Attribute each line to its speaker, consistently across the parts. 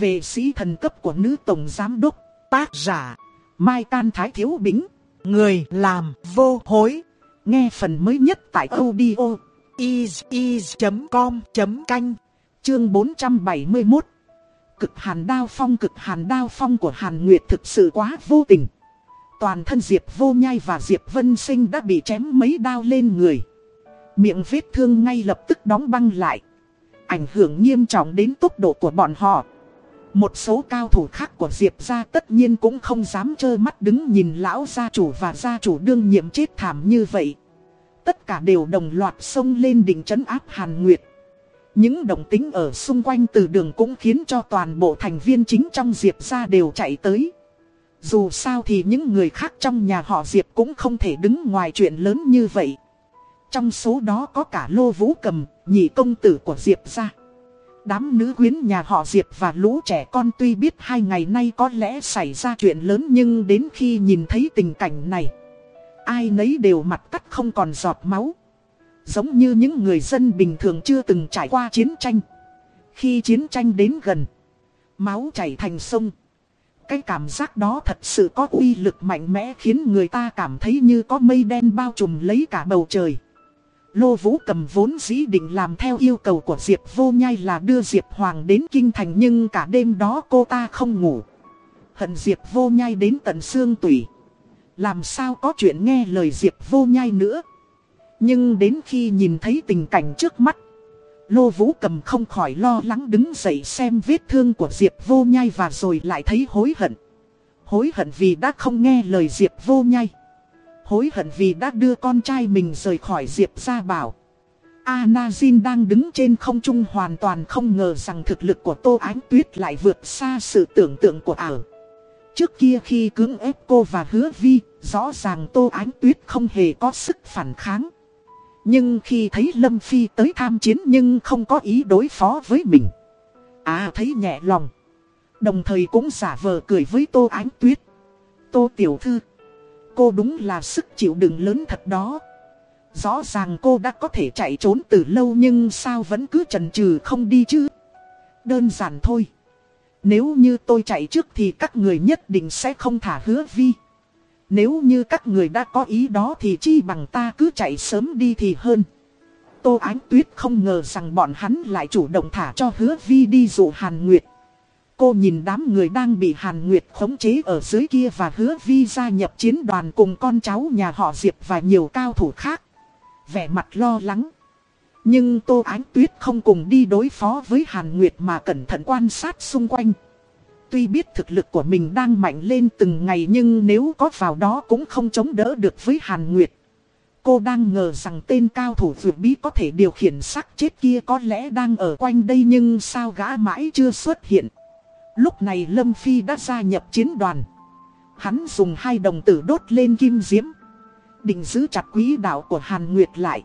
Speaker 1: Về sĩ thần cấp của nữ tổng giám đốc, tác giả, Mai Can Thái Thiếu Bính, người làm vô hối. Nghe phần mới nhất tại audio is.com.canh, chương 471. Cực hàn đao phong cực hàn đao phong của Hàn Nguyệt thực sự quá vô tình. Toàn thân Diệp Vô Nhai và Diệp Vân Sinh đã bị chém mấy đao lên người. Miệng vết thương ngay lập tức đóng băng lại. Ảnh hưởng nghiêm trọng đến tốc độ của bọn họ. Một số cao thủ khác của Diệp gia tất nhiên cũng không dám trơ mắt đứng nhìn lão gia chủ và gia chủ đương nhiệm chết thảm như vậy. Tất cả đều đồng loạt xông lên đỉnh trấn áp Hàn Nguyệt. Những động tính ở xung quanh từ đường cũng khiến cho toàn bộ thành viên chính trong Diệp gia đều chạy tới. Dù sao thì những người khác trong nhà họ Diệp cũng không thể đứng ngoài chuyện lớn như vậy. Trong số đó có cả Lô Vũ Cầm, nhị công tử của Diệp gia. Đám nữ quyến nhà họ Diệp và lũ trẻ con tuy biết hai ngày nay có lẽ xảy ra chuyện lớn nhưng đến khi nhìn thấy tình cảnh này, ai nấy đều mặt cắt không còn giọt máu. Giống như những người dân bình thường chưa từng trải qua chiến tranh. Khi chiến tranh đến gần, máu chảy thành sông. Cái cảm giác đó thật sự có uy lực mạnh mẽ khiến người ta cảm thấy như có mây đen bao trùm lấy cả bầu trời. Lô Vũ cầm vốn dĩ định làm theo yêu cầu của Diệp Vô Nhai là đưa Diệp Hoàng đến Kinh Thành nhưng cả đêm đó cô ta không ngủ. Hận Diệp Vô Nhai đến tận xương tủy. Làm sao có chuyện nghe lời Diệp Vô Nhai nữa. Nhưng đến khi nhìn thấy tình cảnh trước mắt, Lô Vũ cầm không khỏi lo lắng đứng dậy xem vết thương của Diệp Vô Nhai và rồi lại thấy hối hận. Hối hận vì đã không nghe lời Diệp Vô Nhai. Hối hận vì đã đưa con trai mình rời khỏi Diệp gia bảo. Anazin đang đứng trên không trung hoàn toàn không ngờ rằng thực lực của Tô Ánh Tuyết lại vượt xa sự tưởng tượng của ảo. Trước kia khi cưỡng ép cô và hứa vi, rõ ràng Tô Ánh Tuyết không hề có sức phản kháng. Nhưng khi thấy Lâm Phi tới tham chiến nhưng không có ý đối phó với mình. À thấy nhẹ lòng. Đồng thời cũng giả vờ cười với Tô Ánh Tuyết. Tô Tiểu Thư cô đúng là sức chịu đựng lớn thật đó. Rõ ràng cô đã có thể chạy trốn từ lâu nhưng sao vẫn cứ chần chừ không đi chứ? Đơn giản thôi. Nếu như tôi chạy trước thì các người nhất định sẽ không thả hứa vi. Nếu như các người đã có ý đó thì chi bằng ta cứ chạy sớm đi thì hơn. Tô Ánh Tuyết không ngờ rằng bọn hắn lại chủ động thả cho hứa vi đi dụ Hàn Nguyệt. Cô nhìn đám người đang bị Hàn Nguyệt khống chế ở dưới kia và hứa vi gia nhập chiến đoàn cùng con cháu nhà họ Diệp và nhiều cao thủ khác. Vẻ mặt lo lắng. Nhưng Tô Ánh Tuyết không cùng đi đối phó với Hàn Nguyệt mà cẩn thận quan sát xung quanh. Tuy biết thực lực của mình đang mạnh lên từng ngày nhưng nếu có vào đó cũng không chống đỡ được với Hàn Nguyệt. Cô đang ngờ rằng tên cao thủ vượt bí có thể điều khiển sắc chết kia có lẽ đang ở quanh đây nhưng sao gã mãi chưa xuất hiện. Lúc này Lâm Phi đã gia nhập chiến đoàn. Hắn dùng hai đồng tử đốt lên kim diễm. Định giữ chặt quý đạo của Hàn Nguyệt lại.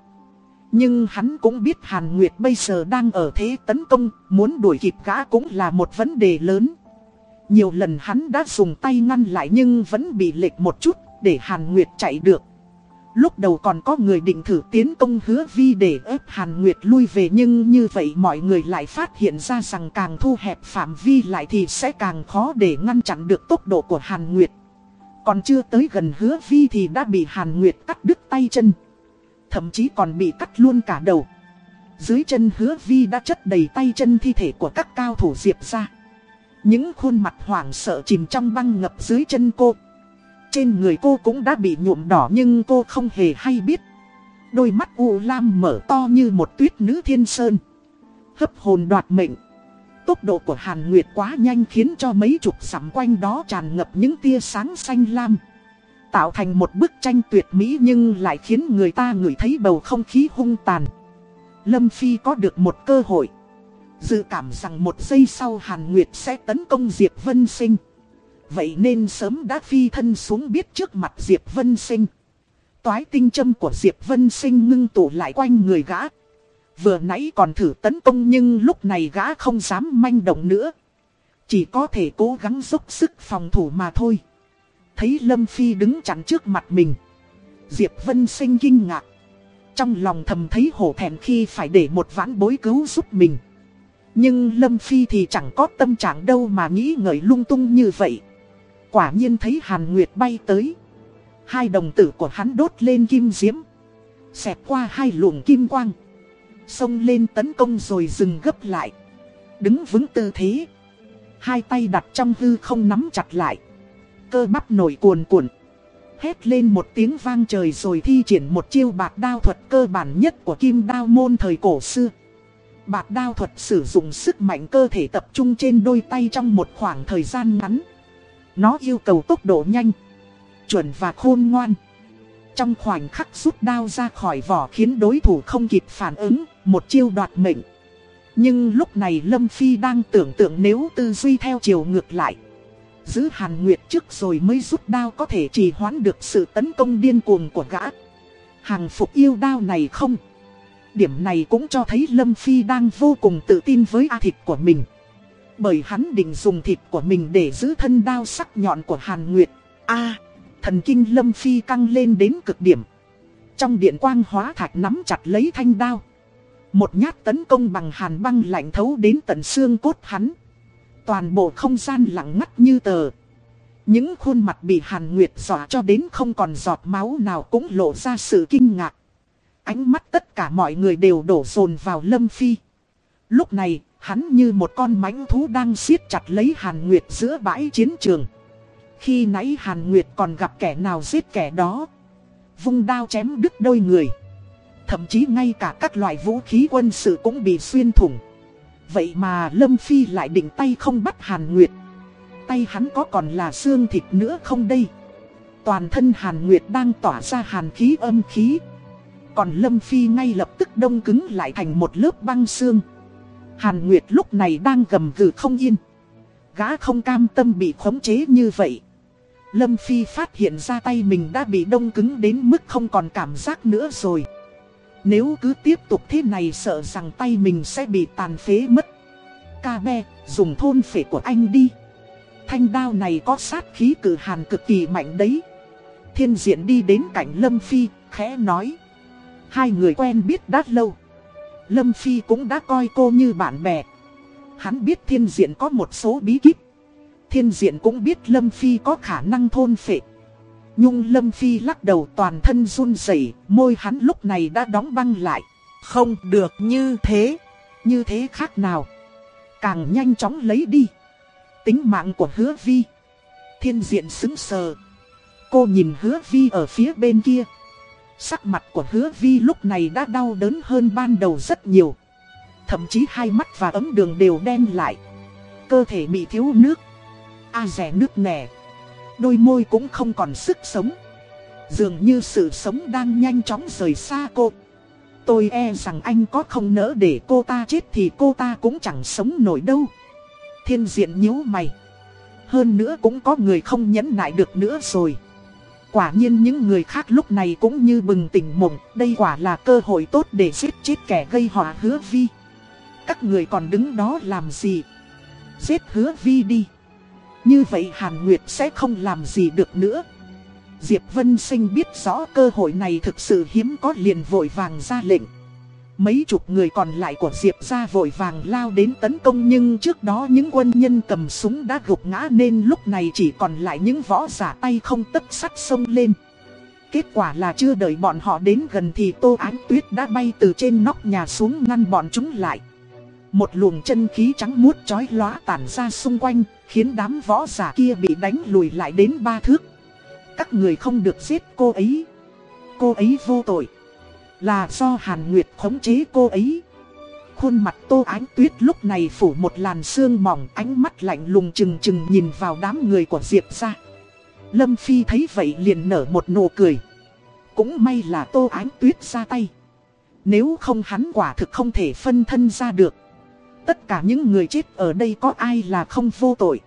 Speaker 1: Nhưng hắn cũng biết Hàn Nguyệt bây giờ đang ở thế tấn công, muốn đuổi kịp gã cũng là một vấn đề lớn. Nhiều lần hắn đã dùng tay ngăn lại nhưng vẫn bị lệch một chút để Hàn Nguyệt chạy được. Lúc đầu còn có người định thử tiến công hứa vi để ép Hàn Nguyệt lui về nhưng như vậy mọi người lại phát hiện ra rằng càng thu hẹp phạm vi lại thì sẽ càng khó để ngăn chặn được tốc độ của Hàn Nguyệt. Còn chưa tới gần hứa vi thì đã bị Hàn Nguyệt cắt đứt tay chân. Thậm chí còn bị cắt luôn cả đầu. Dưới chân hứa vi đã chất đầy tay chân thi thể của các cao thủ diệp ra. Những khuôn mặt hoảng sợ chìm trong băng ngập dưới chân cô. Trên người cô cũng đã bị nhuộm đỏ nhưng cô không hề hay biết. Đôi mắt u lam mở to như một tuyết nữ thiên sơn. Hấp hồn đoạt mệnh. Tốc độ của Hàn Nguyệt quá nhanh khiến cho mấy chục sắm quanh đó tràn ngập những tia sáng xanh lam. Tạo thành một bức tranh tuyệt mỹ nhưng lại khiến người ta ngửi thấy bầu không khí hung tàn. Lâm Phi có được một cơ hội. Dự cảm rằng một giây sau Hàn Nguyệt sẽ tấn công Diệp Vân Sinh. Vậy nên sớm đã phi thân xuống biết trước mặt Diệp Vân Sinh. Toái tinh châm của Diệp Vân Sinh ngưng tụ lại quanh người gã. Vừa nãy còn thử tấn công nhưng lúc này gã không dám manh động nữa. Chỉ có thể cố gắng dốc sức phòng thủ mà thôi. Thấy Lâm Phi đứng chắn trước mặt mình. Diệp Vân Sinh kinh ngạc. Trong lòng thầm thấy hổ thẹn khi phải để một vãn bối cứu giúp mình. Nhưng Lâm Phi thì chẳng có tâm trạng đâu mà nghĩ ngợi lung tung như vậy. Quả nhiên thấy Hàn Nguyệt bay tới. Hai đồng tử của hắn đốt lên kim diễm. Xẹp qua hai luồng kim quang. Xông lên tấn công rồi dừng gấp lại. Đứng vững tư thế. Hai tay đặt trong hư không nắm chặt lại. Cơ bắp nổi cuồn cuộn. Hét lên một tiếng vang trời rồi thi triển một chiêu bạc đao thuật cơ bản nhất của kim đao môn thời cổ xưa. Bạc đao thuật sử dụng sức mạnh cơ thể tập trung trên đôi tay trong một khoảng thời gian ngắn. Nó yêu cầu tốc độ nhanh, chuẩn và khôn ngoan. Trong khoảnh khắc rút đao ra khỏi vỏ khiến đối thủ không kịp phản ứng, một chiêu đoạt mệnh. Nhưng lúc này Lâm Phi đang tưởng tượng nếu tư duy theo chiều ngược lại. Giữ Hàn Nguyệt trước rồi mới rút đao có thể trì hoãn được sự tấn công điên cuồng của gã. Hàng phục yêu đao này không? Điểm này cũng cho thấy Lâm Phi đang vô cùng tự tin với A thịt của mình. Bởi hắn định dùng thịt của mình để giữ thân đao sắc nhọn của Hàn Nguyệt. A, thần kinh Lâm Phi căng lên đến cực điểm. Trong điện quang hóa thạch nắm chặt lấy thanh đao. Một nhát tấn công bằng hàn băng lạnh thấu đến tận xương cốt hắn. Toàn bộ không gian lặng ngắt như tờ. Những khuôn mặt bị hàn nguyệt dọa cho đến không còn giọt máu nào cũng lộ ra sự kinh ngạc. Ánh mắt tất cả mọi người đều đổ dồn vào Lâm Phi. Lúc này, hắn như một con mãnh thú đang siết chặt lấy Hàn Nguyệt giữa bãi chiến trường. Khi nãy Hàn Nguyệt còn gặp kẻ nào giết kẻ đó. Vung đao chém đứt đôi người. Thậm chí ngay cả các loại vũ khí quân sự cũng bị xuyên thủng. Vậy mà Lâm Phi lại định tay không bắt Hàn Nguyệt. Tay hắn có còn là xương thịt nữa không đây? Toàn thân Hàn Nguyệt đang tỏa ra hàn khí âm khí. Còn Lâm Phi ngay lập tức đông cứng lại thành một lớp băng xương. Hàn Nguyệt lúc này đang gầm gừ không yên. Gã không cam tâm bị khống chế như vậy. Lâm Phi phát hiện ra tay mình đã bị đông cứng đến mức không còn cảm giác nữa rồi. Nếu cứ tiếp tục thế này sợ rằng tay mình sẽ bị tàn phế mất. Ca be, dùng thôn phệ của anh đi. Thanh đao này có sát khí cử hàn cực kỳ mạnh đấy. Thiên diện đi đến cạnh Lâm Phi, khẽ nói. Hai người quen biết đã lâu. Lâm Phi cũng đã coi cô như bạn bè. Hắn biết thiên diện có một số bí kíp. Thiên diện cũng biết Lâm Phi có khả năng thôn phệ. Nhung Lâm Phi lắc đầu toàn thân run rẩy, môi hắn lúc này đã đóng băng lại. Không được như thế, như thế khác nào. Càng nhanh chóng lấy đi. Tính mạng của hứa vi. Thiên diện xứng sờ. Cô nhìn hứa vi ở phía bên kia. Sắc mặt của hứa vi lúc này đã đau đớn hơn ban đầu rất nhiều. Thậm chí hai mắt và ấm đường đều đen lại. Cơ thể bị thiếu nước. A rẻ nước nẻ. Đôi môi cũng không còn sức sống. Dường như sự sống đang nhanh chóng rời xa cô. Tôi e rằng anh có không nỡ để cô ta chết thì cô ta cũng chẳng sống nổi đâu. Thiên diện nhíu mày. Hơn nữa cũng có người không nhẫn nại được nữa rồi. Quả nhiên những người khác lúc này cũng như bừng tỉnh mộng, đây quả là cơ hội tốt để giết chết kẻ gây họa hứa vi. Các người còn đứng đó làm gì? Giết hứa vi đi. Như vậy Hàn Nguyệt sẽ không làm gì được nữa. Diệp Vân Sinh biết rõ cơ hội này thực sự hiếm có liền vội vàng ra lệnh. Mấy chục người còn lại của Diệp ra vội vàng lao đến tấn công nhưng trước đó những quân nhân cầm súng đã gục ngã nên lúc này chỉ còn lại những võ giả tay không tất sắt sông lên. Kết quả là chưa đợi bọn họ đến gần thì Tô Ánh Tuyết đã bay từ trên nóc nhà xuống ngăn bọn chúng lại. Một luồng chân khí trắng muốt chói lóa tản ra xung quanh, khiến đám võ giả kia bị đánh lùi lại đến ba thước. Các người không được giết cô ấy. Cô ấy vô tội. Là do Hàn Nguyệt khống chế cô ấy. Khuôn mặt Tô Ánh Tuyết lúc này phủ một làn sương mỏng, ánh mắt lạnh lùng chừng chừng nhìn vào đám người của Diệp ra. Lâm Phi thấy vậy liền nở một nụ cười. Cũng may là Tô Ánh Tuyết ra tay. Nếu không hắn quả thực không thể phân thân ra được. Tất cả những người chết ở đây có ai là không vô tội.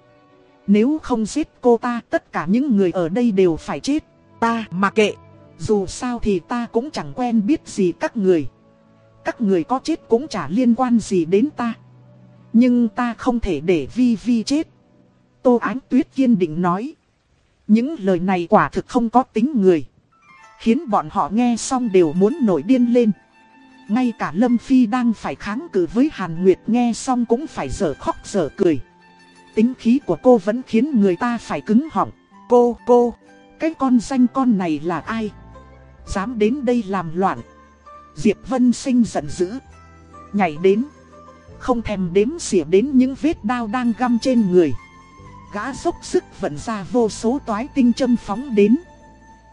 Speaker 1: Nếu không giết cô ta, tất cả những người ở đây đều phải chết. Ta mà kệ. Dù sao thì ta cũng chẳng quen biết gì các người. Các người có chết cũng chả liên quan gì đến ta. Nhưng ta không thể để Vi Vi chết. Tô Ánh Tuyết kiên định nói. Những lời này quả thực không có tính người. Khiến bọn họ nghe xong đều muốn nổi điên lên. Ngay cả Lâm Phi đang phải kháng cự với Hàn Nguyệt nghe xong cũng phải dở khóc dở cười. Tính khí của cô vẫn khiến người ta phải cứng họng. Cô, cô, cái con danh con này là ai? Dám đến đây làm loạn. Diệp Vân Sinh giận dữ. Nhảy đến. Không thèm đếm xỉa đến những vết đao đang găm trên người. Gã dốc sức vận ra vô số toái tinh châm phóng đến.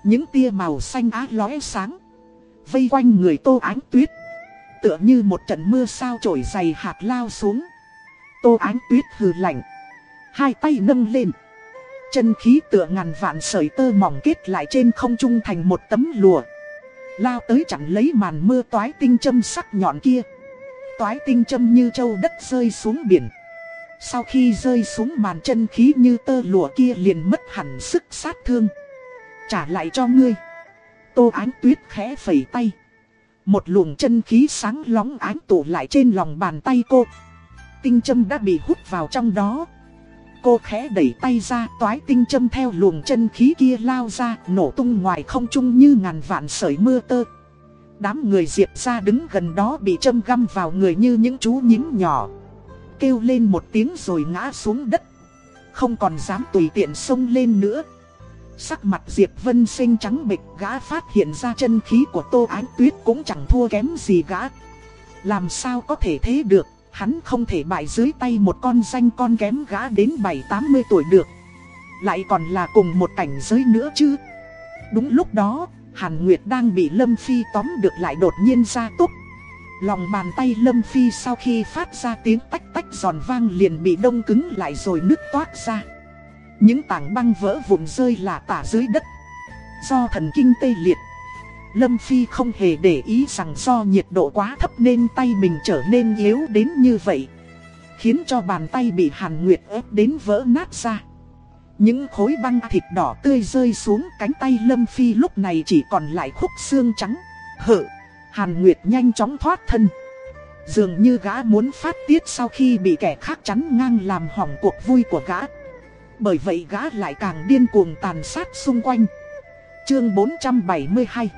Speaker 1: Những tia màu xanh á lóe sáng. Vây quanh người tô ánh tuyết. Tựa như một trận mưa sao trổi dày hạt lao xuống. Tô ánh tuyết hừ lạnh. Hai tay nâng lên. Chân khí tựa ngàn vạn sợi tơ mỏng kết lại trên không trung thành một tấm lụa. Lao tới chặn lấy màn mưa toái tinh châm sắc nhọn kia. Toái tinh châm như châu đất rơi xuống biển. Sau khi rơi xuống màn chân khí như tơ lụa kia liền mất hẳn sức sát thương. Trả lại cho ngươi. Tô ánh tuyết khẽ phẩy tay. Một luồng chân khí sáng lóng ánh tụ lại trên lòng bàn tay cô. Tinh châm đã bị hút vào trong đó. Cô khẽ đẩy tay ra, toái tinh châm theo luồng chân khí kia lao ra, nổ tung ngoài không trung như ngàn vạn sợi mưa tơ. Đám người diệp ra đứng gần đó bị châm găm vào người như những chú nhím nhỏ. Kêu lên một tiếng rồi ngã xuống đất. Không còn dám tùy tiện xông lên nữa. Sắc mặt Diệp Vân xanh trắng bệch gã phát hiện ra chân khí của Tô Ánh Tuyết cũng chẳng thua kém gì gã. Làm sao có thể thế được, hắn không thể bại dưới tay một con danh con kém gã đến 7-80 tuổi được. Lại còn là cùng một cảnh giới nữa chứ. Đúng lúc đó, Hàn Nguyệt đang bị Lâm Phi tóm được lại đột nhiên ra túc. Lòng bàn tay Lâm Phi sau khi phát ra tiếng tách tách giòn vang liền bị đông cứng lại rồi nước toát ra. Những tảng băng vỡ vụn rơi là tả dưới đất. Do thần kinh tê liệt. Lâm Phi không hề để ý rằng do nhiệt độ quá thấp nên tay mình trở nên yếu đến như vậy. Khiến cho bàn tay bị Hàn Nguyệt ép đến vỡ nát ra. Những khối băng thịt đỏ tươi rơi xuống cánh tay Lâm Phi lúc này chỉ còn lại khúc xương trắng. hỡ Hàn Nguyệt nhanh chóng thoát thân. Dường như gã muốn phát tiết sau khi bị kẻ khác chắn ngang làm hỏng cuộc vui của gã. Bởi vậy gã lại càng điên cuồng tàn sát xung quanh. Chương 472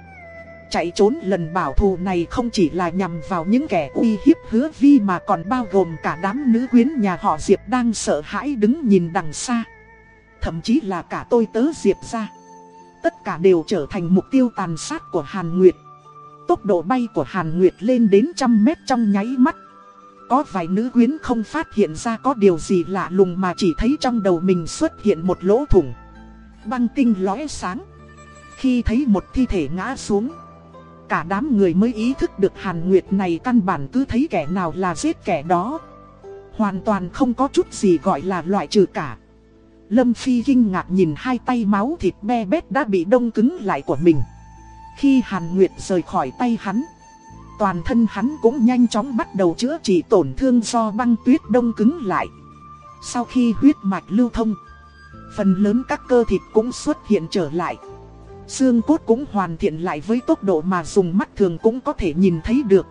Speaker 1: Chạy trốn lần bảo thù này không chỉ là nhằm vào những kẻ uy hiếp hứa vi mà còn bao gồm cả đám nữ quyến nhà họ Diệp đang sợ hãi đứng nhìn đằng xa. Thậm chí là cả tôi tớ Diệp ra. Tất cả đều trở thành mục tiêu tàn sát của Hàn Nguyệt. Tốc độ bay của Hàn Nguyệt lên đến trăm mét trong nháy mắt. Có vài nữ quyến không phát hiện ra có điều gì lạ lùng mà chỉ thấy trong đầu mình xuất hiện một lỗ thủng. Băng tinh lóe sáng. Khi thấy một thi thể ngã xuống, cả đám người mới ý thức được Hàn Nguyệt này căn bản cứ thấy kẻ nào là giết kẻ đó. Hoàn toàn không có chút gì gọi là loại trừ cả. Lâm Phi kinh ngạc nhìn hai tay máu thịt be bét đã bị đông cứng lại của mình. Khi Hàn Nguyệt rời khỏi tay hắn, Toàn thân hắn cũng nhanh chóng bắt đầu chữa trị tổn thương do băng tuyết đông cứng lại. Sau khi huyết mạch lưu thông, phần lớn các cơ thịt cũng xuất hiện trở lại. Xương cốt cũng hoàn thiện lại với tốc độ mà dùng mắt thường cũng có thể nhìn thấy được.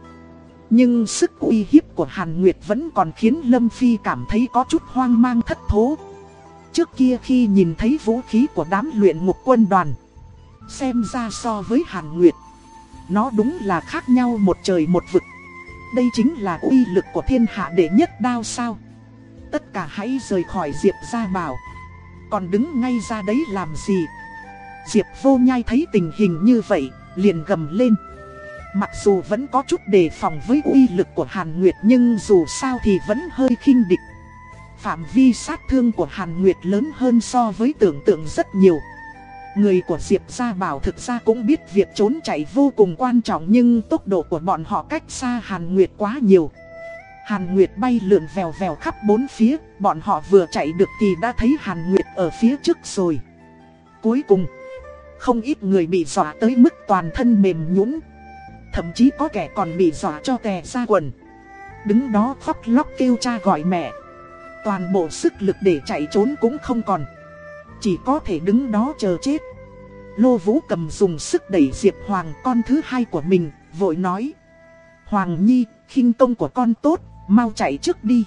Speaker 1: Nhưng sức uy hiếp của Hàn Nguyệt vẫn còn khiến Lâm Phi cảm thấy có chút hoang mang thất thố. Trước kia khi nhìn thấy vũ khí của đám luyện ngục quân đoàn, xem ra so với Hàn Nguyệt, nó đúng là khác nhau một trời một vực. Đây chính là uy lực của thiên hạ đệ nhất đao sao. Tất cả hãy rời khỏi Diệp gia bảo. Còn đứng ngay ra đấy làm gì? Diệp vô nhai thấy tình hình như vậy, liền gầm lên. Mặc dù vẫn có chút đề phòng với uy lực của Hàn Nguyệt nhưng dù sao thì vẫn hơi khinh địch. Phạm vi sát thương của Hàn Nguyệt lớn hơn so với tưởng tượng rất nhiều. Người của Diệp Gia Bảo thực ra cũng biết việc trốn chạy vô cùng quan trọng nhưng tốc độ của bọn họ cách xa Hàn Nguyệt quá nhiều. Hàn Nguyệt bay lượn vèo vèo khắp bốn phía, bọn họ vừa chạy được thì đã thấy Hàn Nguyệt ở phía trước rồi. Cuối cùng, không ít người bị dọa tới mức toàn thân mềm nhũn, Thậm chí có kẻ còn bị dọa cho tè ra quần. Đứng đó khóc lóc kêu cha gọi mẹ. Toàn bộ sức lực để chạy trốn cũng không còn. Chỉ có thể đứng đó chờ chết Lô Vũ cầm dùng sức đẩy Diệp Hoàng con thứ hai của mình Vội nói Hoàng Nhi, khinh công của con tốt, mau chạy trước đi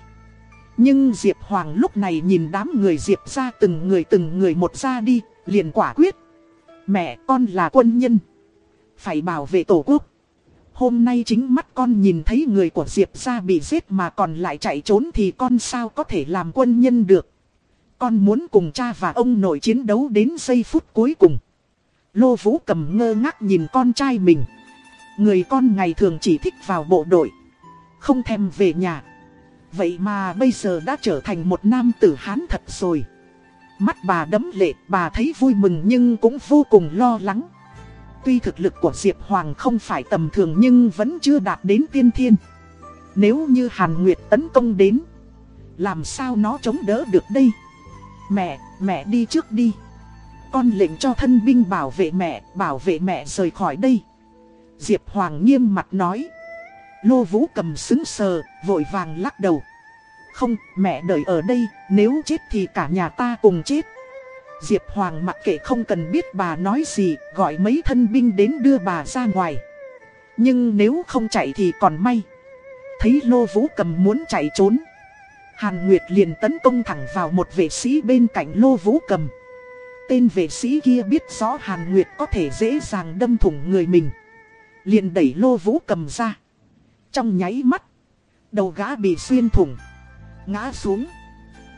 Speaker 1: Nhưng Diệp Hoàng lúc này nhìn đám người Diệp ra từng người từng người một ra đi Liền quả quyết Mẹ con là quân nhân Phải bảo vệ tổ quốc Hôm nay chính mắt con nhìn thấy người của Diệp ra bị giết mà còn lại chạy trốn thì con sao có thể làm quân nhân được. Con muốn cùng cha và ông nội chiến đấu đến giây phút cuối cùng. Lô Vũ cầm ngơ ngác nhìn con trai mình. Người con ngày thường chỉ thích vào bộ đội. Không thèm về nhà. Vậy mà bây giờ đã trở thành một nam tử hán thật rồi. Mắt bà đấm lệ, bà thấy vui mừng nhưng cũng vô cùng lo lắng. Tuy thực lực của Diệp Hoàng không phải tầm thường nhưng vẫn chưa đạt đến tiên thiên. Nếu như Hàn Nguyệt tấn công đến, làm sao nó chống đỡ được đây? Mẹ, mẹ đi trước đi. Con lệnh cho thân binh bảo vệ mẹ, bảo vệ mẹ rời khỏi đây. Diệp Hoàng nghiêm mặt nói. Lô Vũ cầm xứng sờ, vội vàng lắc đầu. Không, mẹ đợi ở đây, nếu chết thì cả nhà ta cùng chết. Diệp Hoàng mặc kệ không cần biết bà nói gì, gọi mấy thân binh đến đưa bà ra ngoài. Nhưng nếu không chạy thì còn may. Thấy Lô Vũ cầm muốn chạy trốn. Hàn Nguyệt liền tấn công thẳng vào một vệ sĩ bên cạnh Lô Vũ cầm. Tên vệ sĩ kia biết rõ Hàn Nguyệt có thể dễ dàng đâm thủng người mình. Liền đẩy Lô Vũ cầm ra. Trong nháy mắt, đầu gã bị xuyên thủng, ngã xuống.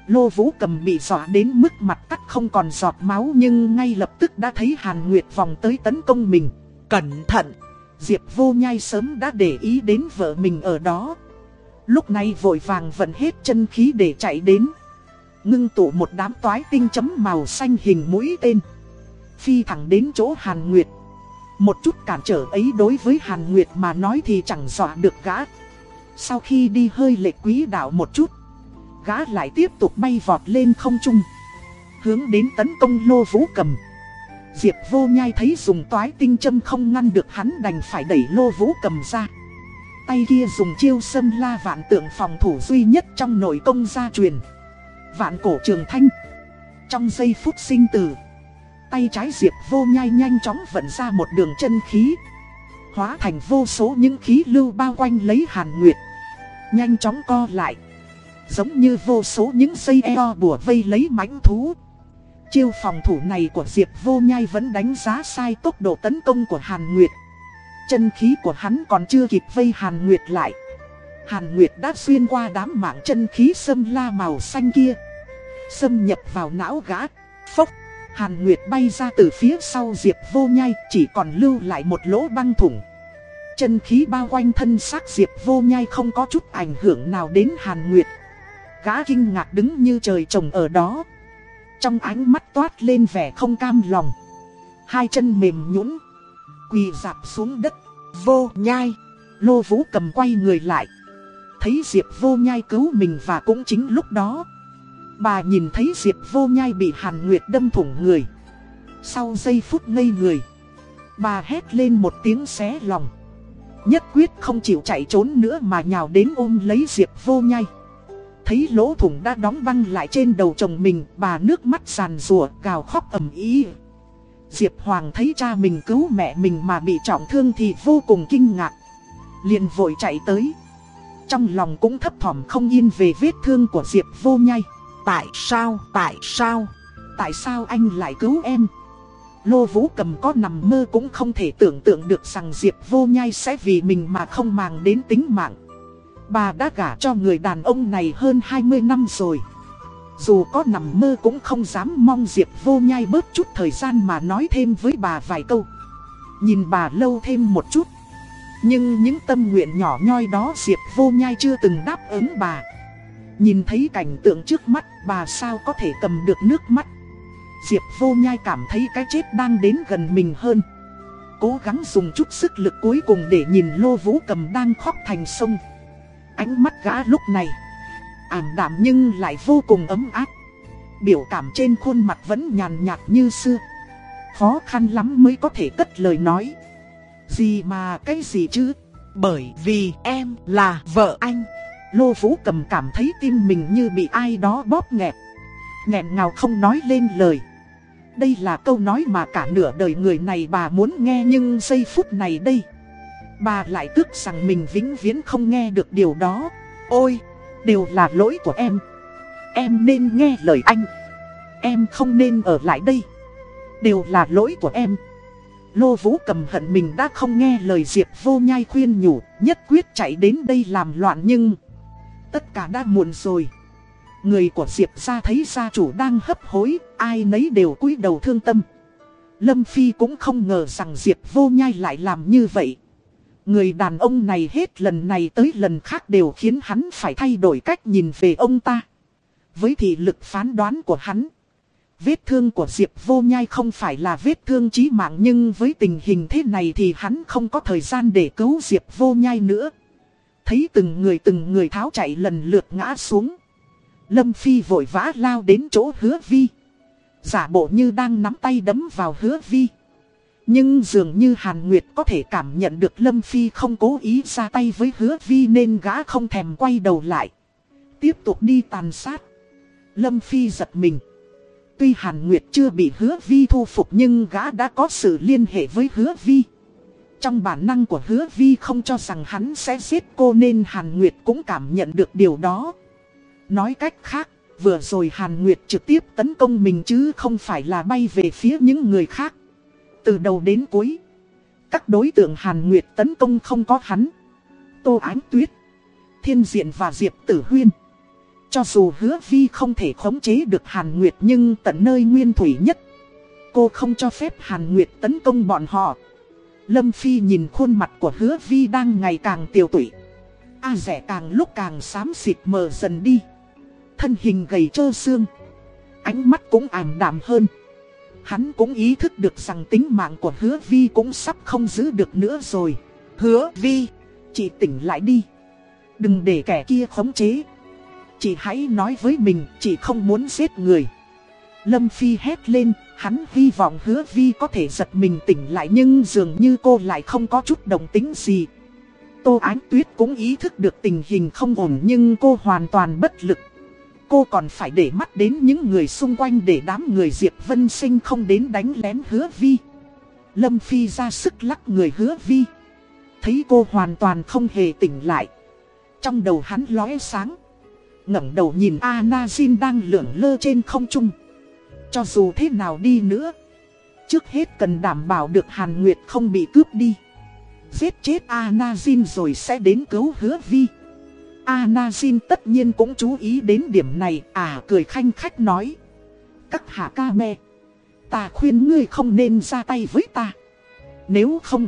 Speaker 1: Lô Vũ cầm bị dọa đến mức mặt cắt không còn giọt máu nhưng ngay lập tức đã thấy Hàn Nguyệt vòng tới tấn công mình. Cẩn thận! Diệp vô nhai sớm đã để ý đến vợ mình ở đó. Lúc này vội vàng vận hết chân khí để chạy đến. Ngưng tụ một đám toái tinh chấm màu xanh hình mũi tên. Phi thẳng đến chỗ Hàn Nguyệt. Một chút cản trở ấy đối với Hàn Nguyệt mà nói thì chẳng dọa được gã. Sau khi đi hơi lệ quý đạo một chút, gã lại tiếp tục bay vọt lên không trung. Hướng đến tấn công lô vũ cầm. Diệp vô nhai thấy dùng toái tinh châm không ngăn được hắn đành phải đẩy lô vũ cầm ra. Tay kia dùng chiêu sâm la vạn tượng phòng thủ duy nhất trong nội công gia truyền. Vạn cổ trường thanh. Trong giây phút sinh tử. Tay trái Diệp vô nhai nhanh chóng vận ra một đường chân khí. Hóa thành vô số những khí lưu bao quanh lấy Hàn Nguyệt. Nhanh chóng co lại. Giống như vô số những dây eo bùa vây lấy mãnh thú. Chiêu phòng thủ này của Diệp vô nhai vẫn đánh giá sai tốc độ tấn công của Hàn Nguyệt. Chân khí của hắn còn chưa kịp vây Hàn Nguyệt lại. Hàn Nguyệt đã xuyên qua đám mạng chân khí sâm la màu xanh kia. Xâm nhập vào não gã. Phốc. Hàn Nguyệt bay ra từ phía sau Diệp vô nhai, chỉ còn lưu lại một lỗ băng thủng. Chân khí bao quanh thân xác Diệp vô nhai không có chút ảnh hưởng nào đến Hàn Nguyệt. Gã kinh ngạc đứng như trời trồng ở đó. Trong ánh mắt toát lên vẻ không cam lòng. Hai chân mềm nhũn, Quỳ dạp xuống đất. Vô nhai. Lô vũ cầm quay người lại. Thấy Diệp vô nhai cứu mình và cũng chính lúc đó. Bà nhìn thấy Diệp vô nhai bị Hàn Nguyệt đâm thủng người. Sau giây phút ngây người. Bà hét lên một tiếng xé lòng. Nhất quyết không chịu chạy trốn nữa mà nhào đến ôm lấy Diệp vô nhai. Thấy lỗ thủng đã đóng băng lại trên đầu chồng mình, bà nước mắt sàn rùa, gào khóc ầm ý. Diệp Hoàng thấy cha mình cứu mẹ mình mà bị trọng thương thì vô cùng kinh ngạc. liền vội chạy tới. Trong lòng cũng thấp thỏm không yên về vết thương của Diệp vô nhai. Tại sao, tại sao, tại sao anh lại cứu em? Lô Vũ Cầm có nằm mơ cũng không thể tưởng tượng được rằng Diệp vô nhai sẽ vì mình mà không màng đến tính mạng. Bà đã gả cho người đàn ông này hơn 20 năm rồi. Dù có nằm mơ cũng không dám mong Diệp vô nhai bớt chút thời gian mà nói thêm với bà vài câu. Nhìn bà lâu thêm một chút. Nhưng những tâm nguyện nhỏ nhoi đó Diệp vô nhai chưa từng đáp ứng bà. Nhìn thấy cảnh tượng trước mắt, bà sao có thể cầm được nước mắt. Diệp vô nhai cảm thấy cái chết đang đến gần mình hơn. Cố gắng dùng chút sức lực cuối cùng để nhìn lô vũ cầm đang khóc thành sông. Ánh mắt gã lúc này ảm đạm nhưng lại vô cùng ấm áp. Biểu cảm trên khuôn mặt vẫn nhàn nhạt như xưa. Khó khăn lắm mới có thể cất lời nói. Gì mà cái gì chứ? Bởi vì em là vợ anh. Lô Vũ cầm cảm thấy tim mình như bị ai đó bóp nghẹt. nghẹn ngào không nói lên lời. Đây là câu nói mà cả nửa đời người này bà muốn nghe nhưng giây phút này đây. Bà lại tức rằng mình vĩnh viễn không nghe được điều đó. Ôi, đều là lỗi của em. Em nên nghe lời anh. Em không nên ở lại đây. Đều là lỗi của em. Lô Vũ cầm hận mình đã không nghe lời Diệp vô nhai khuyên nhủ, nhất quyết chạy đến đây làm loạn nhưng... Tất cả đã muộn rồi. Người của Diệp ra thấy gia chủ đang hấp hối, ai nấy đều cúi đầu thương tâm. Lâm Phi cũng không ngờ rằng Diệp vô nhai lại làm như vậy. Người đàn ông này hết lần này tới lần khác đều khiến hắn phải thay đổi cách nhìn về ông ta. Với thị lực phán đoán của hắn. Vết thương của Diệp vô nhai không phải là vết thương chí mạng nhưng với tình hình thế này thì hắn không có thời gian để cứu Diệp vô nhai nữa. Thấy từng người từng người tháo chạy lần lượt ngã xuống. Lâm Phi vội vã lao đến chỗ hứa vi. Giả bộ như đang nắm tay đấm vào hứa vi. Nhưng dường như Hàn Nguyệt có thể cảm nhận được Lâm Phi không cố ý ra tay với hứa vi nên gã không thèm quay đầu lại. Tiếp tục đi tàn sát. Lâm Phi giật mình. Tuy Hàn Nguyệt chưa bị hứa vi thu phục nhưng gã đã có sự liên hệ với hứa vi. Trong bản năng của hứa vi không cho rằng hắn sẽ giết cô nên Hàn Nguyệt cũng cảm nhận được điều đó. Nói cách khác, vừa rồi Hàn Nguyệt trực tiếp tấn công mình chứ không phải là bay về phía những người khác. Từ đầu đến cuối, các đối tượng Hàn Nguyệt tấn công không có hắn. Tô Ánh Tuyết, Thiên Diện và Diệp Tử Huyên. Cho dù hứa vi không thể khống chế được Hàn Nguyệt nhưng tận nơi nguyên thủy nhất. Cô không cho phép Hàn Nguyệt tấn công bọn họ. Lâm Phi nhìn khuôn mặt của hứa vi đang ngày càng tiêu tụy. A rẻ càng lúc càng xám xịt mờ dần đi. Thân hình gầy trơ xương. Ánh mắt cũng ảm đạm hơn. Hắn cũng ý thức được rằng tính mạng của hứa vi cũng sắp không giữ được nữa rồi. Hứa vi, chị tỉnh lại đi. Đừng để kẻ kia khống chế. Chị hãy nói với mình, chị không muốn giết người. Lâm Phi hét lên, hắn hy vọng hứa vi có thể giật mình tỉnh lại nhưng dường như cô lại không có chút đồng tính gì. Tô Ánh Tuyết cũng ý thức được tình hình không ổn nhưng cô hoàn toàn bất lực. Cô còn phải để mắt đến những người xung quanh để đám người Diệp Vân Sinh không đến đánh lén hứa vi. Lâm Phi ra sức lắc người hứa vi. Thấy cô hoàn toàn không hề tỉnh lại. Trong đầu hắn lóe sáng. ngẩng đầu nhìn Anazin đang lượn lơ trên không trung. Cho dù thế nào đi nữa. Trước hết cần đảm bảo được Hàn Nguyệt không bị cướp đi. Giết chết Anazin rồi sẽ đến cứu hứa vi. Anazin tất nhiên cũng chú ý đến điểm này, à cười khanh khách nói. Các hạ ca me, ta khuyên ngươi không nên ra tay với ta. Nếu không,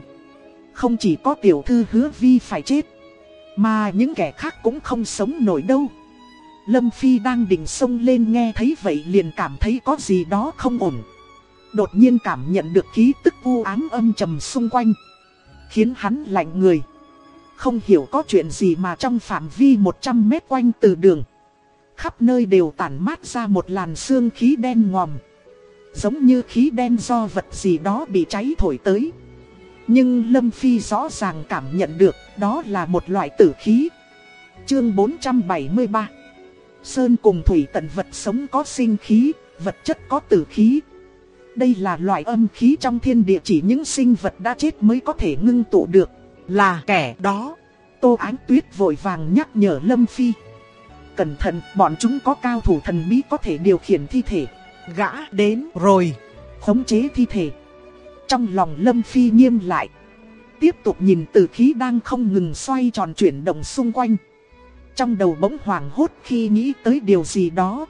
Speaker 1: không chỉ có tiểu thư hứa vi phải chết, mà những kẻ khác cũng không sống nổi đâu. Lâm Phi đang định sông lên nghe thấy vậy liền cảm thấy có gì đó không ổn. Đột nhiên cảm nhận được khí tức u ám âm trầm xung quanh. Khiến hắn lạnh người. Không hiểu có chuyện gì mà trong phạm vi 100 mét quanh từ đường. Khắp nơi đều tản mát ra một làn sương khí đen ngòm. Giống như khí đen do vật gì đó bị cháy thổi tới. Nhưng Lâm Phi rõ ràng cảm nhận được đó là một loại tử khí. Chương 473 Sơn cùng thủy tận vật sống có sinh khí, vật chất có tử khí. Đây là loại âm khí trong thiên địa chỉ những sinh vật đã chết mới có thể ngưng tụ được. Là kẻ đó. Tô Ánh Tuyết vội vàng nhắc nhở Lâm Phi. Cẩn thận, bọn chúng có cao thủ thần bí có thể điều khiển thi thể. Gã đến rồi. Khống chế thi thể. Trong lòng Lâm Phi nghiêm lại. Tiếp tục nhìn từ khí đang không ngừng xoay tròn chuyển động xung quanh. Trong đầu bỗng hoảng hốt khi nghĩ tới điều gì đó.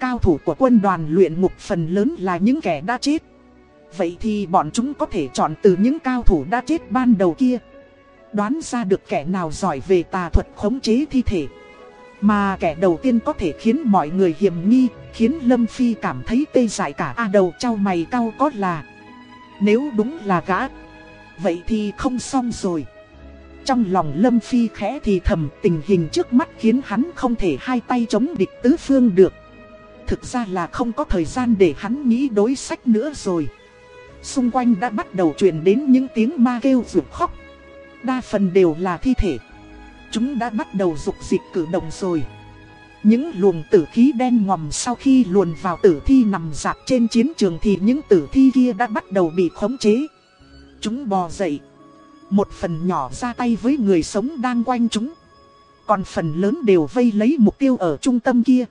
Speaker 1: Cao thủ của quân đoàn luyện ngục phần lớn là những kẻ đã chết. Vậy thì bọn chúng có thể chọn từ những cao thủ đã chết ban đầu kia. Đoán ra được kẻ nào giỏi về tà thuật khống chế thi thể. Mà kẻ đầu tiên có thể khiến mọi người hiểm nghi, khiến Lâm Phi cảm thấy tê dại cả a đầu trao mày cao có là. Nếu đúng là gã, vậy thì không xong rồi. Trong lòng Lâm Phi khẽ thì thầm tình hình trước mắt khiến hắn không thể hai tay chống địch tứ phương được. Thực ra là không có thời gian để hắn nghĩ đối sách nữa rồi. Xung quanh đã bắt đầu truyền đến những tiếng ma kêu rượu khóc. Đa phần đều là thi thể. Chúng đã bắt đầu dục dịch cử động rồi. Những luồng tử khí đen ngòm sau khi luồn vào tử thi nằm dạp trên chiến trường thì những tử thi kia đã bắt đầu bị khống chế. Chúng bò dậy. Một phần nhỏ ra tay với người sống đang quanh chúng. Còn phần lớn đều vây lấy mục tiêu ở trung tâm kia.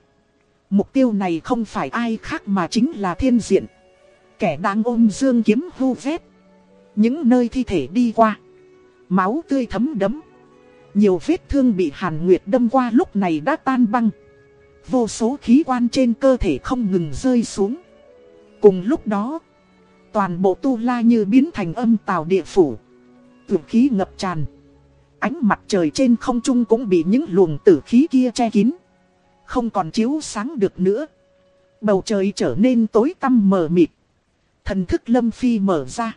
Speaker 1: Mục tiêu này không phải ai khác mà chính là thiên diện. Kẻ đang ôm dương kiếm hưu vét. Những nơi thi thể đi qua. Máu tươi thấm đấm. Nhiều vết thương bị Hàn Nguyệt đâm qua lúc này đã tan băng. Vô số khí quan trên cơ thể không ngừng rơi xuống. Cùng lúc đó, toàn bộ tu la như biến thành âm tào địa phủ. Tử khí ngập tràn. Ánh mặt trời trên không trung cũng bị những luồng tử khí kia che kín. Không còn chiếu sáng được nữa. Bầu trời trở nên tối tăm mờ mịt. Thần thức Lâm Phi mở ra.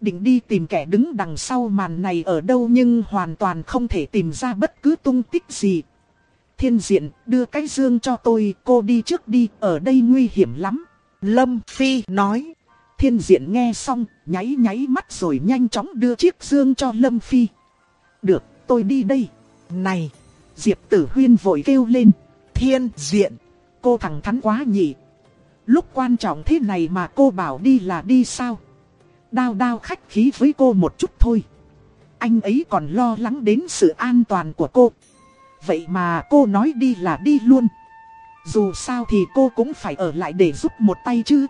Speaker 1: Định đi tìm kẻ đứng đằng sau màn này ở đâu nhưng hoàn toàn không thể tìm ra bất cứ tung tích gì. Thiên diện, đưa cái dương cho tôi, cô đi trước đi, ở đây nguy hiểm lắm. Lâm Phi nói. Thiên diện nghe xong, nháy nháy mắt rồi nhanh chóng đưa chiếc dương cho Lâm Phi. Được, tôi đi đây. Này, Diệp Tử Huyên vội kêu lên. Thiên diện, cô thẳng thắn quá nhỉ. Lúc quan trọng thế này mà cô bảo đi là đi sao? Đao đao khách khí với cô một chút thôi. Anh ấy còn lo lắng đến sự an toàn của cô. Vậy mà cô nói đi là đi luôn. Dù sao thì cô cũng phải ở lại để giúp một tay chứ.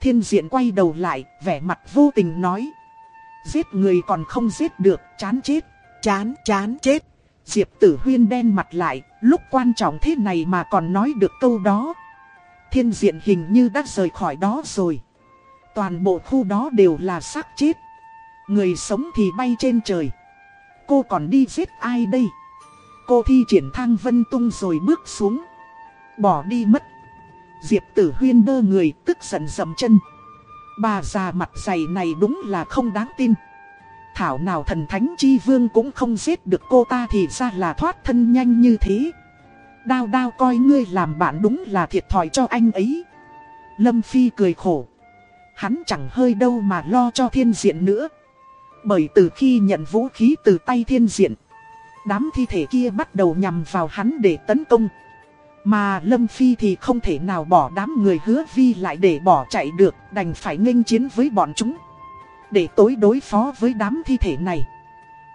Speaker 1: Thiên diện quay đầu lại, vẻ mặt vô tình nói. Giết người còn không giết được, chán chết. Chán, chán chết. Diệp tử huyên đen mặt lại, lúc quan trọng thế này mà còn nói được câu đó. Thiên diện hình như đã rời khỏi đó rồi. Toàn bộ khu đó đều là xác chết. Người sống thì bay trên trời. Cô còn đi giết ai đây? Cô thi triển thang vân tung rồi bước xuống. Bỏ đi mất. Diệp tử huyên đơ người tức giận dầm chân. Bà già mặt dày này đúng là không đáng tin. Thảo nào thần thánh chi vương cũng không giết được cô ta thì ra là thoát thân nhanh như thế. Đao đao coi ngươi làm bạn đúng là thiệt thòi cho anh ấy. Lâm Phi cười khổ. Hắn chẳng hơi đâu mà lo cho thiên diện nữa. Bởi từ khi nhận vũ khí từ tay thiên diện, đám thi thể kia bắt đầu nhằm vào hắn để tấn công. Mà Lâm Phi thì không thể nào bỏ đám người hứa vi lại để bỏ chạy được, đành phải nghênh chiến với bọn chúng. Để tối đối phó với đám thi thể này.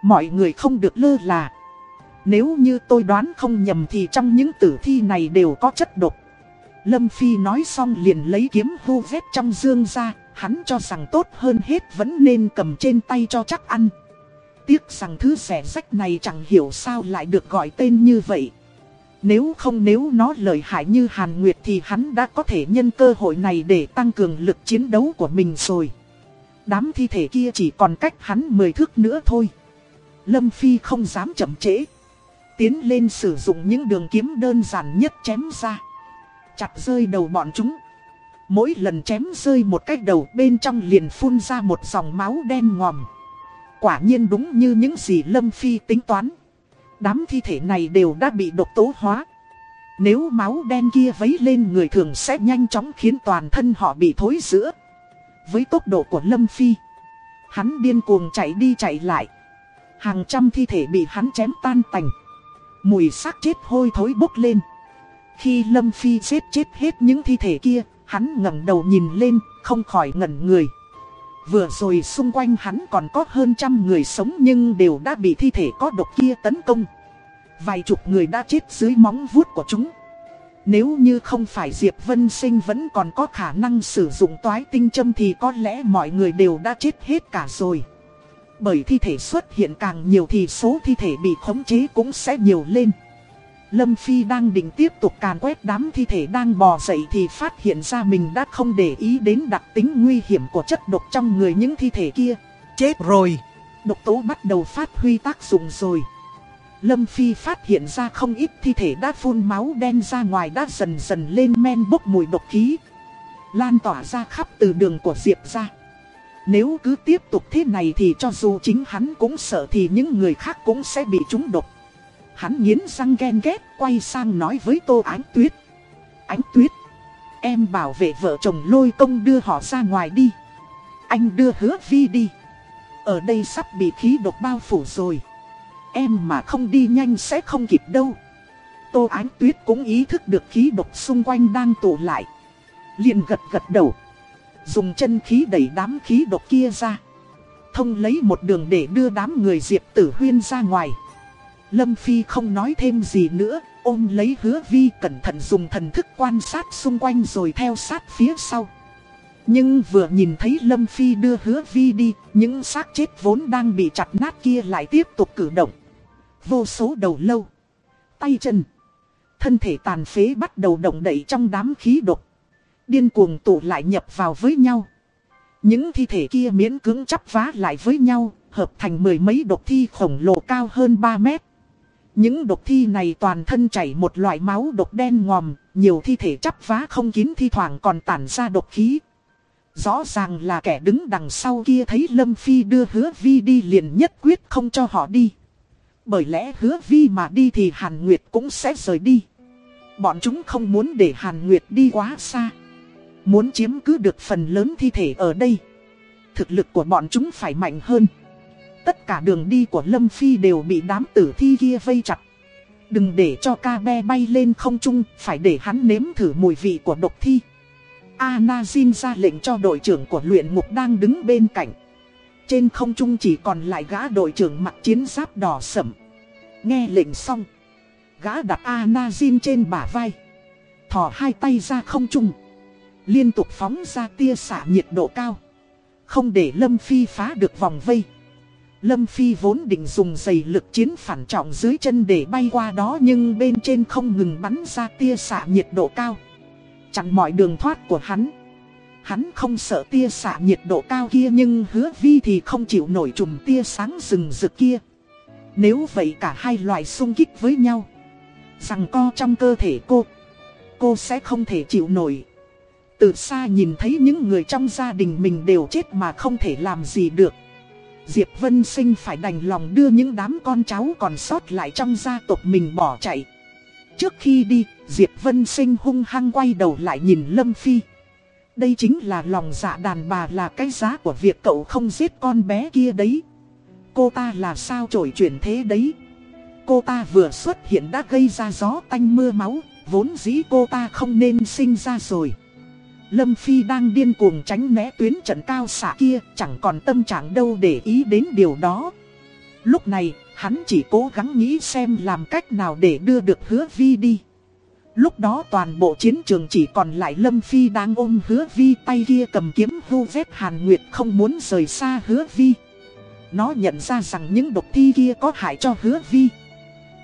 Speaker 1: Mọi người không được lơ là. Nếu như tôi đoán không nhầm thì trong những tử thi này đều có chất độc. Lâm Phi nói xong liền lấy kiếm hô vết trong dương ra, hắn cho rằng tốt hơn hết vẫn nên cầm trên tay cho chắc ăn. Tiếc rằng thứ rẻ rách này chẳng hiểu sao lại được gọi tên như vậy. Nếu không nếu nó lợi hại như Hàn Nguyệt thì hắn đã có thể nhân cơ hội này để tăng cường lực chiến đấu của mình rồi. Đám thi thể kia chỉ còn cách hắn 10 thước nữa thôi. Lâm Phi không dám chậm trễ. Tiến lên sử dụng những đường kiếm đơn giản nhất chém ra. Chặt rơi đầu bọn chúng. Mỗi lần chém rơi một cái đầu bên trong liền phun ra một dòng máu đen ngòm. Quả nhiên đúng như những gì Lâm Phi tính toán. Đám thi thể này đều đã bị độc tố hóa. Nếu máu đen kia vấy lên người thường sẽ nhanh chóng khiến toàn thân họ bị thối giữa. Với tốc độ của Lâm Phi, hắn điên cuồng chạy đi chạy lại. Hàng trăm thi thể bị hắn chém tan tành. Mùi xác chết hôi thối bốc lên. Khi Lâm Phi giết chết hết những thi thể kia, hắn ngẩng đầu nhìn lên, không khỏi ngẩn người. Vừa rồi xung quanh hắn còn có hơn trăm người sống nhưng đều đã bị thi thể có độc kia tấn công. Vài chục người đã chết dưới móng vuốt của chúng. Nếu như không phải Diệp Vân Sinh vẫn còn có khả năng sử dụng toái tinh châm thì có lẽ mọi người đều đã chết hết cả rồi. Bởi thi thể xuất hiện càng nhiều thì số thi thể bị khống chế cũng sẽ nhiều lên. Lâm Phi đang định tiếp tục càn quét đám thi thể đang bò dậy thì phát hiện ra mình đã không để ý đến đặc tính nguy hiểm của chất độc trong người những thi thể kia. Chết rồi! Độc tố bắt đầu phát huy tác dụng rồi. Lâm Phi phát hiện ra không ít thi thể đã phun máu đen ra ngoài đã dần dần lên men bốc mùi độc khí. Lan tỏa ra khắp từ đường của Diệp ra. Nếu cứ tiếp tục thế này thì cho dù chính hắn cũng sợ thì những người khác cũng sẽ bị trúng độc. Hắn nghiến răng ghen ghét quay sang nói với Tô Ánh Tuyết. Ánh Tuyết, em bảo vệ vợ chồng lôi công đưa họ ra ngoài đi. Anh đưa hứa vi đi. Ở đây sắp bị khí độc bao phủ rồi. Em mà không đi nhanh sẽ không kịp đâu. Tô Ánh Tuyết cũng ý thức được khí độc xung quanh đang tụ lại. liền gật gật đầu. Dùng chân khí đẩy đám khí độc kia ra. Thông lấy một đường để đưa đám người Diệp Tử Huyên ra ngoài. Lâm Phi không nói thêm gì nữa, ôm lấy hứa vi cẩn thận dùng thần thức quan sát xung quanh rồi theo sát phía sau. Nhưng vừa nhìn thấy Lâm Phi đưa hứa vi đi, những xác chết vốn đang bị chặt nát kia lại tiếp tục cử động. Vô số đầu lâu, tay chân, thân thể tàn phế bắt đầu động đậy trong đám khí độc. Điên cuồng tụ lại nhập vào với nhau. Những thi thể kia miễn cứng chắp vá lại với nhau, hợp thành mười mấy độc thi khổng lồ cao hơn 3 mét. Những độc thi này toàn thân chảy một loại máu độc đen ngòm, nhiều thi thể chắp vá không kín thi thoảng còn tản ra độc khí. Rõ ràng là kẻ đứng đằng sau kia thấy Lâm Phi đưa hứa vi đi liền nhất quyết không cho họ đi. Bởi lẽ hứa vi mà đi thì Hàn Nguyệt cũng sẽ rời đi. Bọn chúng không muốn để Hàn Nguyệt đi quá xa. Muốn chiếm cứ được phần lớn thi thể ở đây. Thực lực của bọn chúng phải mạnh hơn. Tất cả đường đi của Lâm Phi đều bị đám tử thi kia vây chặt. Đừng để cho ca be bay lên không trung, phải để hắn nếm thử mùi vị của độc thi. Anazin ra lệnh cho đội trưởng của luyện ngục đang đứng bên cạnh. Trên không trung chỉ còn lại gã đội trưởng mặc chiến giáp đỏ sẩm. Nghe lệnh xong, gã đặt Anazin trên bả vai. Thỏ hai tay ra không trung. Liên tục phóng ra tia xạ nhiệt độ cao. Không để Lâm Phi phá được vòng vây. Lâm Phi vốn định dùng giày lực chiến phản trọng dưới chân để bay qua đó nhưng bên trên không ngừng bắn ra tia xạ nhiệt độ cao. Chặn mọi đường thoát của hắn. Hắn không sợ tia xạ nhiệt độ cao kia nhưng hứa vi thì không chịu nổi trùm tia sáng rừng rực kia. Nếu vậy cả hai loại xung kích với nhau. Rằng co trong cơ thể cô. Cô sẽ không thể chịu nổi. Từ xa nhìn thấy những người trong gia đình mình đều chết mà không thể làm gì được. Diệp Vân Sinh phải đành lòng đưa những đám con cháu còn sót lại trong gia tộc mình bỏ chạy. Trước khi đi, Diệp Vân Sinh hung hăng quay đầu lại nhìn Lâm Phi. Đây chính là lòng dạ đàn bà là cái giá của việc cậu không giết con bé kia đấy. Cô ta là sao trổi chuyển thế đấy. Cô ta vừa xuất hiện đã gây ra gió tanh mưa máu, vốn dĩ cô ta không nên sinh ra rồi. Lâm Phi đang điên cuồng tránh né tuyến trận cao xạ kia, chẳng còn tâm trạng đâu để ý đến điều đó. Lúc này, hắn chỉ cố gắng nghĩ xem làm cách nào để đưa được hứa vi đi. Lúc đó toàn bộ chiến trường chỉ còn lại Lâm Phi đang ôm hứa vi tay kia cầm kiếm vu vết Hàn Nguyệt không muốn rời xa hứa vi. Nó nhận ra rằng những độc thi kia có hại cho hứa vi.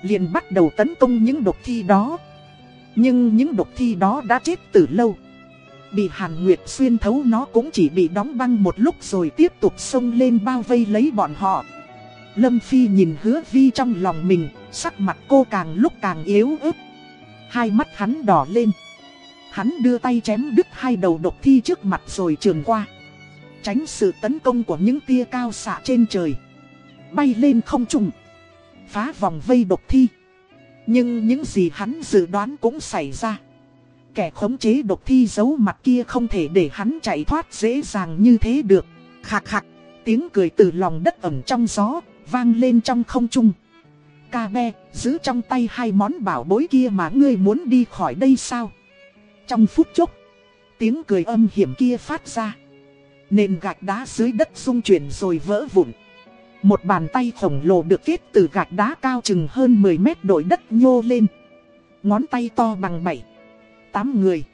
Speaker 1: liền bắt đầu tấn công những độc thi đó. Nhưng những độc thi đó đã chết từ lâu. Bị Hàn Nguyệt xuyên thấu nó cũng chỉ bị đóng băng một lúc rồi tiếp tục xông lên bao vây lấy bọn họ. Lâm Phi nhìn hứa vi trong lòng mình, sắc mặt cô càng lúc càng yếu ớt. Hai mắt hắn đỏ lên. Hắn đưa tay chém đứt hai đầu độc thi trước mặt rồi trường qua. Tránh sự tấn công của những tia cao xạ trên trời. Bay lên không trùng. Phá vòng vây độc thi. Nhưng những gì hắn dự đoán cũng xảy ra. Kẻ khống chế độc thi giấu mặt kia không thể để hắn chạy thoát dễ dàng như thế được. Khạc khạc, tiếng cười từ lòng đất ẩm trong gió, vang lên trong không trung. Ca be, giữ trong tay hai món bảo bối kia mà ngươi muốn đi khỏi đây sao? Trong phút chốc, tiếng cười âm hiểm kia phát ra. Nền gạch đá dưới đất rung chuyển rồi vỡ vụn. Một bàn tay khổng lồ được kết từ gạch đá cao chừng hơn 10 mét đội đất nhô lên. Ngón tay to bằng 7, 8 người.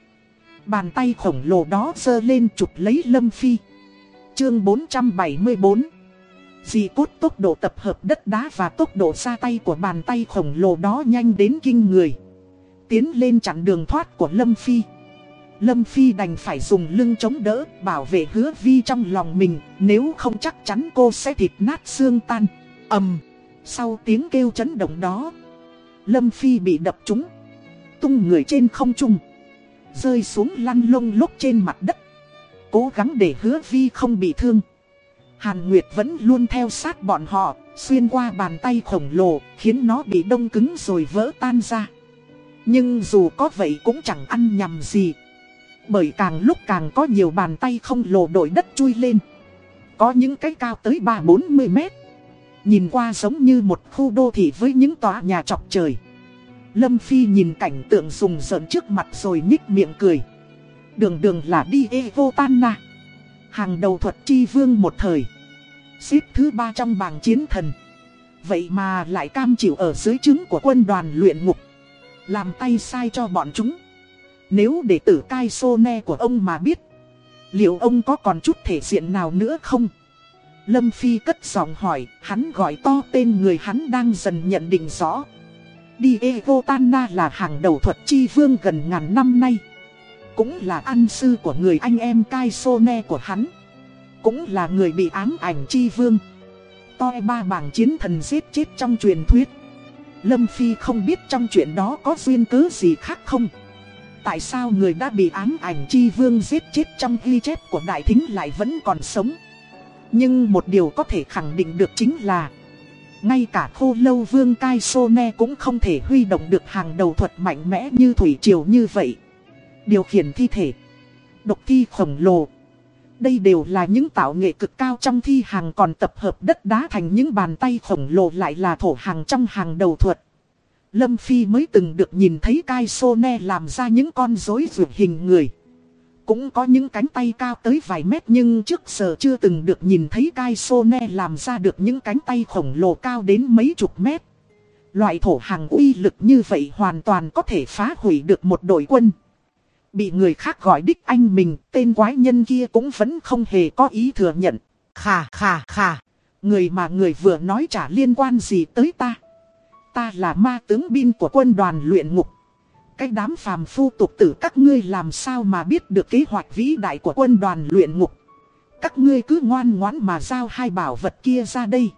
Speaker 1: Bàn tay khổng lồ đó sơ lên chụp lấy Lâm Phi. Chương 474 Dì cốt tốc độ tập hợp đất đá và tốc độ ra tay của bàn tay khổng lồ đó nhanh đến kinh người. Tiến lên chặn đường thoát của Lâm Phi. Lâm Phi đành phải dùng lưng chống đỡ, bảo vệ hứa vi trong lòng mình, nếu không chắc chắn cô sẽ thịt nát xương tan. Ẩm! sau tiếng kêu chấn động đó, Lâm Phi bị đập trúng, tung người trên không trung, rơi xuống lăn lông lốc trên mặt đất. Cố gắng để hứa vi không bị thương. Hàn Nguyệt vẫn luôn theo sát bọn họ, xuyên qua bàn tay khổng lồ, khiến nó bị đông cứng rồi vỡ tan ra. Nhưng dù có vậy cũng chẳng ăn nhầm gì. Bởi càng lúc càng có nhiều bàn tay không lồ đổi đất chui lên. Có những cái cao tới 3-40 mét. Nhìn qua giống như một khu đô thị với những tòa nhà chọc trời. Lâm Phi nhìn cảnh tượng rùng rợn trước mặt rồi nhích miệng cười. Đường đường là đi Evo Tanna. Hàng đầu thuật chi vương một thời. Xếp thứ ba trong bảng chiến thần. Vậy mà lại cam chịu ở dưới trứng của quân đoàn luyện ngục. Làm tay sai cho bọn chúng. Nếu đệ tử Cai Sô Ne của ông mà biết. Liệu ông có còn chút thể diện nào nữa không? Lâm Phi cất giọng hỏi, hắn gọi to tên người hắn đang dần nhận định rõ. Diego Tana là hàng đầu thuật chi vương gần ngàn năm nay. Cũng là ăn sư của người anh em Kai Sone của hắn. Cũng là người bị ám ảnh chi vương. Toi ba bảng chiến thần giết chết trong truyền thuyết. Lâm Phi không biết trong chuyện đó có duyên cớ gì khác không. Tại sao người đã bị ám ảnh chi vương giết chết trong ghi chép của đại thính lại vẫn còn sống. Nhưng một điều có thể khẳng định được chính là ngay cả khô lâu vương Cai Sô Ne cũng không thể huy động được hàng đầu thuật mạnh mẽ như Thủy Triều như vậy. Điều khiển thi thể. Độc thi khổng lồ. Đây đều là những tạo nghệ cực cao trong thi hàng còn tập hợp đất đá thành những bàn tay khổng lồ lại là thổ hàng trong hàng đầu thuật. Lâm Phi mới từng được nhìn thấy Cai Sô Ne làm ra những con rối rượu hình người. Cũng có những cánh tay cao tới vài mét nhưng trước giờ chưa từng được nhìn thấy Cai Sô Ne làm ra được những cánh tay khổng lồ cao đến mấy chục mét. Loại thổ hàng uy lực như vậy hoàn toàn có thể phá hủy được một đội quân. Bị người khác gọi đích anh mình, tên quái nhân kia cũng vẫn không hề có ý thừa nhận. Khà khà khà, người mà người vừa nói chả liên quan gì tới ta. Ta là ma tướng binh của quân đoàn luyện ngục. Cái đám phàm phu tục tử các ngươi làm sao mà biết được kế hoạch vĩ đại của quân đoàn luyện ngục. Các ngươi cứ ngoan ngoãn mà giao hai bảo vật kia ra đây.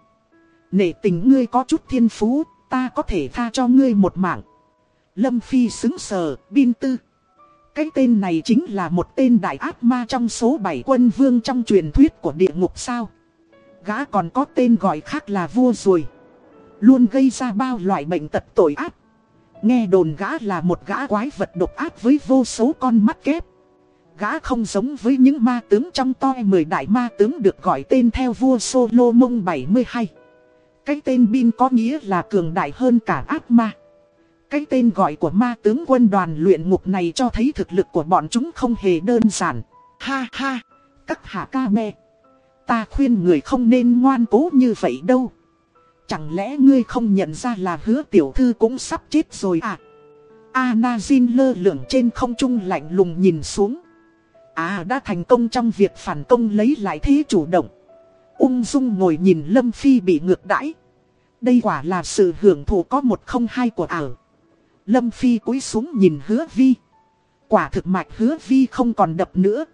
Speaker 1: Nể tình ngươi có chút thiên phú, ta có thể tha cho ngươi một mạng. Lâm Phi xứng sờ, bin tư. Cái tên này chính là một tên đại ác ma trong số 7 quân vương trong truyền thuyết của địa ngục sao. Gã còn có tên gọi khác là vua rồi. Luôn gây ra bao loại bệnh tật tội ác. Nghe đồn gã là một gã quái vật độc ác với vô số con mắt kép. Gã không giống với những ma tướng trong toi 10 đại ma tướng được gọi tên theo vua Solomon 72. Cái tên Bin có nghĩa là cường đại hơn cả ác ma. Cái tên gọi của ma tướng quân đoàn luyện ngục này cho thấy thực lực của bọn chúng không hề đơn giản. Ha ha, các hạ ca me. Ta khuyên người không nên ngoan cố như vậy đâu. Chẳng lẽ ngươi không nhận ra là hứa tiểu thư cũng sắp chết rồi à? Anazin lơ lửng trên không trung lạnh lùng nhìn xuống. À đã thành công trong việc phản công lấy lại thế chủ động. Ung dung ngồi nhìn Lâm Phi bị ngược đãi. Đây quả là sự hưởng thụ có một không hai của ảo. Lâm Phi cúi xuống nhìn hứa vi. Quả thực mạch hứa vi không còn đập nữa.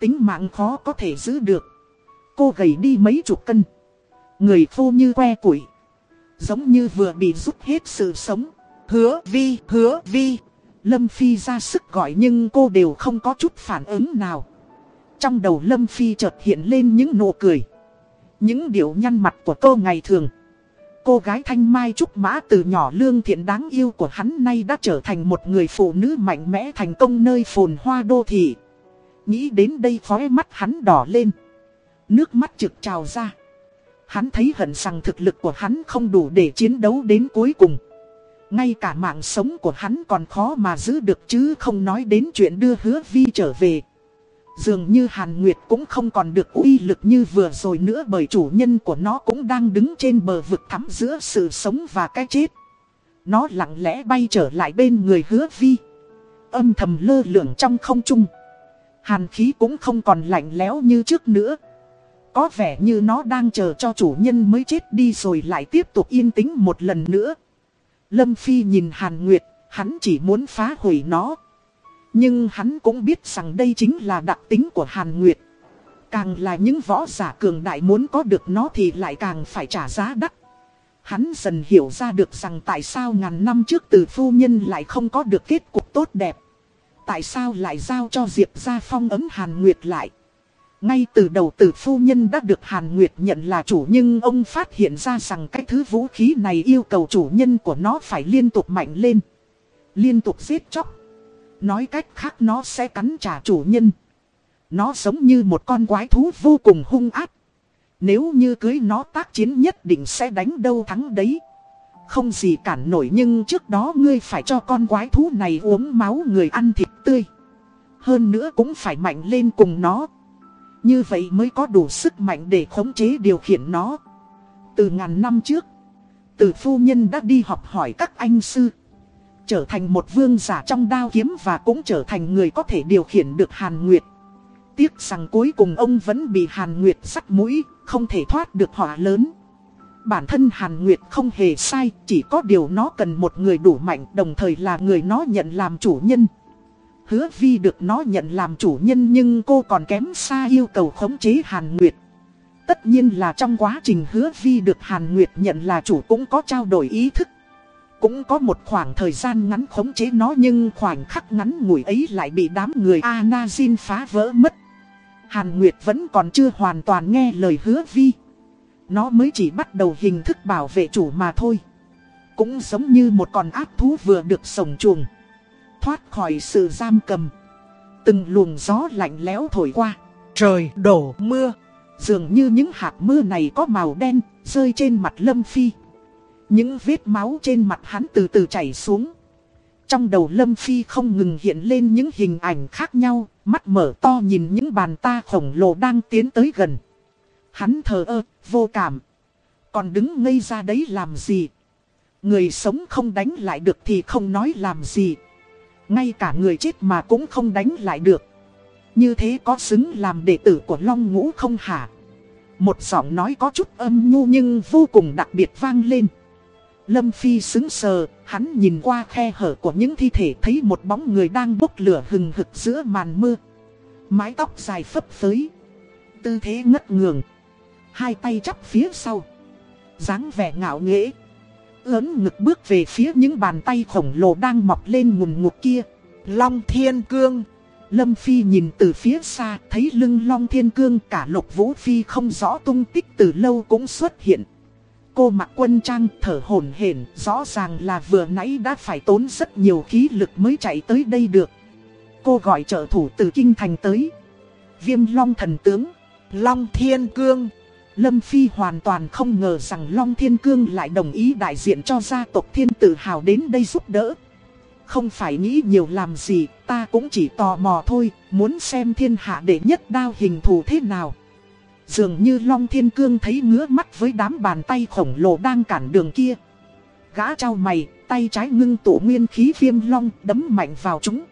Speaker 1: Tính mạng khó có thể giữ được. Cô gầy đi mấy chục cân. Người phô như que củi. Giống như vừa bị rút hết sự sống. Hứa vi, hứa vi. Lâm Phi ra sức gọi nhưng cô đều không có chút phản ứng nào. Trong đầu Lâm Phi chợt hiện lên những nụ cười. Những điều nhăn mặt của cô ngày thường. Cô gái thanh mai trúc mã từ nhỏ lương thiện đáng yêu của hắn nay đã trở thành một người phụ nữ mạnh mẽ thành công nơi phồn hoa đô thị. Nghĩ đến đây khóe mắt hắn đỏ lên. Nước mắt trực trào ra. Hắn thấy hận rằng thực lực của hắn không đủ để chiến đấu đến cuối cùng. Ngay cả mạng sống của hắn còn khó mà giữ được chứ không nói đến chuyện đưa hứa vi trở về. Dường như Hàn Nguyệt cũng không còn được uy lực như vừa rồi nữa bởi chủ nhân của nó cũng đang đứng trên bờ vực thắm giữa sự sống và cái chết. Nó lặng lẽ bay trở lại bên người hứa vi. Âm thầm lơ lửng trong không trung. Hàn khí cũng không còn lạnh lẽo như trước nữa. Có vẻ như nó đang chờ cho chủ nhân mới chết đi rồi lại tiếp tục yên tĩnh một lần nữa. Lâm Phi nhìn Hàn Nguyệt, hắn chỉ muốn phá hủy nó. Nhưng hắn cũng biết rằng đây chính là đặc tính của Hàn Nguyệt. Càng là những võ giả cường đại muốn có được nó thì lại càng phải trả giá đắt. Hắn dần hiểu ra được rằng tại sao ngàn năm trước từ phu nhân lại không có được kết cục tốt đẹp. Tại sao lại giao cho Diệp gia phong ấm Hàn Nguyệt lại. Ngay từ đầu tử phu nhân đã được Hàn Nguyệt nhận là chủ nhưng ông phát hiện ra rằng cái thứ vũ khí này yêu cầu chủ nhân của nó phải liên tục mạnh lên. Liên tục giết chóc. Nói cách khác nó sẽ cắn trả chủ nhân. Nó giống như một con quái thú vô cùng hung ác. Nếu như cưới nó tác chiến nhất định sẽ đánh đâu thắng đấy. Không gì cản nổi nhưng trước đó ngươi phải cho con quái thú này uống máu người ăn thịt tươi. Hơn nữa cũng phải mạnh lên cùng nó. Như vậy mới có đủ sức mạnh để khống chế điều khiển nó. Từ ngàn năm trước, từ phu nhân đã đi học hỏi các anh sư. Trở thành một vương giả trong đao kiếm và cũng trở thành người có thể điều khiển được Hàn Nguyệt. tiếc rằng cuối cùng ông vẫn bị Hàn Nguyệt sắt mũi, không thể thoát được họa lớn. Bản thân Hàn Nguyệt không hề sai, chỉ có điều nó cần một người đủ mạnh đồng thời là người nó nhận làm chủ nhân. Hứa Vi được nó nhận làm chủ nhân nhưng cô còn kém xa yêu cầu khống chế Hàn Nguyệt. Tất nhiên là trong quá trình hứa Vi được Hàn Nguyệt nhận là chủ cũng có trao đổi ý thức. Cũng có một khoảng thời gian ngắn khống chế nó nhưng khoảnh khắc ngắn ngủi ấy lại bị đám người Anazin phá vỡ mất. Hàn Nguyệt vẫn còn chưa hoàn toàn nghe lời hứa Vi. Nó mới chỉ bắt đầu hình thức bảo vệ chủ mà thôi. Cũng giống như một con ác thú vừa được sổng chuồng. Thoát khỏi sự giam cầm. Từng luồng gió lạnh lẽo thổi qua. Trời đổ mưa. Dường như những hạt mưa này có màu đen, rơi trên mặt Lâm Phi. Những vết máu trên mặt hắn từ từ chảy xuống. Trong đầu Lâm Phi không ngừng hiện lên những hình ảnh khác nhau, mắt mở to nhìn những bàn ta khổng lồ đang tiến tới gần. Hắn thờ ơ, vô cảm. Còn đứng ngây ra đấy làm gì? Người sống không đánh lại được thì không nói làm gì. Ngay cả người chết mà cũng không đánh lại được. Như thế có xứng làm đệ tử của Long Ngũ không hả? Một giọng nói có chút âm nhu nhưng vô cùng đặc biệt vang lên. Lâm Phi xứng sờ, hắn nhìn qua khe hở của những thi thể thấy một bóng người đang bốc lửa hừng hực giữa màn mưa. Mái tóc dài phấp phới. Tư thế ngất ngường. Hai tay chắp phía sau. dáng vẻ ngạo nghễ. Ớn ngực bước về phía những bàn tay khổng lồ đang mọc lên ngùn ngụt kia. Long Thiên Cương. Lâm Phi nhìn từ phía xa, thấy lưng Long Thiên Cương cả lục vũ phi không rõ tung tích từ lâu cũng xuất hiện. Cô mặc quân trang thở hổn hển, rõ ràng là vừa nãy đã phải tốn rất nhiều khí lực mới chạy tới đây được. Cô gọi trợ thủ từ Kinh Thành tới. Viêm Long thần tướng, Long Thiên Cương. Lâm Phi hoàn toàn không ngờ rằng Long Thiên Cương lại đồng ý đại diện cho gia tộc Thiên Tử Hào đến đây giúp đỡ. Không phải nghĩ nhiều làm gì, ta cũng chỉ tò mò thôi, muốn xem thiên hạ đệ nhất đao hình thù thế nào. Dường như Long Thiên Cương thấy ngứa mắt với đám bàn tay khổng lồ đang cản đường kia. Gã trao mày, tay trái ngưng tụ nguyên khí viêm long đấm mạnh vào chúng.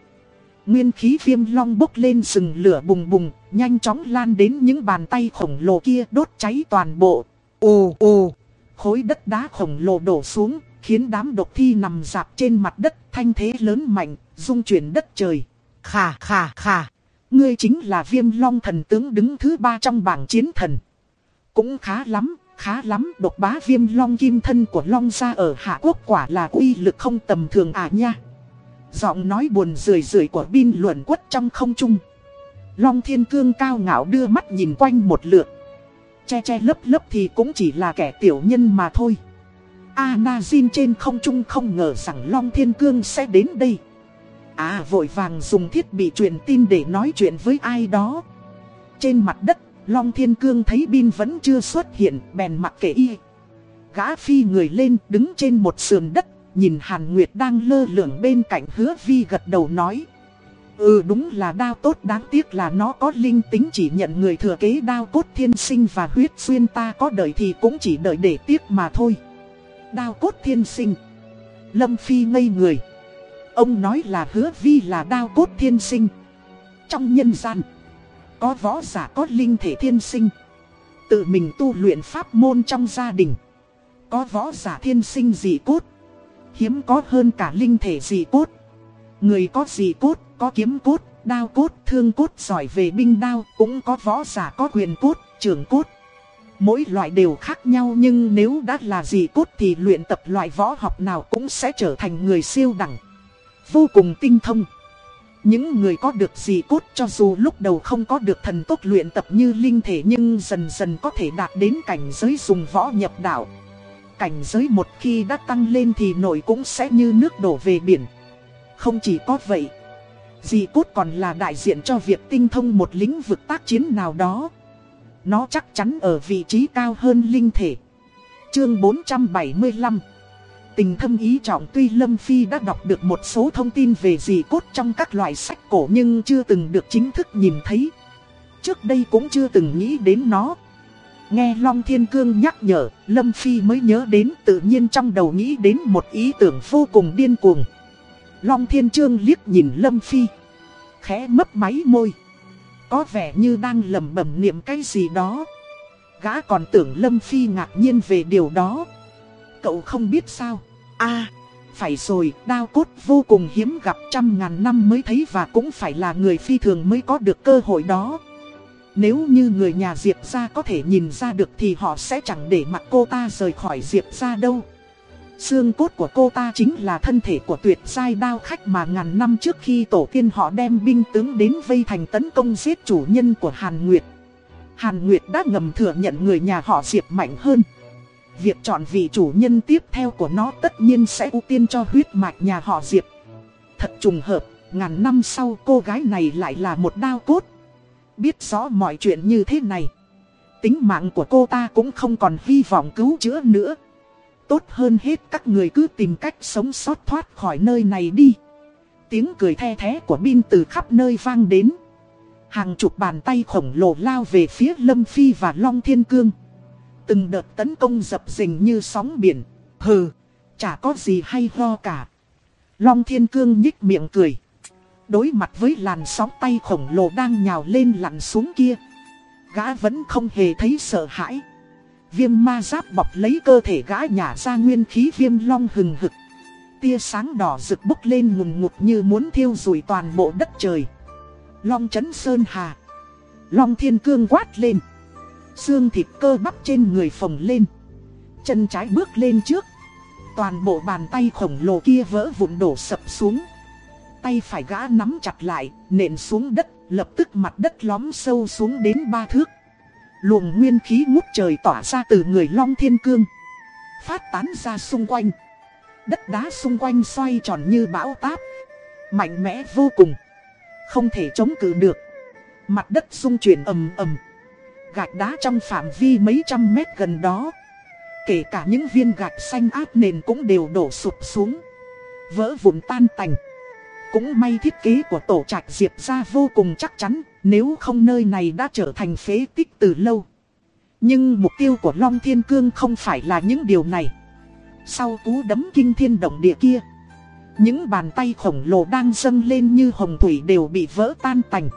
Speaker 1: Nguyên khí viêm long bốc lên rừng lửa bùng bùng, nhanh chóng lan đến những bàn tay khổng lồ kia đốt cháy toàn bộ. Ồ ồ, khối đất đá khổng lồ đổ xuống, khiến đám độc thi nằm dạp trên mặt đất thanh thế lớn mạnh, dung chuyển đất trời. Khà khà khà, ngươi chính là viêm long thần tướng đứng thứ ba trong bảng chiến thần. Cũng khá lắm, khá lắm, độc bá viêm long kim thân của long gia ở Hạ Quốc quả là uy lực không tầm thường à nha. Giọng nói buồn rười rượi của bin luận quất trong không trung. Long thiên cương cao ngạo đưa mắt nhìn quanh một lượt. Che che lấp lấp thì cũng chỉ là kẻ tiểu nhân mà thôi. Anazin trên không trung không ngờ rằng Long Thiên Cương sẽ đến đây. À vội vàng dùng thiết bị truyền tin để nói chuyện với ai đó. Trên mặt đất, Long Thiên Cương thấy Bin vẫn chưa xuất hiện, bèn mặc kệ y. Gã phi người lên đứng trên một sườn đất, nhìn Hàn Nguyệt đang lơ lửng bên cạnh hứa vi gật đầu nói. Ừ đúng là đao tốt đáng tiếc là nó có linh tính chỉ nhận người thừa kế đao cốt thiên sinh và huyết xuyên ta có đợi thì cũng chỉ đợi để tiếc mà thôi. Đao cốt thiên sinh. Lâm Phi ngây người. Ông nói là hứa vi là đao cốt thiên sinh. Trong nhân gian, có võ giả có linh thể thiên sinh. Tự mình tu luyện pháp môn trong gia đình. Có võ giả thiên sinh dị cốt. Hiếm có hơn cả linh thể dị cốt. Người có dị cốt, có kiếm cốt, đao cốt, thương cốt giỏi về binh đao. Cũng có võ giả có quyền cốt, trường cốt. Mỗi loại đều khác nhau nhưng nếu đã là gì cốt thì luyện tập loại võ học nào cũng sẽ trở thành người siêu đẳng vô cùng tinh thông. Những người có được gì cốt cho dù lúc đầu không có được thần tốt luyện tập như linh thể nhưng dần dần có thể đạt đến cảnh giới dùng võ nhập đạo. Cảnh giới một khi đã tăng lên thì nổi cũng sẽ như nước đổ về biển. Không chỉ có vậy, Dì cốt còn là đại diện cho việc tinh thông một lĩnh vực tác chiến nào đó. Nó chắc chắn ở vị trí cao hơn linh thể. Chương 475 Tình thâm ý trọng tuy Lâm Phi đã đọc được một số thông tin về dì cốt trong các loại sách cổ nhưng chưa từng được chính thức nhìn thấy. Trước đây cũng chưa từng nghĩ đến nó. Nghe Long Thiên Cương nhắc nhở, Lâm Phi mới nhớ đến tự nhiên trong đầu nghĩ đến một ý tưởng vô cùng điên cuồng. Long Thiên Trương liếc nhìn Lâm Phi. Khẽ mấp máy môi. Có vẻ như đang lẩm bẩm niệm cái gì đó Gã còn tưởng Lâm Phi ngạc nhiên về điều đó Cậu không biết sao a phải rồi, đao cốt vô cùng hiếm gặp trăm ngàn năm mới thấy và cũng phải là người phi thường mới có được cơ hội đó. Nếu như người nhà Diệp ra có thể nhìn ra được thì họ sẽ chẳng để mặt cô ta rời khỏi Diệp ra đâu. Xương cốt của cô ta chính là thân thể của tuyệt giai đao khách mà ngàn năm trước khi tổ tiên họ đem binh tướng đến vây thành tấn công giết chủ nhân của Hàn Nguyệt. Hàn Nguyệt đã ngầm thừa nhận người nhà họ Diệp mạnh hơn. Việc chọn vị chủ nhân tiếp theo của nó tất nhiên sẽ ưu tiên cho huyết mạch nhà họ Diệp. Thật trùng hợp, ngàn năm sau cô gái này lại là một đao cốt. Biết rõ mọi chuyện như thế này. Tính mạng của cô ta cũng không còn hy vọng cứu chữa nữa. Tốt hơn hết các người cứ tìm cách sống sót thoát khỏi nơi này đi. Tiếng cười the thế của Bin từ khắp nơi vang đến. Hàng chục bàn tay khổng lồ lao về phía Lâm Phi và Long Thiên Cương. Từng đợt tấn công dập dình như sóng biển. Hừ, chả có gì hay ho cả. Long Thiên Cương nhích miệng cười. Đối mặt với làn sóng tay khổng lồ đang nhào lên lặn xuống kia. Gã vẫn không hề thấy sợ hãi. Viêm ma giáp bọc lấy cơ thể gã nhả ra nguyên khí viêm long hừng hực. Tia sáng đỏ rực bốc lên ngùng ngục như muốn thiêu rụi toàn bộ đất trời. Long chấn sơn hà. Long thiên cương quát lên. Xương thịt cơ bắp trên người phồng lên. Chân trái bước lên trước. Toàn bộ bàn tay khổng lồ kia vỡ vụn đổ sập xuống. Tay phải gã nắm chặt lại, nện xuống đất, lập tức mặt đất lóm sâu xuống đến ba thước. Luồng nguyên khí ngút trời tỏa ra từ người Long Thiên Cương. Phát tán ra xung quanh. Đất đá xung quanh xoay tròn như bão táp. Mạnh mẽ vô cùng. Không thể chống cự được. Mặt đất xung chuyển ầm ầm gạch đá trong phạm vi mấy trăm mét gần đó. Kể cả những viên gạch xanh áp nền cũng đều đổ sụp xuống. Vỡ vụn tan tành. Cũng may thiết kế của tổ trạch diệp ra vô cùng chắc chắn, nếu không nơi này đã trở thành phế tích từ lâu. Nhưng mục tiêu của Long Thiên Cương không phải là những điều này. Sau cú đấm kinh thiên động địa kia, những bàn tay khổng lồ đang dâng lên như hồng thủy đều bị vỡ tan tành.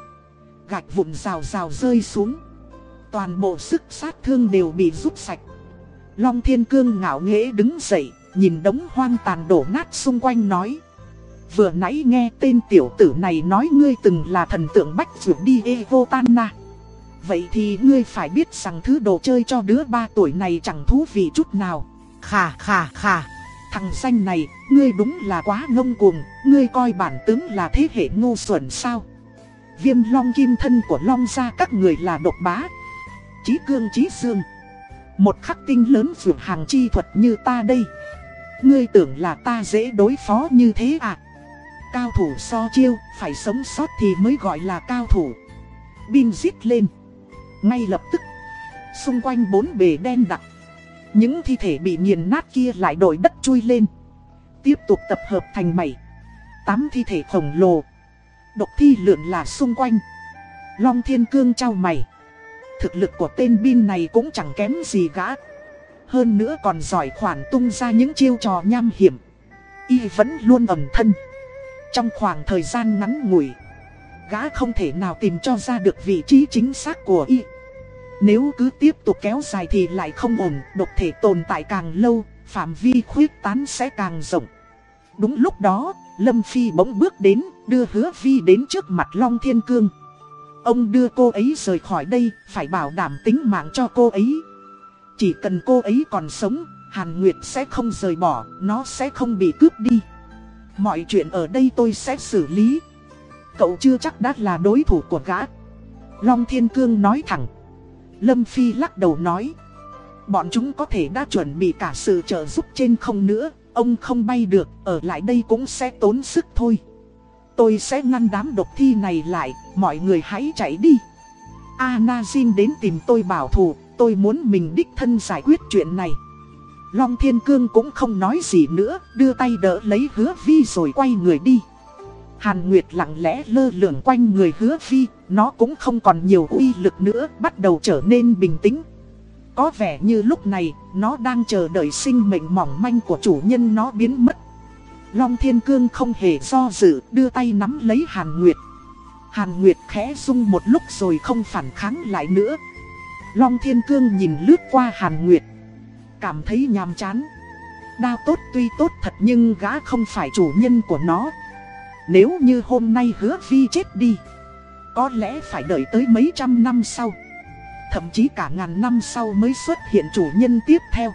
Speaker 1: Gạch vụn rào rào rơi xuống. Toàn bộ sức sát thương đều bị rút sạch Long Thiên Cương ngạo nghễ đứng dậy Nhìn đống hoang tàn đổ nát xung quanh nói Vừa nãy nghe tên tiểu tử này nói ngươi từng là thần tượng bách vượt đi Evotana Vậy thì ngươi phải biết rằng thứ đồ chơi cho đứa ba tuổi này chẳng thú vị chút nào. Khà khà khà. Thằng xanh này, ngươi đúng là quá ngông cuồng. Ngươi coi bản tướng là thế hệ ngu xuẩn sao? Viêm long kim thân của long gia các người là độc bá. Chí cương chí xương Một khắc tinh lớn vượt hàng chi thuật như ta đây. Ngươi tưởng là ta dễ đối phó như thế à? Cao thủ so chiêu, Phải sống sót thì mới gọi là cao thủ. Bin giết lên. Ngay lập tức, Xung quanh bốn bề đen đặc, Những thi thể bị nghiền nát kia lại đổi đất chui lên. Tiếp tục tập hợp thành mảy Tám thi thể khổng lồ. Độc thi lượn là xung quanh. Long thiên cương trao mày. Thực lực của tên Bin này cũng chẳng kém gì gã. Hơn nữa còn giỏi khoản tung ra những chiêu trò nham hiểm. Y vẫn luôn ẩn thân. Trong khoảng thời gian ngắn ngủi Gã không thể nào tìm cho ra được vị trí chính xác của Y Nếu cứ tiếp tục kéo dài thì lại không ổn Độc thể tồn tại càng lâu Phạm vi khuyết tán sẽ càng rộng Đúng lúc đó Lâm Phi bỗng bước đến Đưa hứa Vi đến trước mặt Long Thiên Cương Ông đưa cô ấy rời khỏi đây, phải bảo đảm tính mạng cho cô ấy. Chỉ cần cô ấy còn sống, Hàn Nguyệt sẽ không rời bỏ, nó sẽ không bị cướp đi. Mọi chuyện ở đây tôi sẽ xử lý. Cậu chưa chắc đã là đối thủ của gã. Long Thiên Cương nói thẳng. Lâm Phi lắc đầu nói. Bọn chúng có thể đã chuẩn bị cả sự trợ giúp trên không nữa. Ông không bay được, ở lại đây cũng sẽ tốn sức thôi. Tôi sẽ ngăn đám độc thi này lại, mọi người hãy chạy đi. Anazin đến tìm tôi bảo thủ, tôi muốn mình đích thân giải quyết chuyện này. Long Thiên Cương cũng không nói gì nữa, đưa tay đỡ lấy hứa vi rồi quay người đi. Hàn Nguyệt lặng lẽ lơ lửng quanh người hứa vi, nó cũng không còn nhiều uy lực nữa, bắt đầu trở nên bình tĩnh. Có vẻ như lúc này, nó đang chờ đợi sinh mệnh mỏng manh của chủ nhân nó biến mất. Long Thiên Cương không hề do dự, đưa tay nắm lấy Hàn Nguyệt. Hàn Nguyệt khẽ rung một lúc rồi không phản kháng lại nữa. Long Thiên Cương nhìn lướt qua Hàn Nguyệt. Cảm thấy nhàm chán. Đao tốt tuy tốt thật nhưng gã không phải chủ nhân của nó. Nếu như hôm nay hứa vi chết đi. Có lẽ phải đợi tới mấy trăm năm sau. Thậm chí cả ngàn năm sau mới xuất hiện chủ nhân tiếp theo.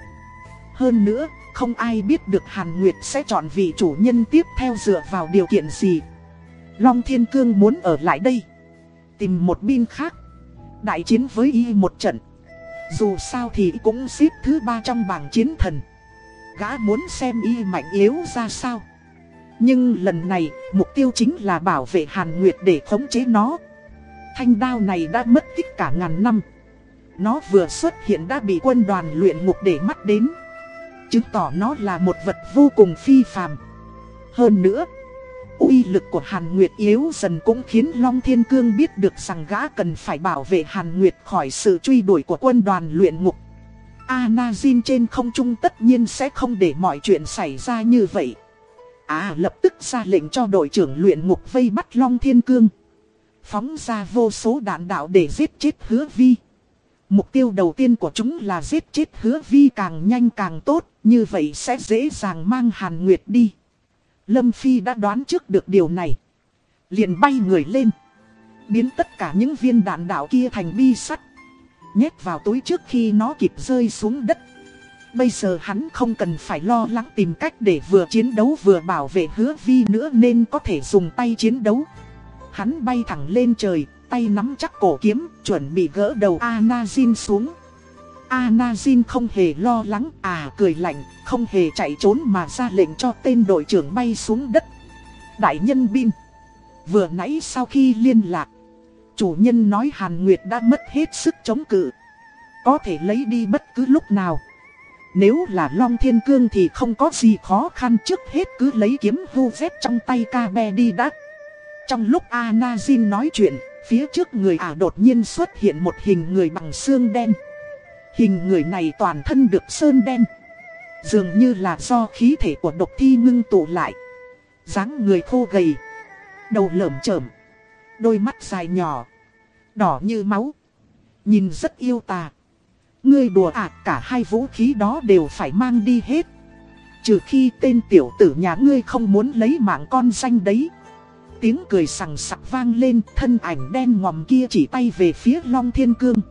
Speaker 1: Hơn nữa, không ai biết được Hàn Nguyệt sẽ chọn vị chủ nhân tiếp theo dựa vào điều kiện gì. Long Thiên Cương muốn ở lại đây. Tìm một binh khác. Đại chiến với y một trận. Dù sao thì cũng xếp thứ ba trong bảng chiến thần. Gã muốn xem y mạnh yếu ra sao. Nhưng lần này, mục tiêu chính là bảo vệ Hàn Nguyệt để khống chế nó. Thanh đao này đã mất tích cả ngàn năm. Nó vừa xuất hiện đã bị quân đoàn luyện ngục để mắt đến. Chứng tỏ nó là một vật vô cùng phi phàm. Hơn nữa, uy lực của Hàn Nguyệt yếu dần cũng khiến Long Thiên Cương biết được rằng gã cần phải bảo vệ Hàn Nguyệt khỏi sự truy đuổi của quân đoàn luyện ngục. Anazin trên không trung tất nhiên sẽ không để mọi chuyện xảy ra như vậy. À lập tức ra lệnh cho đội trưởng luyện ngục vây bắt Long Thiên Cương. Phóng ra vô số đạn đạo để giết chết hứa vi. Mục tiêu đầu tiên của chúng là giết chết hứa vi càng nhanh càng tốt, như vậy sẽ dễ dàng mang Hàn Nguyệt đi. Lâm Phi đã đoán trước được điều này. Liền bay người lên. Biến tất cả những viên đạn đạo kia thành bi sắt. Nhét vào túi trước khi nó kịp rơi xuống đất. Bây giờ hắn không cần phải lo lắng tìm cách để vừa chiến đấu vừa bảo vệ hứa vi nữa nên có thể dùng tay chiến đấu. Hắn bay thẳng lên trời, tay nắm chắc cổ kiếm, chuẩn bị gỡ đầu Anazin xuống. Anazin không hề lo lắng, à cười lạnh, không hề chạy trốn mà ra lệnh cho tên đội trưởng bay xuống đất. Đại nhân Bin, vừa nãy sau khi liên lạc, chủ nhân nói Hàn Nguyệt đã mất hết sức chống cự. Có thể lấy đi bất cứ lúc nào. Nếu là Long Thiên Cương thì không có gì khó khăn trước hết cứ lấy kiếm vu vét trong tay ca be đi đã. Trong lúc Anazin nói chuyện, phía trước người ả đột nhiên xuất hiện một hình người bằng xương đen. Hình người này toàn thân được sơn đen. Dường như là do khí thể của độc thi ngưng tụ lại. dáng người khô gầy. Đầu lởm chởm. Đôi mắt dài nhỏ. Đỏ như máu. Nhìn rất yêu tà. Ngươi đùa à cả hai vũ khí đó đều phải mang đi hết. Trừ khi tên tiểu tử nhà ngươi không muốn lấy mạng con danh đấy. Tiếng cười sằng sặc vang lên, thân ảnh đen ngòm kia chỉ tay về phía Long Thiên Cương.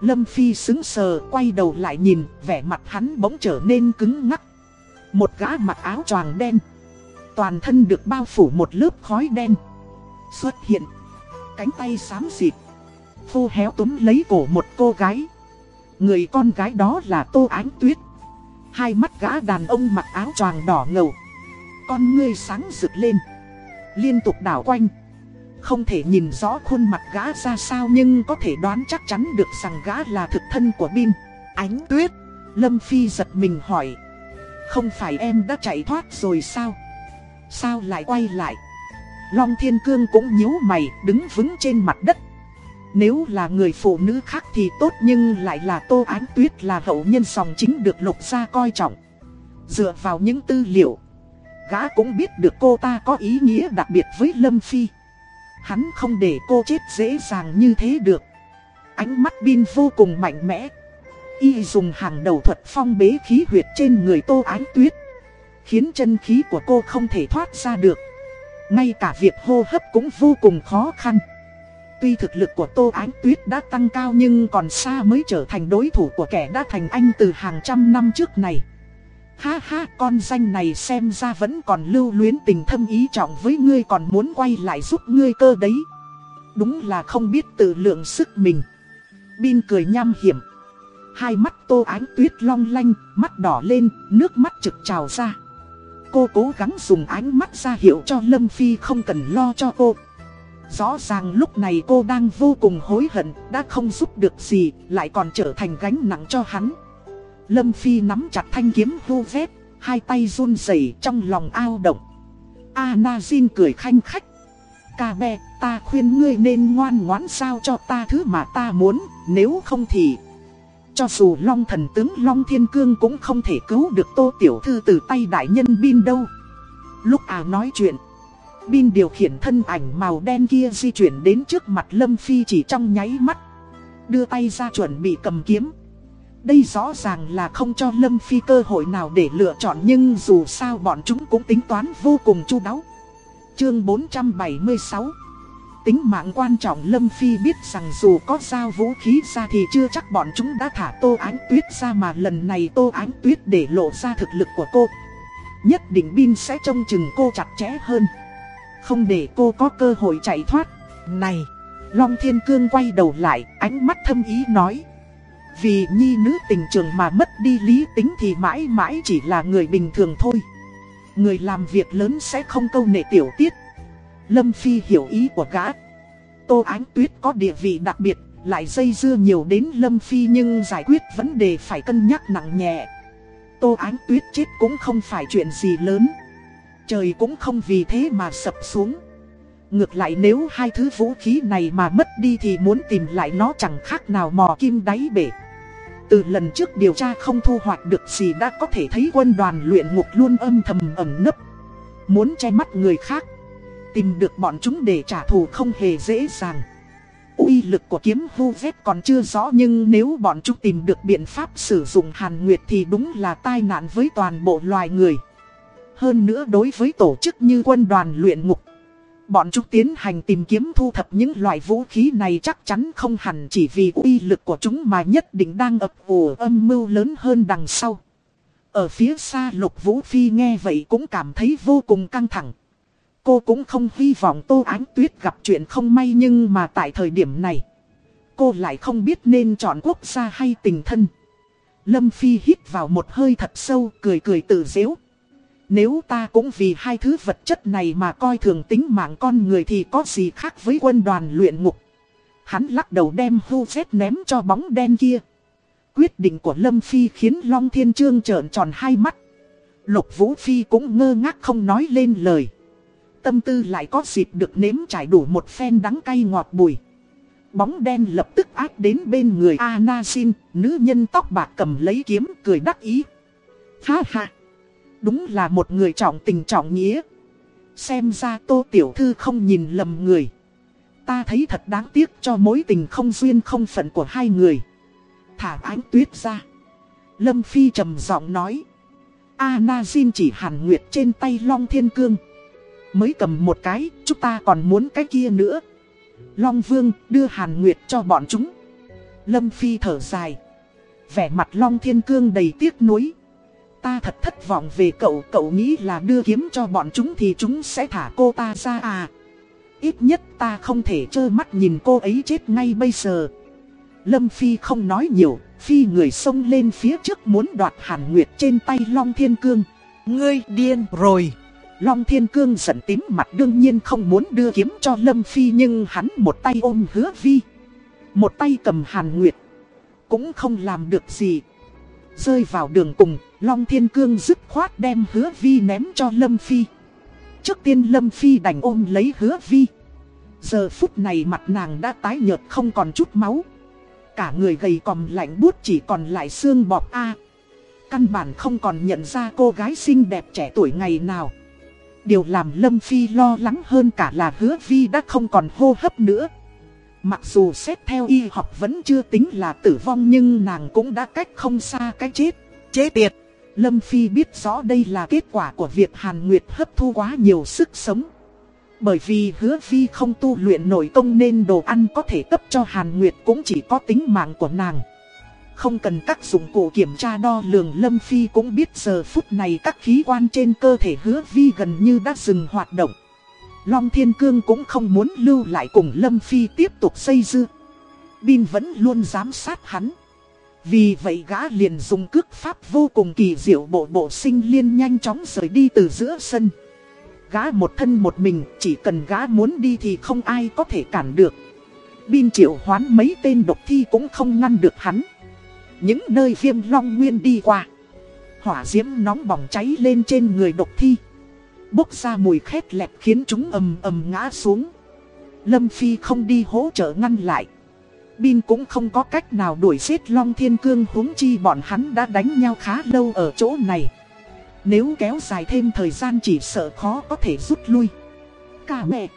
Speaker 1: Lâm Phi xứng sờ, quay đầu lại nhìn, vẻ mặt hắn bỗng trở nên cứng ngắc. Một gã mặc áo choàng đen. Toàn thân được bao phủ một lớp khói đen. Xuất hiện. Cánh tay xám xịt. Phô héo túm lấy cổ một cô gái. Người con gái đó là Tô Ánh Tuyết. Hai mắt gã đàn ông mặc áo choàng đỏ ngầu. Con ngươi sáng rực lên. Liên tục đảo quanh. Không thể nhìn rõ khuôn mặt gã ra sao nhưng có thể đoán chắc chắn được rằng gã là thực thân của Bin. Ánh Tuyết. Lâm Phi giật mình hỏi. Không phải em đã chạy thoát rồi sao? Sao lại quay lại? Long Thiên Cương cũng nhíu mày đứng vững trên mặt đất nếu là người phụ nữ khác thì tốt nhưng lại là Tô Ánh Tuyết là hậu nhân sòng chính được lục gia coi trọng. Dựa vào những tư liệu, gã cũng biết được cô ta có ý nghĩa đặc biệt với Lâm Phi. Hắn không để cô chết dễ dàng như thế được. Ánh mắt Bin vô cùng mạnh mẽ. Y dùng hàng đầu thuật phong bế khí huyệt trên người Tô Ánh Tuyết. Khiến chân khí của cô không thể thoát ra được. Ngay cả việc hô hấp cũng vô cùng khó khăn. Tuy thực lực của Tô Ánh Tuyết đã tăng cao nhưng còn xa mới trở thành đối thủ của kẻ đã thành anh từ hàng trăm năm trước này. Ha ha, con danh này xem ra vẫn còn lưu luyến tình thâm ý trọng với ngươi còn muốn quay lại giúp ngươi cơ đấy. Đúng là không biết tự lượng sức mình. Bin cười nham hiểm. Hai mắt Tô Ánh Tuyết long lanh, mắt đỏ lên, nước mắt trực trào ra. Cô cố gắng dùng ánh mắt ra hiệu cho Lâm Phi không cần lo cho cô. Rõ ràng lúc này cô đang vô cùng hối hận, đã không giúp được gì, lại còn trở thành gánh nặng cho hắn. Lâm Phi nắm chặt thanh kiếm hô vét, hai tay run rẩy trong lòng ao động. Anazin cười khanh khách. Cà bè, ta khuyên ngươi nên ngoan ngoãn sao cho ta thứ mà ta muốn, nếu không thì... Cho dù Long thần tướng Long Thiên Cương cũng không thể cứu được Tô Tiểu Thư từ tay đại nhân Bin đâu. Lúc à nói chuyện, Bin điều khiển thân ảnh màu đen kia di chuyển đến trước mặt Lâm Phi chỉ trong nháy mắt. Đưa tay ra chuẩn bị cầm kiếm. Đây rõ ràng là không cho Lâm Phi cơ hội nào để lựa chọn nhưng dù sao bọn chúng cũng tính toán vô cùng chu đáo. Chương 476 Tính mạng quan trọng Lâm Phi biết rằng dù có giao vũ khí ra thì chưa chắc bọn chúng đã thả Tô Ánh Tuyết ra mà lần này Tô Ánh Tuyết để lộ ra thực lực của cô. Nhất định Bin sẽ trông chừng cô chặt chẽ hơn. Không để cô có cơ hội chạy thoát. Này, Long Thiên Cương quay đầu lại, ánh mắt thâm ý nói. Vì nhi nữ tình trường mà mất đi lý tính thì mãi mãi chỉ là người bình thường thôi. Người làm việc lớn sẽ không câu nệ tiểu tiết. Lâm Phi hiểu ý của gã. Tô Ánh Tuyết có địa vị đặc biệt, lại dây dưa nhiều đến Lâm Phi nhưng giải quyết vấn đề phải cân nhắc nặng nhẹ. Tô Ánh Tuyết chết cũng không phải chuyện gì lớn. Trời cũng không vì thế mà sập xuống. Ngược lại nếu hai thứ vũ khí này mà mất đi thì muốn tìm lại nó chẳng khác nào mò kim đáy bể. Từ lần trước điều tra không thu hoạch được gì đã có thể thấy quân đoàn luyện ngục luôn âm thầm ẩn nấp. Muốn che mắt người khác. Tìm được bọn chúng để trả thù không hề dễ dàng. uy lực của kiếm vu vết còn chưa rõ nhưng nếu bọn chúng tìm được biện pháp sử dụng hàn nguyệt thì đúng là tai nạn với toàn bộ loài người. Hơn nữa đối với tổ chức như quân đoàn luyện ngục Bọn chúng tiến hành tìm kiếm thu thập những loại vũ khí này chắc chắn không hẳn chỉ vì uy lực của chúng mà nhất định đang ập ủ âm mưu lớn hơn đằng sau. Ở phía xa lục vũ phi nghe vậy cũng cảm thấy vô cùng căng thẳng. Cô cũng không hy vọng Tô Ánh Tuyết gặp chuyện không may nhưng mà tại thời điểm này, cô lại không biết nên chọn quốc gia hay tình thân. Lâm Phi hít vào một hơi thật sâu cười cười tự dễu. Nếu ta cũng vì hai thứ vật chất này mà coi thường tính mạng con người thì có gì khác với quân đoàn luyện ngục. Hắn lắc đầu đem hưu phép ném cho bóng đen kia. Quyết định của Lâm Phi khiến Long Thiên Trương trợn tròn hai mắt. Lục Vũ Phi cũng ngơ ngác không nói lên lời. Tâm tư lại có dịp được nếm trải đủ một phen đắng cay ngọt bùi. Bóng đen lập tức áp đến bên người Anasin, nữ nhân tóc bạc cầm lấy kiếm cười đắc ý. Ha ha! Đúng là một người trọng tình trọng nghĩa. Xem ra tô tiểu thư không nhìn lầm người. Ta thấy thật đáng tiếc cho mối tình không duyên không phận của hai người. Thả ánh tuyết ra. Lâm Phi trầm giọng nói. a na xin chỉ hàn nguyệt trên tay Long Thiên Cương. Mới cầm một cái, chúng ta còn muốn cái kia nữa. Long Vương đưa hàn nguyệt cho bọn chúng. Lâm Phi thở dài. Vẻ mặt Long Thiên Cương đầy tiếc nuối. Ta thật thất vọng về cậu, cậu nghĩ là đưa kiếm cho bọn chúng thì chúng sẽ thả cô ta ra à. Ít nhất ta không thể trơ mắt nhìn cô ấy chết ngay bây giờ. Lâm Phi không nói nhiều, Phi người xông lên phía trước muốn đoạt Hàn Nguyệt trên tay Long Thiên Cương. Ngươi điên rồi. Long Thiên Cương giận tím mặt đương nhiên không muốn đưa kiếm cho Lâm Phi nhưng hắn một tay ôm hứa vi. Một tay cầm Hàn Nguyệt. Cũng không làm được gì. Rơi vào đường cùng, Long Thiên Cương dứt khoát đem hứa vi ném cho Lâm Phi. Trước tiên Lâm Phi đành ôm lấy hứa vi. Giờ phút này mặt nàng đã tái nhợt không còn chút máu. Cả người gầy còm lạnh bút chỉ còn lại xương bọt A. Căn bản không còn nhận ra cô gái xinh đẹp trẻ tuổi ngày nào. Điều làm Lâm Phi lo lắng hơn cả là hứa vi đã không còn hô hấp nữa. Mặc dù xét theo y học vẫn chưa tính là tử vong nhưng nàng cũng đã cách không xa cái chết. Chế tiệt! Lâm Phi biết rõ đây là kết quả của việc Hàn Nguyệt hấp thu quá nhiều sức sống. Bởi vì hứa Phi không tu luyện nổi công nên đồ ăn có thể cấp cho Hàn Nguyệt cũng chỉ có tính mạng của nàng. Không cần các dụng cụ kiểm tra đo lường, Lâm Phi cũng biết giờ phút này các khí quan trên cơ thể hứa Vi gần như đã dừng hoạt động. Long Thiên Cương cũng không muốn lưu lại cùng Lâm Phi tiếp tục xây dư. Bin vẫn luôn giám sát hắn. Vì vậy gã liền dùng cước pháp vô cùng kỳ diệu bộ bộ sinh liên nhanh chóng rời đi từ giữa sân. Gã một thân một mình, chỉ cần gã muốn đi thì không ai có thể cản được. Bin triệu hoán mấy tên độc thi cũng không ngăn được hắn. Những nơi viêm long nguyên đi qua. Hỏa diễm nóng bỏng cháy lên trên người độc thi. Bốc ra mùi khét lẹt khiến chúng ầm ầm ngã xuống. Lâm Phi không đi hỗ trợ ngăn lại. Bin cũng không có cách nào đuổi giết Long Thiên Cương huống chi bọn hắn đã đánh nhau khá lâu ở chỗ này. Nếu kéo dài thêm thời gian chỉ sợ khó có thể rút lui. cả mẹ.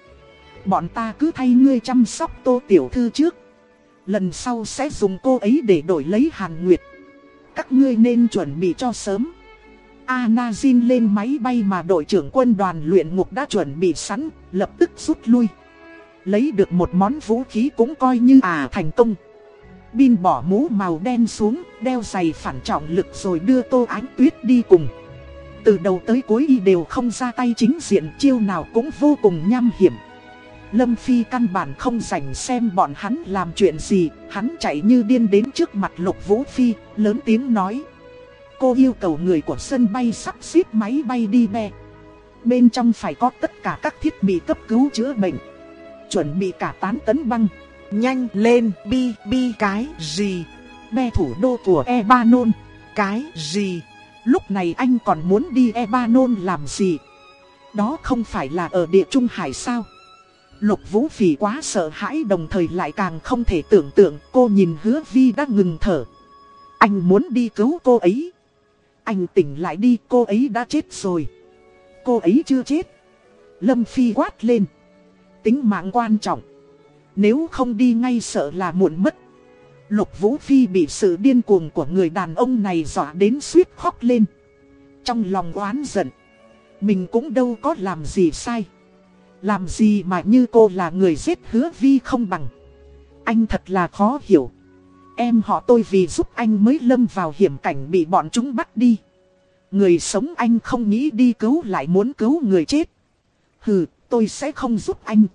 Speaker 1: Bọn ta cứ thay ngươi chăm sóc tô tiểu thư trước. Lần sau sẽ dùng cô ấy để đổi lấy Hàn Nguyệt. Các ngươi nên chuẩn bị cho sớm. Anazin lên máy bay mà đội trưởng quân đoàn luyện ngục đã chuẩn bị sẵn, lập tức rút lui. Lấy được một món vũ khí cũng coi như à thành công. Bin bỏ mũ màu đen xuống, đeo giày phản trọng lực rồi đưa Tô Ánh Tuyết đi cùng. Từ đầu tới cuối y đều không ra tay chính diện chiêu nào cũng vô cùng nham hiểm. Lâm Phi căn bản không rảnh xem bọn hắn làm chuyện gì, hắn chạy như điên đến trước mặt Lục Vũ Phi, lớn tiếng nói. Cô yêu cầu người của sân bay sắp xếp máy bay đi be. Bên trong phải có tất cả các thiết bị cấp cứu chữa bệnh. Chuẩn bị cả tán tấn băng.
Speaker 2: Nhanh lên, bi, bi cái gì?
Speaker 1: Be thủ đô của Ebanon.
Speaker 2: Cái gì?
Speaker 1: Lúc này anh còn muốn đi Ebanon làm gì? Đó không phải là ở địa Trung Hải sao? Lục Vũ Phỉ quá sợ hãi đồng thời lại càng không thể tưởng tượng cô nhìn hứa vi đã ngừng thở. Anh muốn đi cứu cô ấy. Anh tỉnh lại đi, cô ấy đã chết rồi. Cô ấy chưa chết. Lâm Phi quát lên. Tính mạng quan trọng. Nếu không đi ngay sợ là muộn mất. Lục Vũ Phi bị sự điên cuồng của người đàn ông này dọa đến suýt khóc lên. Trong lòng oán giận. Mình cũng đâu có làm gì sai. Làm gì mà như cô là người giết hứa vi không bằng. Anh thật là khó hiểu. Em họ tôi vì giúp anh mới lâm vào hiểm cảnh bị bọn chúng bắt đi. Người sống anh không nghĩ đi cứu lại muốn cứu người chết. Hừ, tôi sẽ không giúp anh.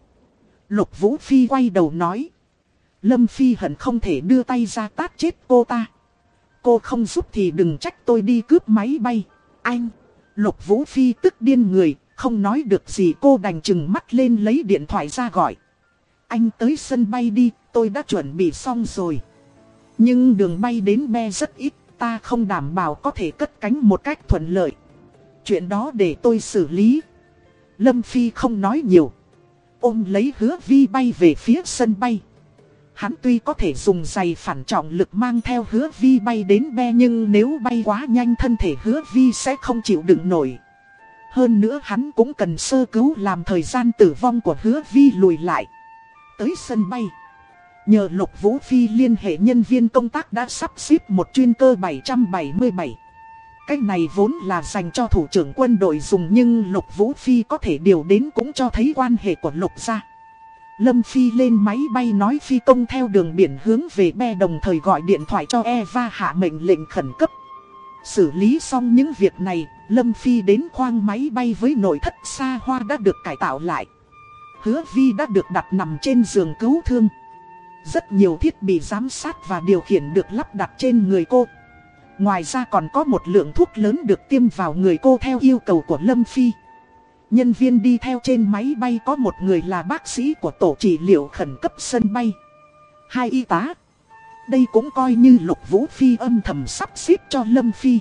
Speaker 1: Lục Vũ Phi quay đầu nói. Lâm Phi hận không thể đưa tay ra tát chết cô ta. Cô không giúp thì đừng trách tôi đi cướp máy bay. Anh, Lục Vũ Phi tức điên người, không nói được gì cô đành chừng mắt lên lấy điện thoại ra gọi. Anh tới sân bay đi, tôi đã chuẩn bị xong rồi. Nhưng đường bay đến be rất ít, ta không đảm bảo có thể cất cánh một cách thuận lợi. Chuyện đó để tôi xử lý. Lâm Phi không nói nhiều. Ôm lấy hứa vi bay về phía sân bay. Hắn tuy có thể dùng giày phản trọng lực mang theo hứa vi bay đến be nhưng nếu bay quá nhanh thân thể hứa vi sẽ không chịu đựng nổi. Hơn nữa hắn cũng cần sơ cứu làm thời gian tử vong của hứa vi lùi lại. Tới sân bay. Nhờ Lục Vũ Phi liên hệ nhân viên công tác đã sắp xếp một chuyên cơ 777. Cách này vốn là dành cho thủ trưởng quân đội dùng nhưng Lục Vũ Phi có thể điều đến cũng cho thấy quan hệ của Lục gia. Lâm Phi lên máy bay nói phi công theo đường biển hướng về be đồng thời gọi điện thoại cho Eva hạ mệnh lệnh khẩn cấp. Xử lý xong những việc này, Lâm Phi đến khoang máy bay với nội thất xa hoa đã được cải tạo lại. Hứa Vi đã được đặt nằm trên giường cứu thương. Rất nhiều thiết bị giám sát và điều khiển được lắp đặt trên người cô. Ngoài ra còn có một lượng thuốc lớn được tiêm vào người cô theo yêu cầu của Lâm Phi. Nhân viên đi theo trên máy bay có một người là bác sĩ của tổ trị liệu khẩn cấp sân bay. Hai y tá. Đây cũng coi như Lục Vũ Phi âm thầm sắp xếp cho Lâm Phi.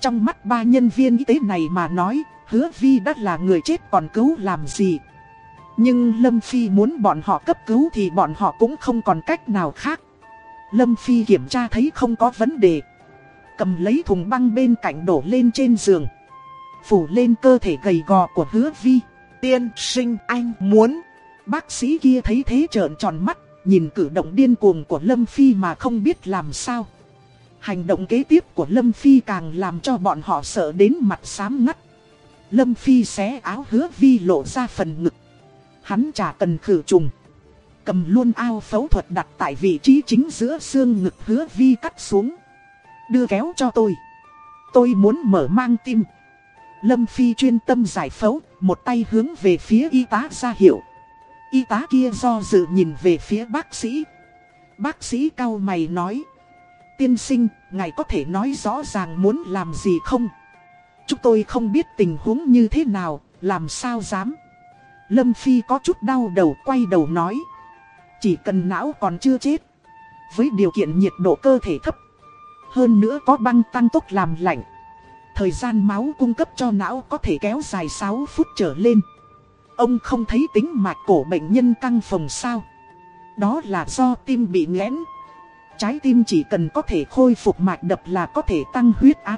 Speaker 1: Trong mắt ba nhân viên y tế này mà nói, hứa Vi đã là người chết còn cứu làm gì. Nhưng Lâm Phi muốn bọn họ cấp cứu thì bọn họ cũng không còn cách nào khác. Lâm Phi kiểm tra thấy không có vấn đề. Cầm lấy thùng băng bên cạnh đổ lên trên giường. Phủ lên cơ thể gầy gò của hứa Vi. Tiên sinh anh muốn. Bác sĩ kia thấy thế trợn tròn mắt, nhìn cử động điên cuồng của Lâm Phi mà không biết làm sao. Hành động kế tiếp của Lâm Phi càng làm cho bọn họ sợ đến mặt xám ngắt. Lâm Phi xé áo hứa vi lộ ra phần ngực. Hắn chả cần khử trùng. Cầm luôn ao phẫu thuật đặt tại vị trí chính giữa xương ngực hứa vi cắt xuống. Đưa kéo cho tôi. Tôi muốn mở mang tim. Lâm Phi chuyên tâm giải phẫu, một tay hướng về phía y tá ra hiệu. Y tá kia do dự nhìn về phía bác sĩ. Bác sĩ cao mày nói. Tiên sinh, ngài có thể nói rõ ràng muốn làm gì không? Chúng tôi không biết tình huống như thế nào, làm sao dám? Lâm Phi có chút đau đầu quay đầu nói. Chỉ cần não còn chưa chết. Với điều kiện nhiệt độ cơ thể thấp. Hơn nữa có băng tăng tốc làm lạnh. Thời gian máu cung cấp cho não có thể kéo dài 6 phút trở lên. Ông không thấy tính mạch cổ bệnh nhân căng phòng sao. Đó là do tim bị nghẽn. Trái tim chỉ cần có thể khôi phục mạch đập là có thể tăng huyết áp.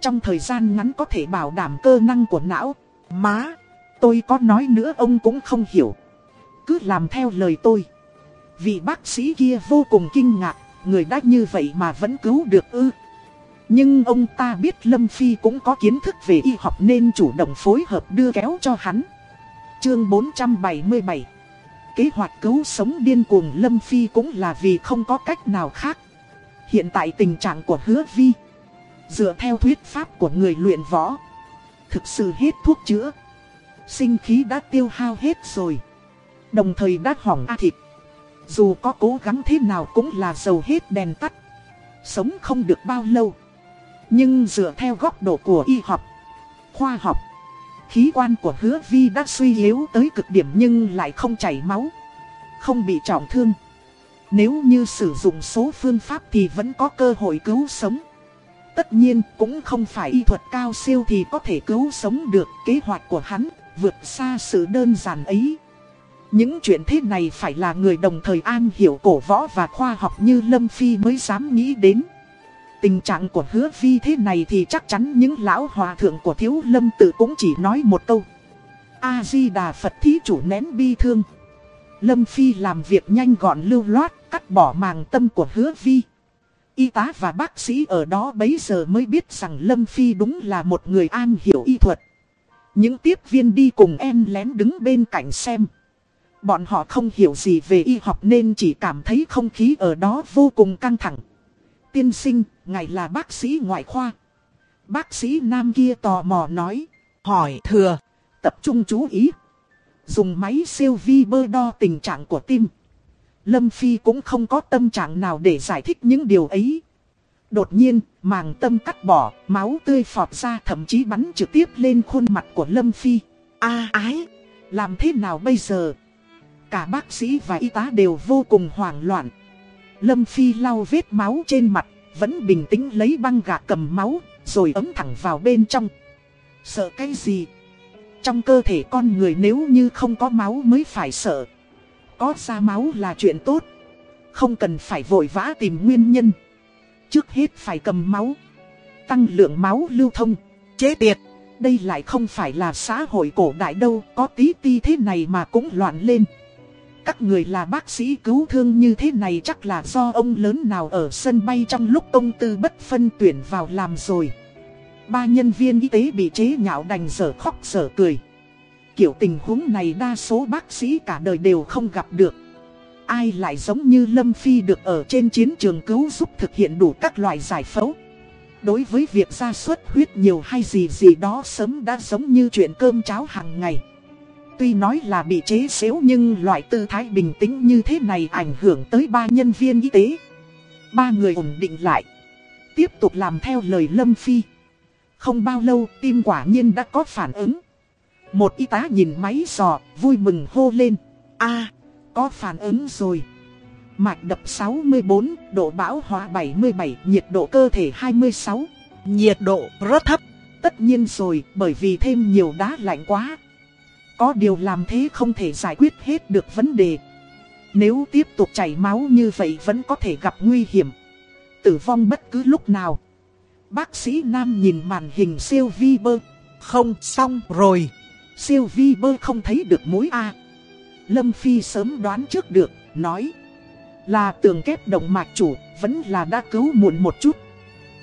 Speaker 1: Trong thời gian ngắn có thể bảo đảm cơ năng của não.
Speaker 2: Má,
Speaker 1: Tôi có nói nữa ông cũng không hiểu. Cứ làm theo lời tôi. Vị bác sĩ kia vô cùng kinh ngạc, người đã như vậy mà vẫn cứu được ư. Nhưng ông ta biết Lâm Phi cũng có kiến thức về y học nên chủ động phối hợp đưa kéo cho hắn. Chương 477 Kế hoạch cứu sống điên cuồng Lâm Phi cũng là vì không có cách nào khác. Hiện tại tình trạng của hứa vi Dựa theo thuyết pháp của người luyện võ Thực sự hết thuốc chữa Sinh khí đã tiêu hao hết rồi. Đồng thời đã hỏng a thịt. Dù có cố gắng thế nào cũng là dầu hết đèn tắt. Sống không được bao lâu. Nhưng dựa theo góc độ của y học, Khoa học, Khí quan của hứa vi đã suy yếu tới cực điểm nhưng lại không chảy máu, Không bị trọng thương. Nếu như sử dụng số phương pháp thì vẫn có cơ hội cứu sống. Tất nhiên cũng không phải y thuật cao siêu thì có thể cứu sống được kế hoạch của hắn vượt xa sự đơn giản ấy. Những chuyện thế này phải là người đồng thời an hiểu cổ võ và khoa học như Lâm Phi mới dám nghĩ đến. Tình trạng của hứa vi thế này thì chắc chắn những lão hòa thượng của thiếu lâm tự cũng chỉ nói một câu. A-di-đà Phật thí chủ nén bi thương. Lâm Phi làm việc nhanh gọn lưu loát, cắt bỏ màng tâm của hứa vi. Y tá và bác sĩ ở đó bấy giờ mới biết rằng Lâm Phi đúng là một người an hiểu y thuật. Những tiếp viên đi cùng em lén đứng bên cạnh xem. Bọn họ không hiểu gì về y học nên chỉ cảm thấy không khí ở đó vô cùng căng thẳng. Tiên sinh, ngài là bác sĩ ngoại khoa. Bác sĩ nam kia tò mò nói.
Speaker 2: Hỏi thừa.
Speaker 1: Tập trung chú ý. Dùng máy siêu vi bơ đo tình trạng của tim. Lâm Phi cũng không có tâm trạng nào để giải thích những điều ấy. Đột nhiên, màng tâm cắt bỏ, máu tươi phọt ra thậm chí bắn trực tiếp lên khuôn mặt của Lâm Phi. a ái, làm thế nào bây giờ? Cả bác sĩ và y tá đều vô cùng hoảng loạn. Lâm Phi lau vết máu trên mặt, vẫn bình tĩnh lấy băng gạc cầm máu, rồi ấm thẳng vào bên trong. Sợ cái gì? Trong cơ thể con người nếu như không có máu mới phải sợ. Có ra máu là chuyện tốt. Không cần phải vội vã tìm nguyên nhân. Trước hết phải cầm máu. Tăng lượng máu lưu thông.
Speaker 2: Chế tiệt.
Speaker 1: Đây lại không phải là xã hội cổ đại đâu. Có tí ti thế này mà cũng loạn lên. Các người là bác sĩ cứu thương như thế này chắc là do ông lớn nào ở sân bay trong lúc công tư bất phân tuyển vào làm rồi. Ba nhân viên y tế bị chế nhạo đành dở khóc dở cười. Kiểu tình huống này đa số bác sĩ cả đời đều không gặp được. Ai lại giống như Lâm Phi được ở trên chiến trường cứu giúp thực hiện đủ các loại giải phẫu. Đối với việc ra suất huyết nhiều hay gì gì đó sớm đã giống như chuyện cơm cháo hàng ngày. Tuy nói là bị chế xếu nhưng loại tư thái bình tĩnh như thế này ảnh hưởng tới ba nhân viên y tế. Ba người ổn định lại. Tiếp tục làm theo lời Lâm Phi. Không bao lâu tim quả nhiên đã có phản ứng. Một y tá nhìn máy dò, vui mừng hô lên. a có phản ứng rồi. Mạch đập 64, độ bão hòa 77, nhiệt độ cơ thể 26.
Speaker 2: Nhiệt độ rất thấp.
Speaker 1: Tất nhiên rồi, bởi vì thêm nhiều đá lạnh quá. Có điều làm thế không thể giải quyết hết được vấn đề. Nếu tiếp tục chảy máu như vậy vẫn có thể gặp nguy hiểm. Tử vong bất cứ lúc nào. Bác sĩ Nam nhìn màn hình siêu vi bơ.
Speaker 2: Không xong rồi.
Speaker 1: Siêu vi bơ không thấy được mối A. Lâm Phi sớm đoán trước được, nói. Là tường kép động mạch chủ, vẫn là đã cứu muộn một chút.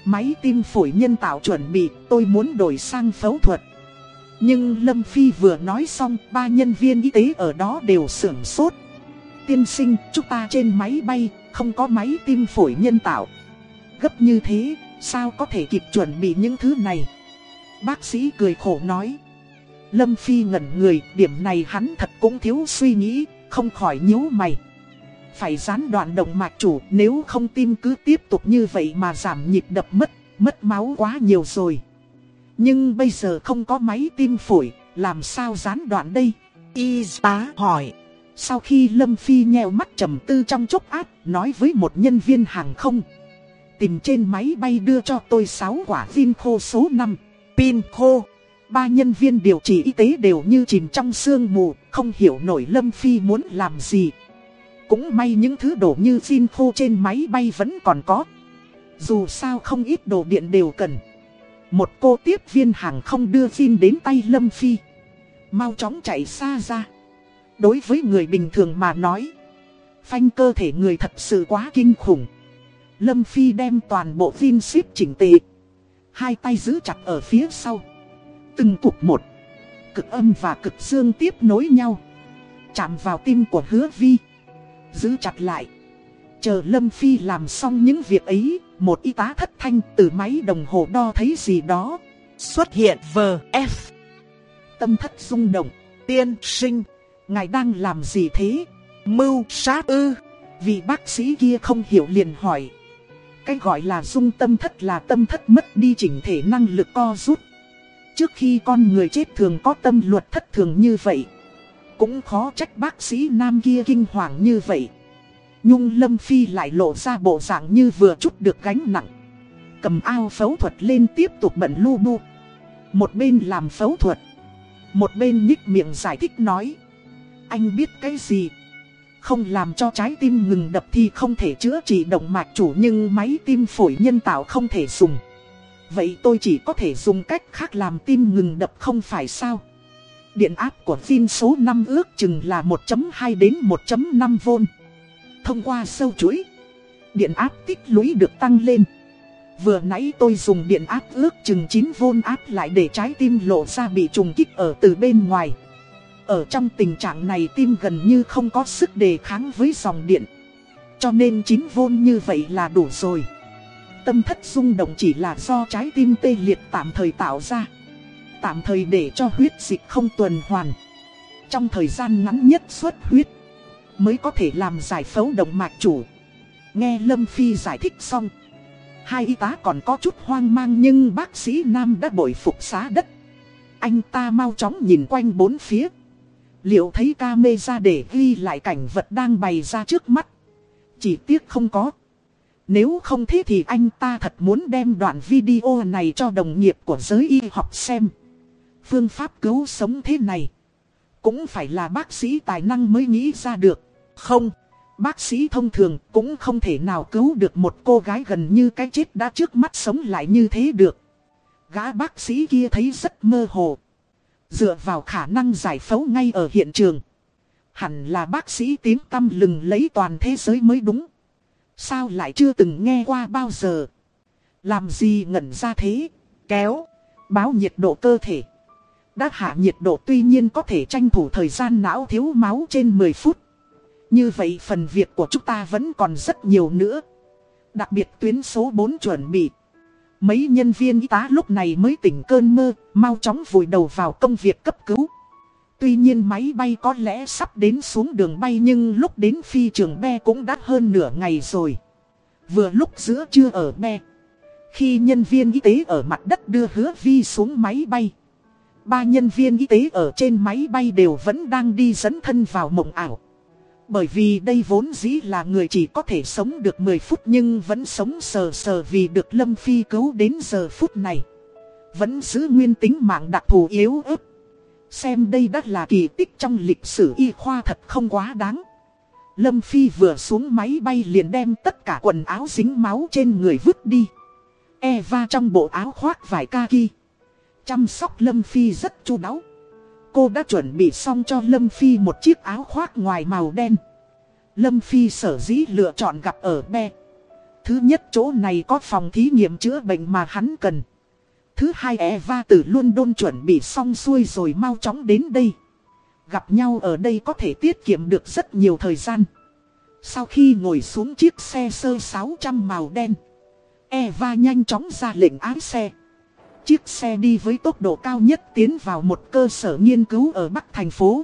Speaker 1: Máy tim phổi nhân tạo chuẩn bị, tôi muốn đổi sang phẫu thuật. Nhưng Lâm Phi vừa nói xong, ba nhân viên y tế ở đó đều sưởng sốt. Tiên sinh, chúng ta trên máy bay, không có máy tim phổi nhân tạo. Gấp như thế, sao có thể kịp chuẩn bị những thứ này? Bác sĩ cười khổ nói. Lâm Phi ngẩn người, điểm này hắn thật cũng thiếu suy nghĩ, không khỏi nhíu mày. Phải gián đoạn động mạch chủ, nếu không tim cứ tiếp tục như vậy mà giảm nhịp đập mất, mất máu quá nhiều rồi. Nhưng bây giờ không có máy tim phổi, làm sao gián đoạn đây?
Speaker 2: Y tá hỏi.
Speaker 1: Sau khi Lâm Phi nheo mắt trầm tư trong chốc áp, nói với một nhân viên hàng không. Tìm trên máy bay đưa cho tôi 6 quả pin khô số 5.
Speaker 2: Pin khô.
Speaker 1: Ba nhân viên điều trị y tế đều như chìm trong sương mù, không hiểu nổi Lâm Phi muốn làm gì. Cũng may những thứ đổ như pin khô trên máy bay vẫn còn có. Dù sao không ít đồ điện đều cần. Một cô tiếp viên hàng không đưa pin đến tay Lâm Phi. Mau chóng chạy xa ra Đối với người bình thường mà nói Phanh cơ thể người thật sự quá kinh khủng Lâm Phi đem toàn bộ viên ship chỉnh tề Hai tay giữ chặt ở phía sau Từng cục một. Cực âm và cực dương tiếp nối nhau. Chạm vào tim của hứa vi. Giữ chặt lại. Chờ Lâm Phi làm xong những việc ấy, Một y tá thất thanh từ máy đồng hồ đo thấy gì đó
Speaker 2: Xuất hiện VF
Speaker 1: Tâm thất rung động.
Speaker 2: Tiên sinh,
Speaker 1: Ngài đang làm gì thế?
Speaker 2: Mưu sát ư.
Speaker 1: Vị bác sĩ kia không hiểu liền hỏi. Cái gọi là dung tâm thất là tâm thất mất đi chỉnh thể năng lực co rút. Trước khi con người chết thường có tâm luật thất thường như vậy. Cũng khó trách bác sĩ nam kia kinh hoàng như vậy. Nhung Lâm Phi lại lộ ra bộ dạng như vừa chút được gánh nặng. Cầm ao phẫu thuật lên tiếp tục bận lu bu. Một bên làm phẫu thuật. Một bên nhích miệng giải thích nói. Anh biết cái gì? Không làm cho trái tim ngừng đập thì không thể chữa trị động mạch chủ Nhưng máy tim phổi nhân tạo không thể dùng. Vậy tôi chỉ có thể dùng cách khác làm tim ngừng đập không phải sao? Điện áp của pin số 5 ước chừng là 1.2 đến 1.5V Thông qua sâu chuỗi, Điện áp tích lũy được tăng lên. Vừa nãy tôi dùng điện áp ước chừng 9V áp lại để trái tim lộ ra bị trùng kích ở từ bên ngoài. Ở trong tình trạng này tim gần như không có sức đề kháng với dòng điện. Cho nên 9V như vậy là đủ rồi. Tâm thất rung động chỉ là do trái tim tê liệt tạm thời tạo ra. Tạm thời để cho huyết dịch không tuần hoàn. Trong thời gian ngắn nhất xuất huyết, Mới có thể làm giải phẫu động mạch chủ. Nghe Lâm Phi giải thích xong, Hai y tá còn có chút hoang mang nhưng bác sĩ Nam đã bội phục xá đất. Anh ta mau chóng nhìn quanh bốn phía. Liệu thấy ca mê ra để ghi lại cảnh vật đang bày ra trước mắt? Chỉ tiếc không có nếu không thế thì anh ta thật muốn đem đoạn video này cho đồng nghiệp của giới y học xem. Phương pháp cứu sống thế này. Cũng phải là bác sĩ tài năng mới nghĩ ra được. Không, bác sĩ thông thường cũng không thể nào cứu được một cô gái gần như cái chết đã trước mắt sống lại như thế được. Gã bác sĩ kia thấy rất mơ hồ. Dựa vào khả năng giải phẫu ngay ở hiện trường. Hẳn là bác sĩ tiếng tâm lừng lấy toàn thế giới mới đúng. Sao lại chưa từng nghe qua bao giờ? Làm gì ngẩn ra thế? Kéo, báo nhiệt độ cơ thể. Đã hạ nhiệt độ tuy nhiên có thể tranh thủ thời gian não thiếu máu trên 10 phút. Như vậy phần việc của chúng ta vẫn còn rất nhiều nữa. Đặc biệt tuyến số 4 chuẩn bị. Mấy nhân viên y tá lúc này mới tỉnh cơn mơ, mau chóng vùi đầu vào công việc cấp cứu. Tuy nhiên máy bay có lẽ sắp đến xuống đường bay nhưng lúc đến phi trường be cũng đã hơn nửa ngày rồi. Vừa lúc giữa trưa ở be. Khi nhân viên y tế ở mặt đất đưa hứa vi xuống máy bay. Ba nhân viên y tế ở trên máy bay đều vẫn đang đi dẫn thân vào mộng ảo. Bởi vì đây vốn dĩ là người chỉ có thể sống được 10 phút nhưng vẫn sống sờ sờ vì được Lâm Phi cứu đến giờ phút này. Vẫn giữ nguyên tính mạng đặc thù yếu ớt. Xem đây đã là kỳ tích trong lịch sử y khoa thật không quá đáng. Lâm Phi vừa xuống máy bay liền đem tất cả quần áo dính máu trên người vứt đi. Eva trong bộ áo khoác vải kaki. Chăm sóc Lâm Phi rất chu đáo. Cô đã chuẩn bị xong cho Lâm Phi một chiếc áo khoác ngoài màu đen. Lâm Phi sở dĩ lựa chọn gặp ở be. Thứ nhất chỗ này có phòng thí nghiệm chữa bệnh mà hắn cần. Thứ hai Eva từ London chuẩn bị xong xuôi rồi mau chóng đến đây. Gặp nhau ở đây có thể tiết kiệm được rất nhiều thời gian. Sau khi ngồi xuống chiếc xe sơ 600 màu đen, Eva nhanh chóng ra lệnh ái xe. Chiếc xe đi với tốc độ cao nhất tiến vào một cơ sở nghiên cứu ở Bắc thành phố.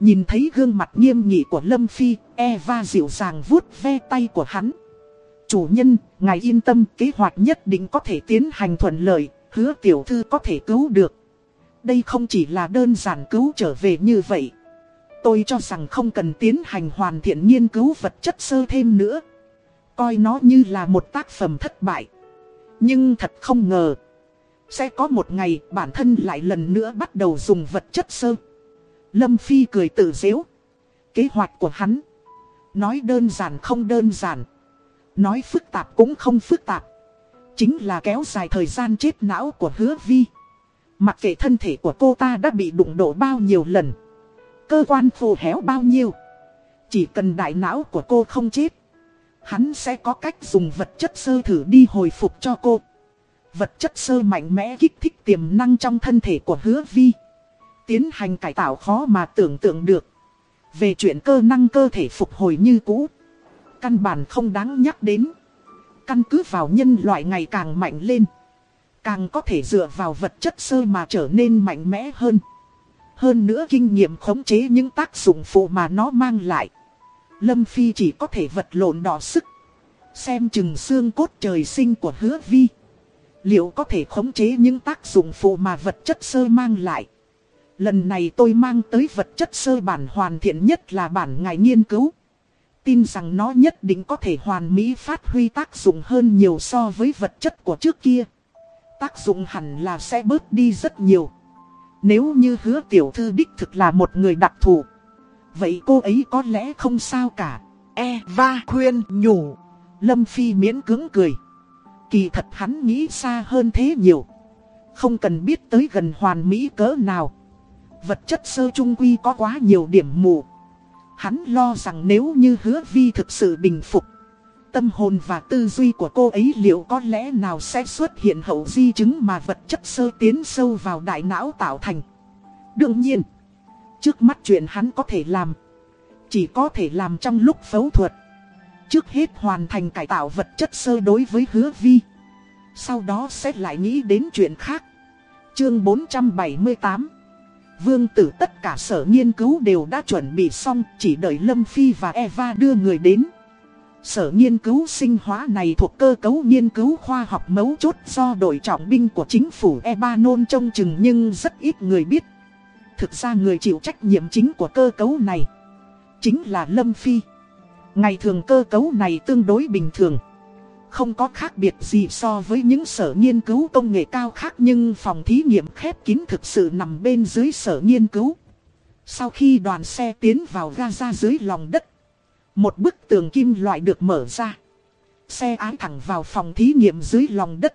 Speaker 1: Nhìn thấy gương mặt nghiêm nghị của Lâm Phi, Eva dịu dàng vuốt ve tay của hắn. Chủ nhân, ngài yên tâm, kế hoạch nhất định có thể tiến hành thuận lợi, hứa tiểu thư có thể cứu được. Đây không chỉ là đơn giản cứu trở về như vậy. Tôi cho rằng không cần tiến hành hoàn thiện nghiên cứu vật chất sơ thêm nữa. Coi nó như là một tác phẩm thất bại. Nhưng thật không ngờ. Sẽ có một ngày bản thân lại lần nữa bắt đầu dùng vật chất sơ. Lâm Phi cười tự dễu. Kế hoạch của hắn. Nói đơn giản không đơn giản. Nói phức tạp cũng không phức tạp. Chính là kéo dài thời gian chết não của hứa vi. Mặc kệ thân thể của cô ta đã bị đụng độ bao nhiêu lần, Cơ quan khô héo bao nhiêu, Chỉ cần đại não của cô không chết, Hắn sẽ có cách dùng vật chất sơ thử đi hồi phục cho cô. Vật chất sơ mạnh mẽ kích thích tiềm năng trong thân thể của hứa vi, Tiến hành cải tạo khó mà tưởng tượng được. Về chuyện cơ năng cơ thể phục hồi như cũ, Căn bản không đáng nhắc đến. Căn cứ vào nhân loại ngày càng mạnh lên. Càng có thể dựa vào vật chất sơ mà trở nên mạnh mẽ hơn. Hơn nữa kinh nghiệm khống chế những tác dụng phụ mà nó mang lại. Lâm Phi chỉ có thể vật lộn đỏ sức. Xem chừng xương cốt trời sinh của hứa vi. Liệu có thể khống chế những tác dụng phụ mà vật chất sơ mang lại? Lần này tôi mang tới vật chất sơ bản hoàn thiện nhất là bản ngài nghiên cứu. Tin rằng nó nhất định có thể hoàn mỹ phát huy tác dụng hơn nhiều so với vật chất của trước kia. Tác dụng hẳn là sẽ bớt đi rất nhiều. Nếu như hứa tiểu thư đích thực là một người đặc thù, Vậy cô ấy có lẽ không sao cả.
Speaker 2: Eva khuyên nhủ.
Speaker 1: Lâm Phi miễn cứng cười. Kỳ thật hắn nghĩ xa hơn thế nhiều. Không cần biết tới gần hoàn mỹ cỡ nào. Vật chất sơ trung quy có quá nhiều điểm mù. Hắn lo rằng nếu như hứa vi thực sự bình phục, Tâm hồn và tư duy của cô ấy liệu có lẽ nào sẽ xuất hiện hậu di chứng mà vật chất sơ tiến sâu vào đại não tạo thành? Đương nhiên, Trước mắt chuyện hắn có thể làm, Chỉ có thể làm trong lúc phẫu thuật. Trước hết hoàn thành cải tạo vật chất sơ đối với hứa vi, Sau đó sẽ lại nghĩ đến chuyện khác. Chương 478 Vương tử tất cả sở nghiên cứu đều đã chuẩn bị xong, Chỉ đợi Lâm Phi và Eva đưa người đến Sở nghiên cứu sinh hóa này thuộc cơ cấu nghiên cứu khoa học mấu chốt do đội trọng binh của chính phủ Eba Nôn trông chừng nhưng rất ít người biết. Thực ra người chịu trách nhiệm chính của cơ cấu này chính là Lâm Phi. Ngày thường cơ cấu này tương đối bình thường. Không có khác biệt gì so với những sở nghiên cứu công nghệ cao khác nhưng phòng thí nghiệm khép kín thực sự nằm bên dưới sở nghiên cứu. Sau khi đoàn xe tiến vào Gaza dưới lòng đất, một bức tường kim loại được mở ra. Xe ái thẳng vào phòng thí nghiệm dưới lòng đất.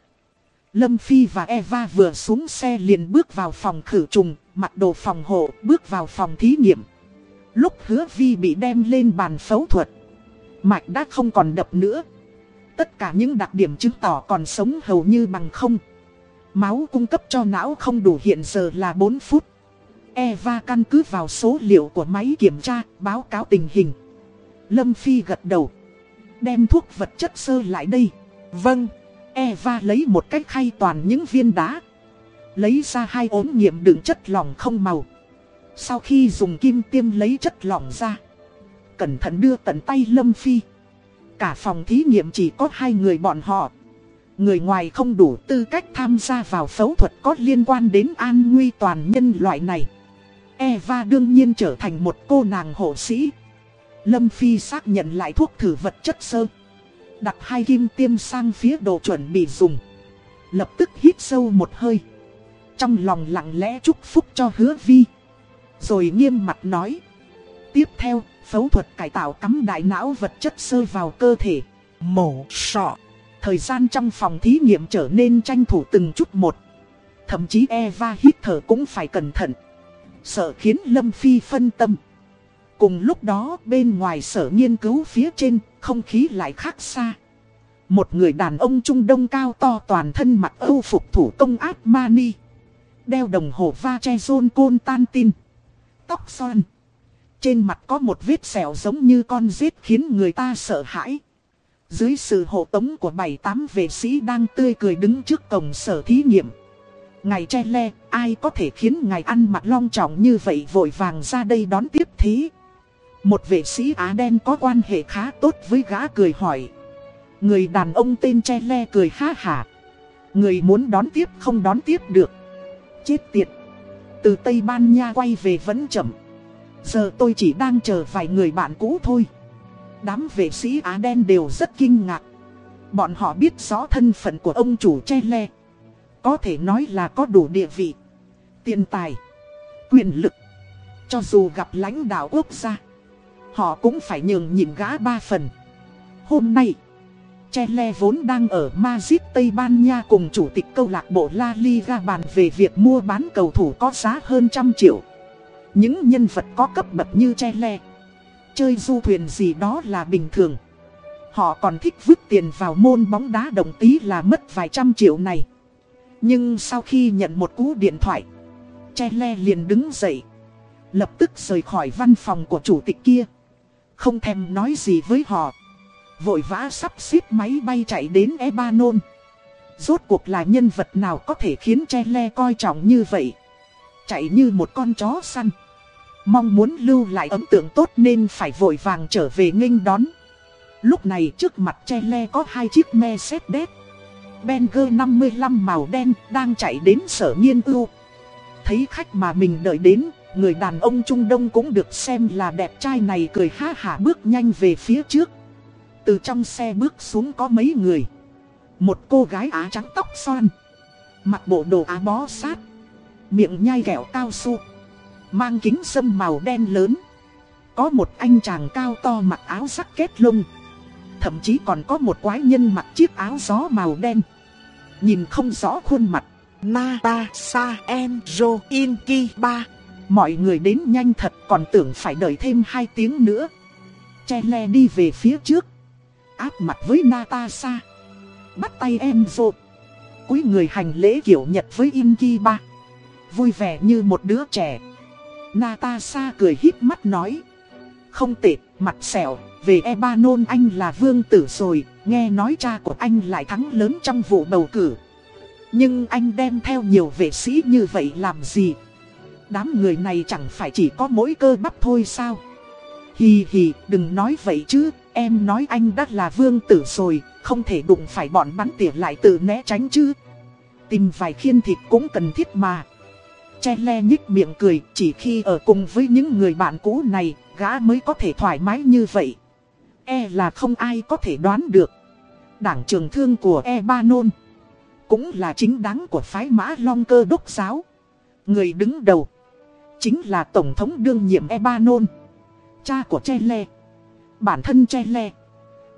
Speaker 1: Lâm Phi và Eva vừa xuống xe liền bước vào phòng khử trùng, mặc đồ phòng hộ, bước vào phòng thí nghiệm. Lúc hứa Vi bị đem lên bàn phẫu thuật, mạch đã không còn đập nữa. Tất cả những đặc điểm chứng tỏ còn sống hầu như bằng không. Máu cung cấp cho não không đủ hiện giờ là 4 phút. Eva căn cứ vào số liệu của máy kiểm tra, báo cáo tình hình. Lâm Phi gật đầu. Đem thuốc vật chất sơ lại đây. Vâng. Eva lấy một cách khay toàn những viên đá. Lấy ra hai ốm nghiệm đựng chất lỏng không màu. Sau khi dùng kim tiêm lấy chất lỏng ra. Cẩn thận đưa tận tay Lâm Phi. Cả phòng thí nghiệm chỉ có hai người bọn họ. Người ngoài không đủ tư cách tham gia vào phẫu thuật có liên quan đến an nguy toàn nhân loại này. Eva đương nhiên trở thành một cô nàng hộ sĩ. Lâm Phi xác nhận lại thuốc thử vật chất sơ. Đặt hai kim tiêm sang phía đồ chuẩn bị dùng. Lập tức hít sâu một hơi. Trong lòng lặng lẽ chúc phúc cho hứa vi. Rồi nghiêm mặt nói. Tiếp theo, phẫu thuật cải tạo cắm đại não vật chất sơ vào cơ thể.
Speaker 2: Mổ sọ.
Speaker 1: Thời gian trong phòng thí nghiệm trở nên tranh thủ từng chút một. Thậm chí Eva hít thở cũng phải cẩn thận. Sợ khiến Lâm Phi phân tâm. Cùng lúc đó bên ngoài sở nghiên cứu phía trên, không khí lại khác xa. Một người đàn ông Trung Đông cao to toàn thân mặc âu phục thủ công áp mani. Đeo đồng hồ va che rôn côn tan tin. Tóc son trên mặt có một vết sẹo giống như con rết khiến người ta sợ hãi. Dưới sự hộ tống của bảy tám vệ sĩ đang tươi cười đứng trước cổng sở thí nghiệm. Ngài che le, ai có thể khiến ngài ăn mặc long trọng như vậy vội vàng ra đây đón tiếp thế? Một vệ sĩ Á đen có quan hệ khá tốt với gã cười hỏi. Người đàn ông tên che le cười ha hả. Người muốn đón tiếp không đón tiếp được. Chết tiệt. Từ Tây Ban Nha quay về vẫn chậm. Giờ tôi chỉ đang chờ vài người bạn cũ thôi. Đám vệ sĩ Á đen đều rất kinh ngạc. Bọn họ biết rõ thân phận của ông chủ che le. Có thể nói là có đủ địa vị, tiền tài, quyền lực. Cho dù gặp lãnh đạo quốc gia Họ cũng phải nhường nhịn gã ba phần Hôm nay Chele vốn đang ở Madrid Tây Ban Nha cùng chủ tịch câu lạc bộ La Liga bàn về việc mua bán cầu thủ có giá hơn trăm triệu. Những nhân vật có cấp bậc như Chele, chơi du thuyền gì đó là bình thường. Họ còn thích vứt tiền vào môn bóng đá đồng tí là mất vài trăm triệu này. Nhưng sau khi nhận một cú điện thoại, Chele liền đứng dậy. Lập tức rời khỏi văn phòng của chủ tịch kia. Không thèm nói gì với họ. Vội vã sắp xếp máy bay chạy đến Ebanon. Rốt cuộc là nhân vật nào có thể khiến Chele coi trọng như vậy. Chạy như một con chó săn. Mong muốn lưu lại ấn tượng tốt nên phải vội vàng trở về nghênh đón. Lúc này trước mặt Chele có hai chiếc Mercedes. Benzer 55 màu đen đang chạy đến sở nghiên ưu. Thấy khách mà mình đợi đến, người đàn ông Trung Đông cũng được xem là đẹp trai này cười ha hả bước nhanh về phía trước. Từ trong xe bước xuống có mấy người. Một cô gái á trắng tóc xoan. Mặc bộ đồ á bó sát. Miệng nhai kẹo cao su. Mang kính sâm màu đen lớn. Có một anh chàng cao to mặc áo sắc kết lông. Thậm chí còn có một quái nhân mặc chiếc áo gió màu đen. Nhìn không rõ khuôn mặt.
Speaker 2: Natasha ki Inkiba.
Speaker 1: Mọi người đến nhanh thật còn tưởng phải đợi thêm 2 tiếng nữa. Che đi về phía trước. Áp mặt với Natasha. Bắt tay Enzo. Cúi người hành lễ kiểu Nhật với Inkiba. Vui vẻ như một đứa trẻ. Natasha cười híp mắt nói. Không tệ, mặt sẹo. về Ebanon anh là vương tử rồi, nghe nói cha của anh lại thắng lớn trong vụ bầu cử. Nhưng anh đem theo nhiều vệ sĩ như vậy làm gì? Đám người này chẳng phải chỉ có mỗi cơ bắp thôi sao? Hì hì, đừng nói vậy chứ, em nói anh đã là vương tử rồi, không thể đụng phải bọn bắn tỉa lại tự né tránh chứ. Tìm vài khiên thịt cũng cần thiết mà. Che le nhích miệng cười, chỉ khi ở cùng với những người bạn cũ này, gã mới có thể thoải mái như vậy. E là không ai có thể đoán được. Đảng trường thương của E Ba Nôn cũng là chính đáng của phái mã long cơ đốc giáo. Người đứng đầu chính là Tổng thống đương nhiệm E Ba Nôn, cha của Che Le. Bản thân Che Le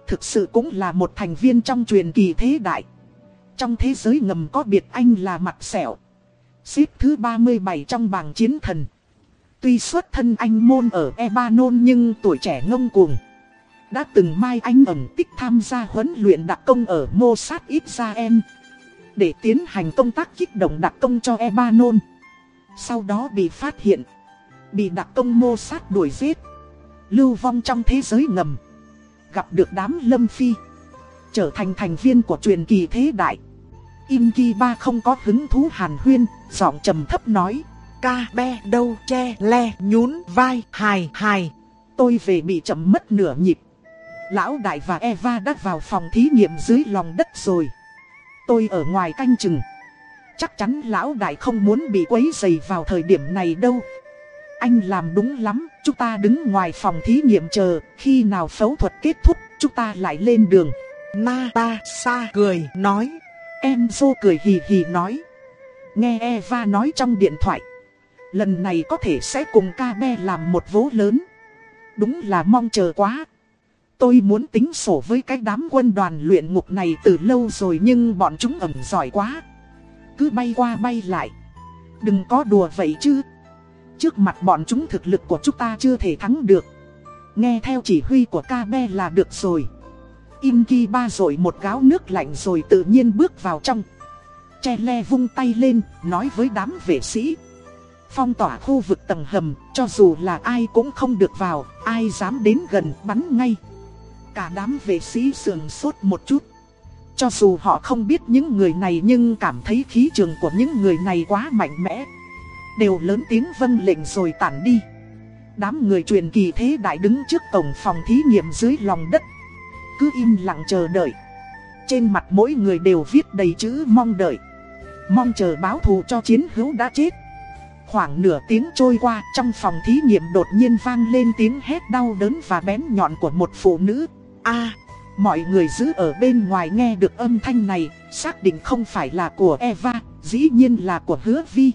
Speaker 1: thực sự cũng là một thành viên trong truyền kỳ thế đại. Trong thế giới ngầm có biệt anh là mặt sẹo. Xếp thứ 37 trong bảng chiến thần. Tuy xuất thân anh môn ở Ebanon nhưng tuổi trẻ ngông cuồng. Đã từng mai anh ẩn tích tham gia huấn luyện đặc công ở Mossad Israel. Để tiến hành công tác kích động đặc công cho Ebanon. Sau đó bị phát hiện. Bị đặc công Mossad đuổi giết. Lưu vong trong thế giới ngầm. Gặp được đám lâm phi. Trở thành thành viên của truyền kỳ thế đại. Inki ba không có hứng thú hàn huyên, giọng trầm thấp nói.
Speaker 2: Ca be đâu che le nhún vai hài hài.
Speaker 1: Tôi về bị chậm mất nửa nhịp. Lão Đại và Eva đã vào phòng thí nghiệm dưới lòng đất rồi. Tôi ở ngoài canh chừng. Chắc chắn Lão Đại không muốn bị quấy dày vào thời điểm này đâu. Anh làm đúng lắm, chúng ta đứng ngoài phòng thí nghiệm chờ, khi nào phẫu thuật kết thúc, chúng ta lại lên đường.
Speaker 2: Natasha cười nói.
Speaker 1: Enzo cười hì hì nói. Nghe Eva nói trong điện thoại. Lần này có thể sẽ cùng Kabe làm một vố lớn. Đúng là mong chờ quá. Tôi muốn tính sổ với cái đám quân đoàn luyện ngục này từ lâu rồi nhưng bọn chúng ẩm giỏi quá. Cứ bay qua bay lại. Đừng có đùa vậy chứ. Trước mặt bọn chúng thực lực của chúng ta chưa thể thắng được. Nghe theo chỉ huy của Kabe là được rồi. Inki ba rồi một gáo nước lạnh rồi tự nhiên bước vào trong. Che le vung tay lên, nói với đám vệ sĩ. Phong tỏa khu vực tầng hầm, cho dù là ai cũng không được vào, ai dám đến gần bắn ngay. Cả đám vệ sĩ sườn sốt một chút. Cho dù họ không biết những người này nhưng cảm thấy khí trường của những người này quá mạnh mẽ. Đều lớn tiếng vâng lệnh rồi tản đi. Đám người truyền kỳ thế đại đứng trước cổng phòng thí nghiệm dưới lòng đất. Cứ im lặng chờ đợi. Trên mặt mỗi người đều viết đầy chữ mong đợi. Mong chờ báo thù cho chiến hữu đã chết. Khoảng nửa tiếng trôi qua trong phòng thí nghiệm đột nhiên vang lên tiếng hét đau đớn và bén nhọn của một phụ nữ. a mọi người giữ ở bên ngoài nghe được âm thanh này, xác định không phải là của Eva, dĩ nhiên là của hứa vi.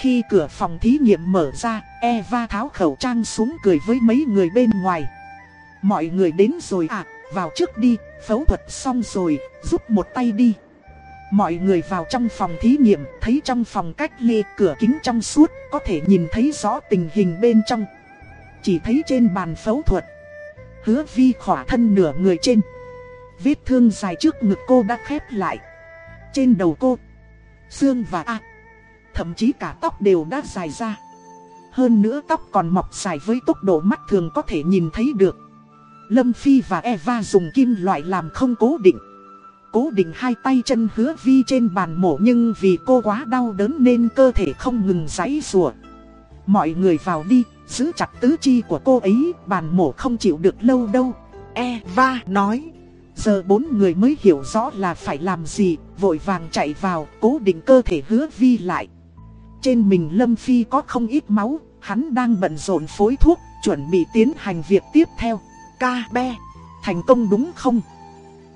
Speaker 1: Khi cửa phòng thí nghiệm mở ra, Eva tháo khẩu trang xuống cười với mấy người bên ngoài. Mọi người đến rồi à, vào trước đi, phẫu thuật xong rồi, giúp một tay đi. Mọi người vào trong phòng thí nghiệm, thấy trong phòng cách ly cửa kính trong suốt, có thể nhìn thấy rõ tình hình bên trong. Chỉ thấy trên bàn phẫu thuật, hứa vi khỏa thân nửa người trên. Vết thương dài trước ngực cô đã khép lại. Trên đầu cô, xương và a, thậm chí cả tóc đều đã dài ra. Hơn nữa tóc còn mọc dài với tốc độ mắt thường có thể nhìn thấy được. Lâm Phi và Eva dùng kim loại làm không cố định. Cố định hai tay chân hứa vi trên bàn mổ nhưng vì cô quá đau đớn nên cơ thể không ngừng giãy rùa. Mọi người vào đi, giữ chặt tứ chi của cô ấy, bàn mổ không chịu được lâu đâu. Eva nói. Giờ bốn người mới hiểu rõ là phải làm gì, vội vàng chạy vào, cố định cơ thể hứa vi lại. Trên mình Lâm Phi có không ít máu, hắn đang bận rộn phối thuốc, chuẩn bị tiến hành việc tiếp theo. Ca be, thành công đúng không?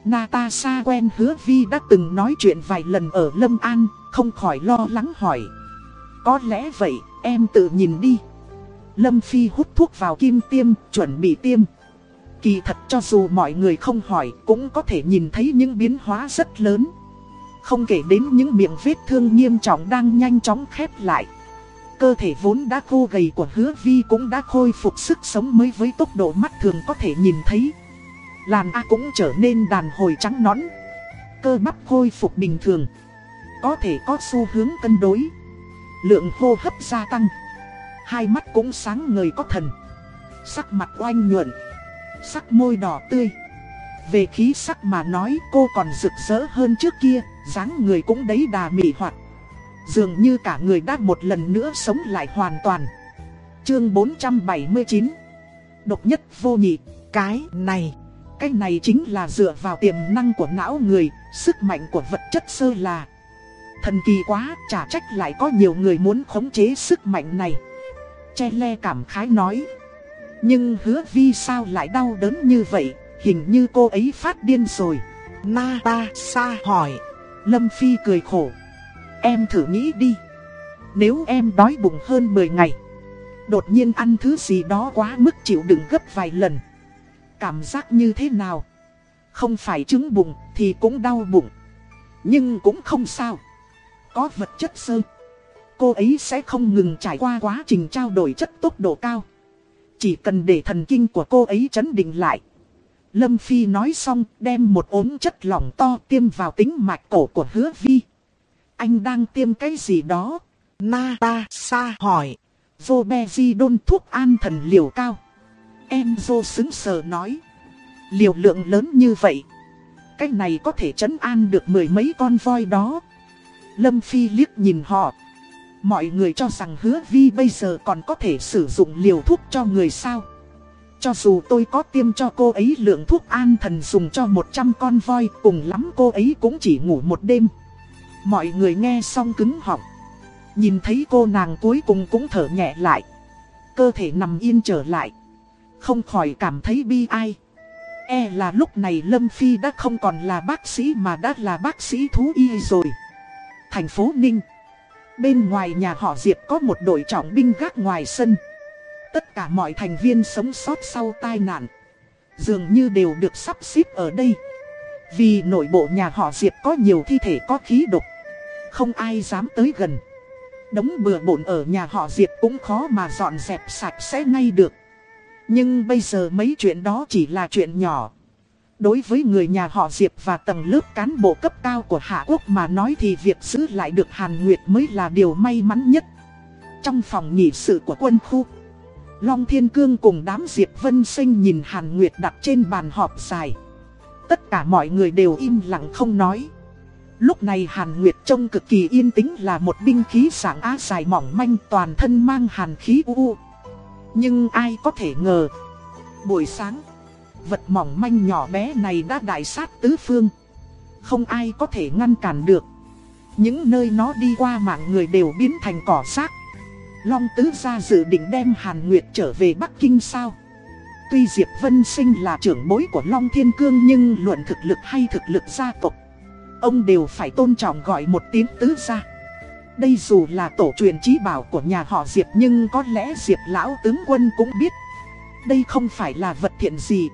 Speaker 1: Natasha quen hứa Vi đã từng nói chuyện vài lần ở Lâm An, không khỏi lo lắng hỏi. Có lẽ vậy, em tự nhìn đi. Lâm Phi hút thuốc vào kim tiêm, chuẩn bị tiêm. Kỳ thật cho dù mọi người không hỏi, cũng có thể nhìn thấy những biến hóa rất lớn. Không kể đến những miệng vết thương nghiêm trọng đang nhanh chóng khép lại. Cơ thể vốn đã khô gầy của hứa vi cũng đã khôi phục sức sống mới với tốc độ mắt thường có thể nhìn thấy. Làn A cũng trở nên đàn hồi trắng nõn. Cơ bắp khôi phục bình thường. Có thể có xu hướng cân đối. Lượng hô hấp gia tăng. Hai mắt cũng sáng ngời có thần. Sắc mặt oanh nhuận. Sắc môi đỏ tươi. Về khí sắc mà nói cô còn rực rỡ hơn trước kia, dáng người cũng đấy đà mị hoạt. Dường như cả người đã một lần nữa sống lại hoàn toàn. Chương 479 Độc nhất vô nhị, cái này, cái này chính là dựa vào tiềm năng của não người, sức mạnh của vật chất sơ là. Thần kỳ quá, chả trách lại có nhiều người muốn khống chế sức mạnh này. Che le cảm khái nói. Nhưng hứa vi sao lại đau đớn như vậy, hình như cô ấy phát điên rồi. Natasha hỏi. Lâm Phi cười khổ. Em thử nghĩ đi. Nếu em đói bụng hơn 10 ngày, đột nhiên ăn thứ gì đó quá mức chịu đựng gấp vài lần. Cảm giác như thế nào? Không phải trứng bụng thì cũng đau bụng. Nhưng cũng không sao. Có vật chất sơ. Cô ấy sẽ không ngừng trải qua quá trình trao đổi chất tốc độ cao. Chỉ cần để thần kinh của cô ấy chấn định lại. Lâm Phi nói xong đem một ốm chất lỏng to tiêm vào tính mạch cổ của hứa vi. Anh đang tiêm cái gì đó? Natasha hỏi. Vobezidon thuốc an thần liều cao. Enzo xứng sờ nói. Liều lượng lớn như vậy. Cái này có thể chấn an được mười mấy con voi đó. Lâm Phi liếc nhìn họ. Mọi người cho rằng hứa vi bây giờ còn có thể sử dụng liều thuốc cho người sao. Cho dù tôi có tiêm cho cô ấy lượng thuốc an thần dùng cho 100 con voi cùng lắm cô ấy cũng chỉ ngủ một đêm. Mọi người nghe xong cứng họng. Nhìn thấy cô nàng cuối cùng cũng thở nhẹ lại. Cơ thể nằm yên trở lại. Không khỏi cảm thấy bi ai. E là lúc này Lâm Phi đã không còn là bác sĩ mà đã là bác sĩ thú y rồi. Thành phố Ninh. Bên ngoài nhà họ Diệp có một đội trọng binh gác ngoài sân. Tất cả mọi thành viên sống sót sau tai nạn. Dường như đều được sắp xếp ở đây. Vì nội bộ nhà họ Diệp có nhiều thi thể có khí độc. Không ai dám tới gần. Đống bừa bộn ở nhà họ Diệp cũng khó mà dọn dẹp sạch sẽ ngay được. Nhưng bây giờ mấy chuyện đó chỉ là chuyện nhỏ. Đối với người nhà họ Diệp và tầng lớp cán bộ cấp cao của Hạ Quốc mà nói thì việc giữ lại được Hàn Nguyệt mới là điều may mắn nhất. Trong phòng nghỉ sự của quân khu, Long Thiên Cương cùng đám Diệp Vân Sinh nhìn Hàn Nguyệt đặt trên bàn họp dài. Tất cả mọi người đều im lặng không nói. Lúc này Hàn Nguyệt trông cực kỳ yên tĩnh là một binh khí sáng á dài mỏng manh toàn thân mang hàn khí u. Nhưng ai có thể ngờ. Buổi sáng, vật mỏng manh nhỏ bé này đã đại sát tứ phương. Không ai có thể ngăn cản được. Những nơi nó đi qua mạng người đều biến thành cỏ xác. Long Tứ gia dự định đem Hàn Nguyệt trở về Bắc Kinh sao? Tuy Diệp Vân Sinh là trưởng bối của Long Thiên Cương nhưng luận thực lực hay thực lực gia tộc, Ông đều phải tôn trọng gọi một tiếng tứ gia Đây dù là tổ truyền trí bảo của nhà họ Diệp nhưng có lẽ Diệp lão tướng quân cũng biết, Đây không phải là vật thiện gì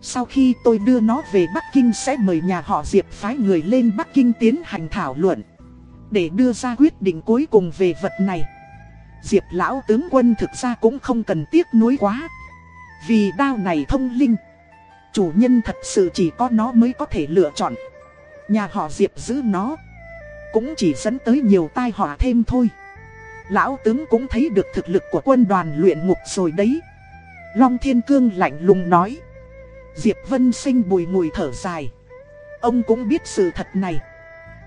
Speaker 1: Sau khi tôi đưa nó về Bắc Kinh sẽ mời nhà họ Diệp phái người lên Bắc Kinh tiến hành thảo luận. Để đưa ra quyết định cuối cùng về vật này. Diệp lão tướng quân thực ra cũng không cần tiếc nuối quá. Vì đao này thông linh. Chủ nhân thật sự chỉ có nó mới có thể lựa chọn. Nhà họ Diệp giữ nó. Cũng chỉ dẫn tới nhiều tai họa thêm thôi. Lão tướng cũng thấy được thực lực của quân đoàn luyện ngục rồi đấy. Long Thiên Cương lạnh lùng nói. Diệp Vân sinh bùi ngùi thở dài. Ông cũng biết sự thật này.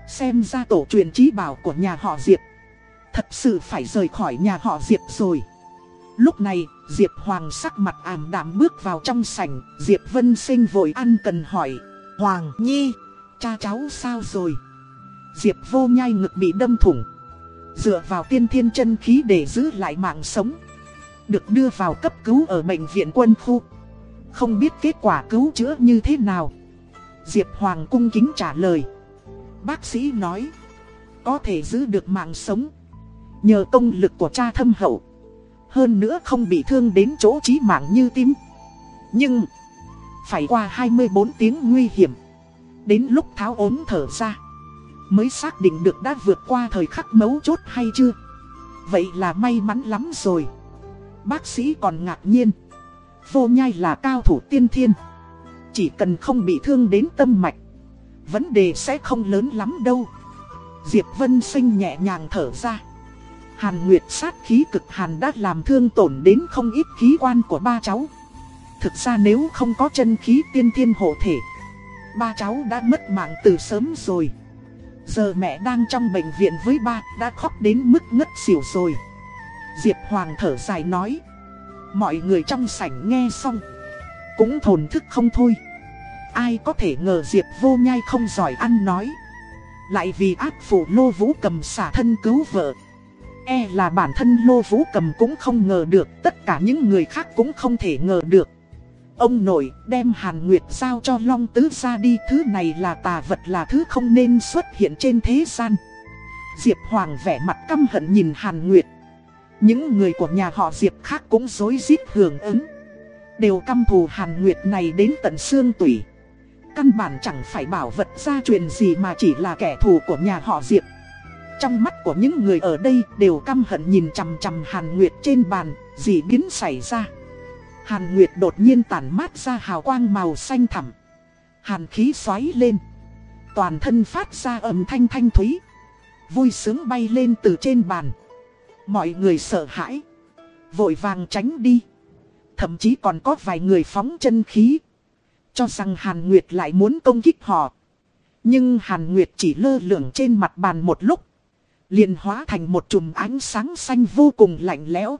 Speaker 1: Xem ra tổ truyền trí bảo của nhà họ Diệp. Thật sự phải rời khỏi nhà họ Diệp rồi. Lúc này, Diệp Hoàng sắc mặt ảm đạm bước vào trong sảnh. Diệp Vân sinh vội ăn cần hỏi.
Speaker 2: Hoàng Nhi,
Speaker 1: cha cháu sao rồi? Diệp vô nhai ngực bị đâm thủng. Dựa vào tiên thiên chân khí để giữ lại mạng sống. Được đưa vào cấp cứu ở bệnh viện quân khu. Không biết kết quả cứu chữa như thế nào. Diệp Hoàng cung kính trả lời. Bác sĩ nói. Có thể giữ được mạng sống. Nhờ công lực của cha thâm hậu. Hơn nữa không bị thương đến chỗ chí mạng như tim. Nhưng. Phải qua 24 tiếng nguy hiểm. Đến lúc tháo ốm thở ra. Mới xác định được đã vượt qua thời khắc mấu chốt hay chưa. Vậy là may mắn lắm rồi. Bác sĩ còn ngạc nhiên. Vô nhai là cao thủ tiên thiên. Chỉ cần không bị thương đến tâm mạch. Vấn đề sẽ không lớn lắm đâu. Diệp Vân sinh nhẹ nhàng thở ra. Hàn Nguyệt sát khí cực hàn đã làm thương tổn đến không ít khí quan của ba cháu. Thực ra nếu không có chân khí tiên thiên hộ thể, ba cháu đã mất mạng từ sớm rồi. Giờ mẹ đang trong bệnh viện với ba, đã khóc đến mức ngất xỉu rồi. Diệp Hoàng thở dài nói. Mọi người trong sảnh nghe xong Cũng thồn thức không thôi Ai có thể ngờ Diệp vô nhai không giỏi ăn nói Lại vì ác phụ Lô Vũ cầm xả thân cứu vợ E là bản thân Lô Vũ cầm cũng không ngờ được, Tất cả những người khác cũng không thể ngờ được Ông nội đem Hàn Nguyệt giao cho Long Tứ ra đi, Thứ này là tà vật là thứ không nên xuất hiện trên thế gian Diệp Hoàng vẻ mặt căm hận nhìn Hàn Nguyệt những người của nhà họ Diệp khác cũng dối rít hưởng ứng. Đều căm thù Hàn Nguyệt này đến tận xương tủy. Căn bản chẳng phải bảo vật gia truyền gì mà chỉ là kẻ thù của nhà họ Diệp. Trong mắt của những người ở đây đều căm hận nhìn chằm chằm Hàn Nguyệt trên bàn, gì biến xảy ra. Hàn Nguyệt đột nhiên tản mát ra hào quang màu xanh thẳm. Hàn khí xoáy lên. Toàn thân phát ra âm thanh thanh thúy. Vui sướng bay lên từ trên bàn. Mọi người sợ hãi. Vội vàng tránh đi. Thậm chí còn có vài người phóng chân khí. Cho rằng Hàn Nguyệt lại muốn công kích họ. Nhưng Hàn Nguyệt chỉ lơ lửng trên mặt bàn một lúc liền hóa thành một chùm ánh sáng xanh vô cùng lạnh lẽo.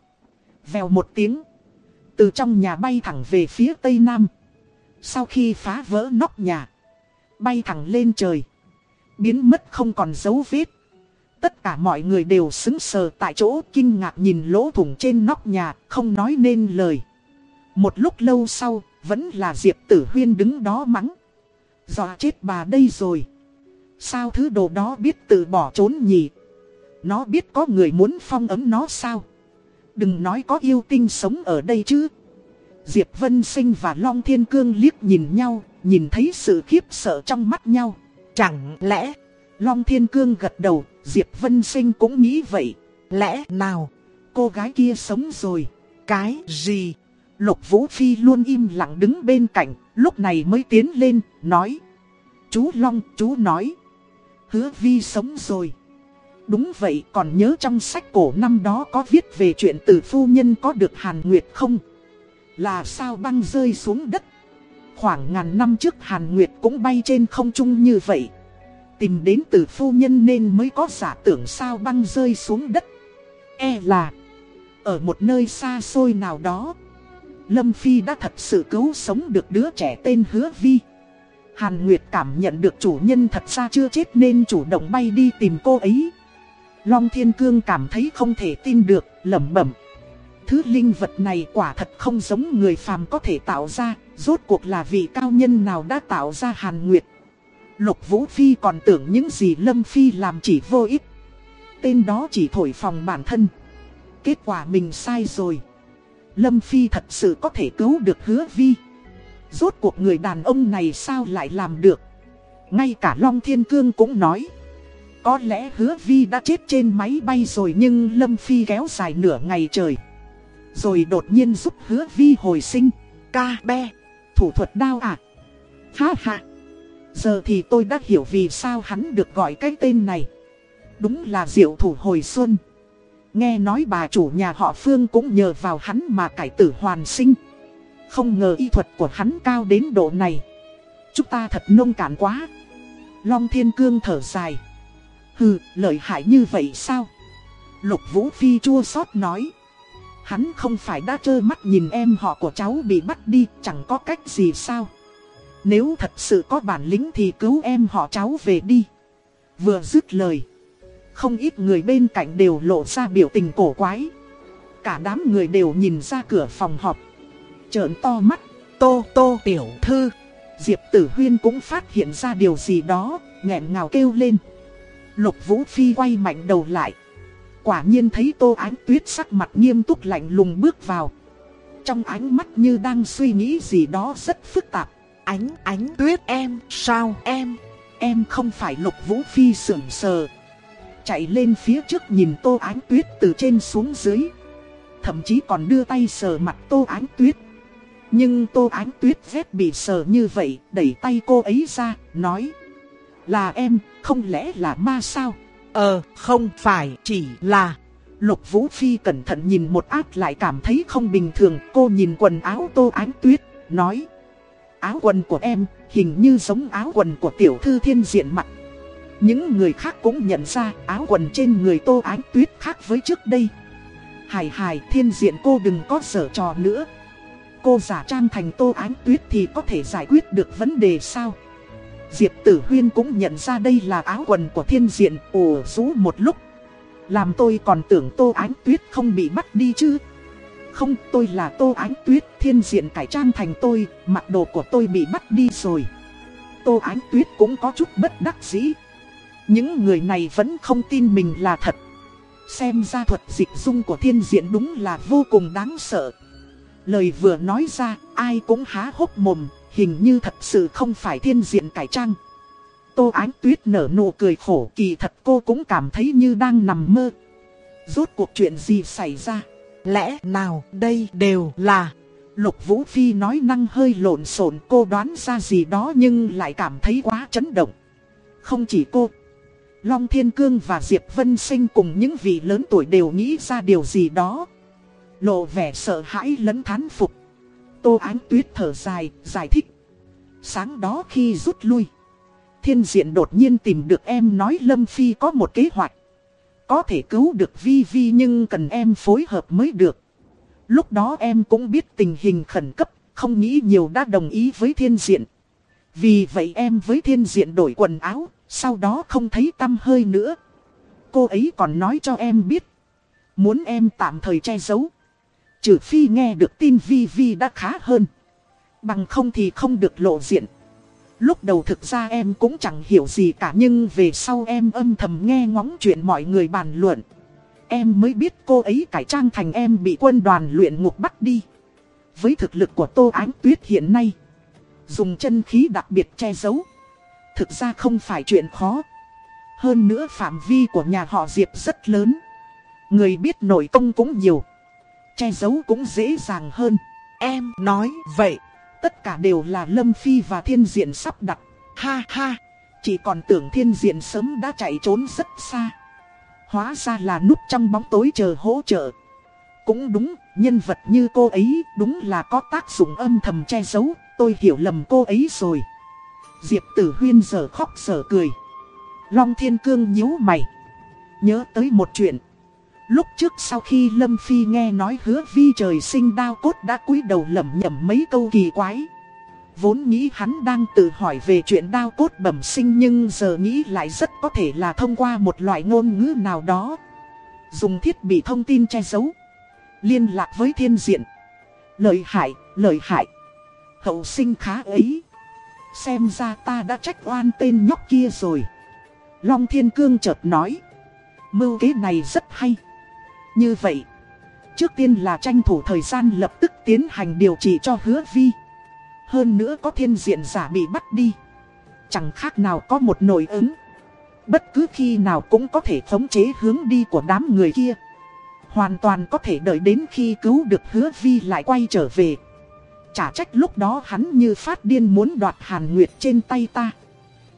Speaker 1: Vèo một tiếng. Từ trong nhà bay thẳng về phía tây nam. Sau khi phá vỡ nóc nhà. Bay thẳng lên trời. Biến mất không còn dấu vết. Tất cả mọi người đều xứng sờ tại chỗ kinh ngạc nhìn lỗ thủng trên nóc nhà, không nói nên lời. Một lúc lâu sau, vẫn là Diệp Tử Huyên đứng đó mắng. Dọa chết bà đây rồi. Sao thứ đồ đó biết tự bỏ trốn nhỉ? Nó biết có người muốn phong ấm nó sao? Đừng nói có yêu tinh sống ở đây chứ. Diệp Vân Sinh và Long Thiên Cương liếc nhìn nhau, nhìn thấy sự khiếp sợ trong mắt nhau.
Speaker 2: Chẳng lẽ...
Speaker 1: Long Thiên Cương gật đầu, Diệp Vân Sinh cũng nghĩ vậy.
Speaker 2: Lẽ nào,
Speaker 1: cô gái kia sống rồi.
Speaker 2: Cái gì?
Speaker 1: Lục Vũ Phi luôn im lặng đứng bên cạnh, lúc này mới tiến lên, nói. Chú Long, chú nói. Hứa Vi sống rồi. Đúng vậy, còn nhớ trong sách cổ năm đó có viết về chuyện từ phu nhân có được Hàn Nguyệt không? Là sao băng rơi xuống đất? Khoảng ngàn năm trước Hàn Nguyệt cũng bay trên không trung như vậy. Tìm đến từ phu nhân nên mới có giả tưởng sao băng rơi xuống đất E là Ở một nơi xa xôi nào đó Lâm Phi đã thật sự cứu sống được đứa trẻ tên Hứa Vi Hàn Nguyệt cảm nhận được chủ nhân thật ra chưa chết nên chủ động bay đi tìm cô ấy Long Thiên Cương cảm thấy không thể tin được, lẩm bẩm Thứ linh vật này quả thật không giống người phàm có thể tạo ra Rốt cuộc là vị cao nhân nào đã tạo ra Hàn Nguyệt Lục Vũ Phi còn tưởng những gì Lâm Phi làm chỉ vô ích. Tên đó chỉ thổi phòng bản thân. Kết quả mình sai rồi. Lâm Phi thật sự có thể cứu được hứa vi. Rốt cuộc người đàn ông này sao lại làm được Ngay cả Long Thiên Cương cũng nói có lẽ hứa vi đã chết trên máy bay rồi nhưng Lâm Phi kéo dài nửa ngày trời. Rồi đột nhiên giúp hứa vi hồi sinh. Ca be, Thủ thuật đao à Ha ha. Giờ thì tôi đã hiểu vì sao hắn được gọi cái tên này. Đúng là diệu thủ hồi xuân. Nghe nói bà chủ nhà họ Phương cũng nhờ vào hắn mà cải tử hoàn sinh. Không ngờ y thuật của hắn cao đến độ này. Chúng ta thật nông cạn quá. Long Thiên Cương thở dài. Hừ, lợi hại như vậy sao Lục Vũ Phi chua xót nói Hắn không phải đã trơ mắt nhìn em họ của cháu bị bắt đi Chẳng có cách gì sao Nếu thật sự có bản lĩnh thì cứu em họ cháu về đi Vừa dứt lời không ít người bên cạnh đều lộ ra biểu tình cổ quái. Cả đám người đều nhìn ra cửa phòng họp. Trợn to mắt, tô tô tiểu thư. Diệp Tử Huyên cũng phát hiện ra điều gì đó, nghẹn ngào kêu lên. Lục Vũ Phi quay mạnh đầu lại. Quả nhiên thấy Tô Ánh Tuyết sắc mặt nghiêm túc lạnh lùng bước vào. Trong ánh mắt như đang suy nghĩ gì đó rất phức tạp.
Speaker 2: Ánh, ánh tuyết em, sao em?
Speaker 1: Em không phải Lục Vũ Phi sưởng sờ. Chạy lên phía trước nhìn Tô Ánh Tuyết từ trên xuống dưới Thậm chí còn đưa tay sờ mặt Tô Ánh Tuyết Nhưng Tô Ánh Tuyết rét bị sờ như vậy Đẩy tay cô ấy ra, nói Là em, không lẽ là ma sao?
Speaker 2: Ờ, không phải, chỉ là
Speaker 1: Lục Vũ Phi cẩn thận nhìn một ác lại cảm thấy không bình thường Cô nhìn quần áo Tô Ánh Tuyết, nói Áo quần của em, hình như giống áo quần của tiểu thư thiên diện mặt những người khác cũng nhận ra áo quần trên người Tô Ánh Tuyết khác với trước đây. hài hài thiên diện cô đừng có sở trò nữa. Cô giả trang thành Tô Ánh Tuyết thì có thể giải quyết được vấn đề sao? Diệp Tử Huyên cũng nhận ra đây là áo quần của thiên diện ồ rú một lúc. Làm tôi còn tưởng Tô Ánh Tuyết không bị bắt đi chứ. Không, tôi là Tô Ánh Tuyết, thiên diện cải trang thành tôi, mặc đồ của tôi bị bắt đi rồi. Tô Ánh Tuyết cũng có chút bất đắc dĩ. Những người này vẫn không tin mình là thật. Xem ra thuật dịch dung của thiên diện đúng là vô cùng đáng sợ. Lời vừa nói ra, ai cũng há hốc mồm, hình như thật sự không phải thiên diện cải trang. Tô Ánh Tuyết nở nụ cười khổ kỳ thật cô cũng cảm thấy như đang nằm mơ. Rốt cuộc chuyện gì xảy ra?
Speaker 2: Lẽ nào đây đều là...
Speaker 1: Lục Vũ Phi nói năng hơi lộn xộn cô đoán ra gì đó nhưng lại cảm thấy quá chấn động. Không chỉ cô, Long Thiên Cương và Diệp Vân Sinh cùng những vị lớn tuổi đều nghĩ ra điều gì đó. Lộ vẻ sợ hãi lẫn thán phục. Tô Ánh Tuyết thở dài, giải thích. Sáng đó khi rút lui, thiên diện đột nhiên tìm được em nói Lâm Phi có một kế hoạch. Có thể cứu được Vi Vi nhưng cần em phối hợp mới được. Lúc đó em cũng biết tình hình khẩn cấp, không nghĩ nhiều đã đồng ý với thiên diện. Vì vậy em với thiên diện đổi quần áo, sau đó không thấy tâm hơi nữa. Cô ấy còn nói cho em biết. Muốn em tạm thời che giấu. Trừ phi nghe được tin Vi Vi đã khá hơn. Bằng không thì không được lộ diện. Lúc đầu thực ra em cũng chẳng hiểu gì cả nhưng về sau em âm thầm nghe ngóng chuyện mọi người bàn luận. Em mới biết cô ấy cải trang thành em bị quân đoàn luyện ngục bắt đi. Với thực lực của Tô Ánh Tuyết hiện nay, dùng chân khí đặc biệt che giấu. Thực ra không phải chuyện khó. Hơn nữa phạm vi của nhà họ Diệp rất lớn. Người biết nội công cũng nhiều. Che giấu cũng dễ dàng hơn.
Speaker 2: Em nói vậy.
Speaker 1: Tất cả đều là Lâm Phi và Thiên Diện sắp đặt. Ha ha. Chỉ còn tưởng Thiên Diện sớm đã chạy trốn rất xa. Hóa ra là núp trong bóng tối chờ hỗ trợ. Cũng đúng, nhân vật như cô ấy đúng là có tác dụng âm thầm che giấu. Tôi hiểu lầm cô ấy rồi. Diệp Tử Huyên giờ khóc giờ cười. Long Thiên Cương nhíu mày. Nhớ tới một chuyện. Lúc trước sau khi Lâm Phi nghe nói hứa vi trời sinh đao cốt đã cúi đầu lẩm nhẩm mấy câu kỳ quái. Vốn nghĩ hắn đang tự hỏi về chuyện đao cốt bẩm sinh nhưng giờ nghĩ lại rất có thể là thông qua một loại ngôn ngữ nào đó. Dùng thiết bị thông tin che giấu. Liên lạc với thiên diện. Lợi hại, lợi hại. Hậu sinh khá ấy. Xem ra ta đã trách oan tên nhóc kia rồi. Long Thiên Cương chợt nói. Mưu kế này rất hay. Như vậy, trước tiên là tranh thủ thời gian lập tức tiến hành điều trị cho hứa vi. Hơn nữa có thiên diện giả bị bắt đi. Chẳng khác nào có một nội ứng. Bất cứ khi nào cũng có thể khống chế hướng đi của đám người kia. Hoàn toàn có thể đợi đến khi cứu được hứa vi lại quay trở về. Chả trách lúc đó hắn như phát điên muốn đoạt Hàn Nguyệt trên tay ta.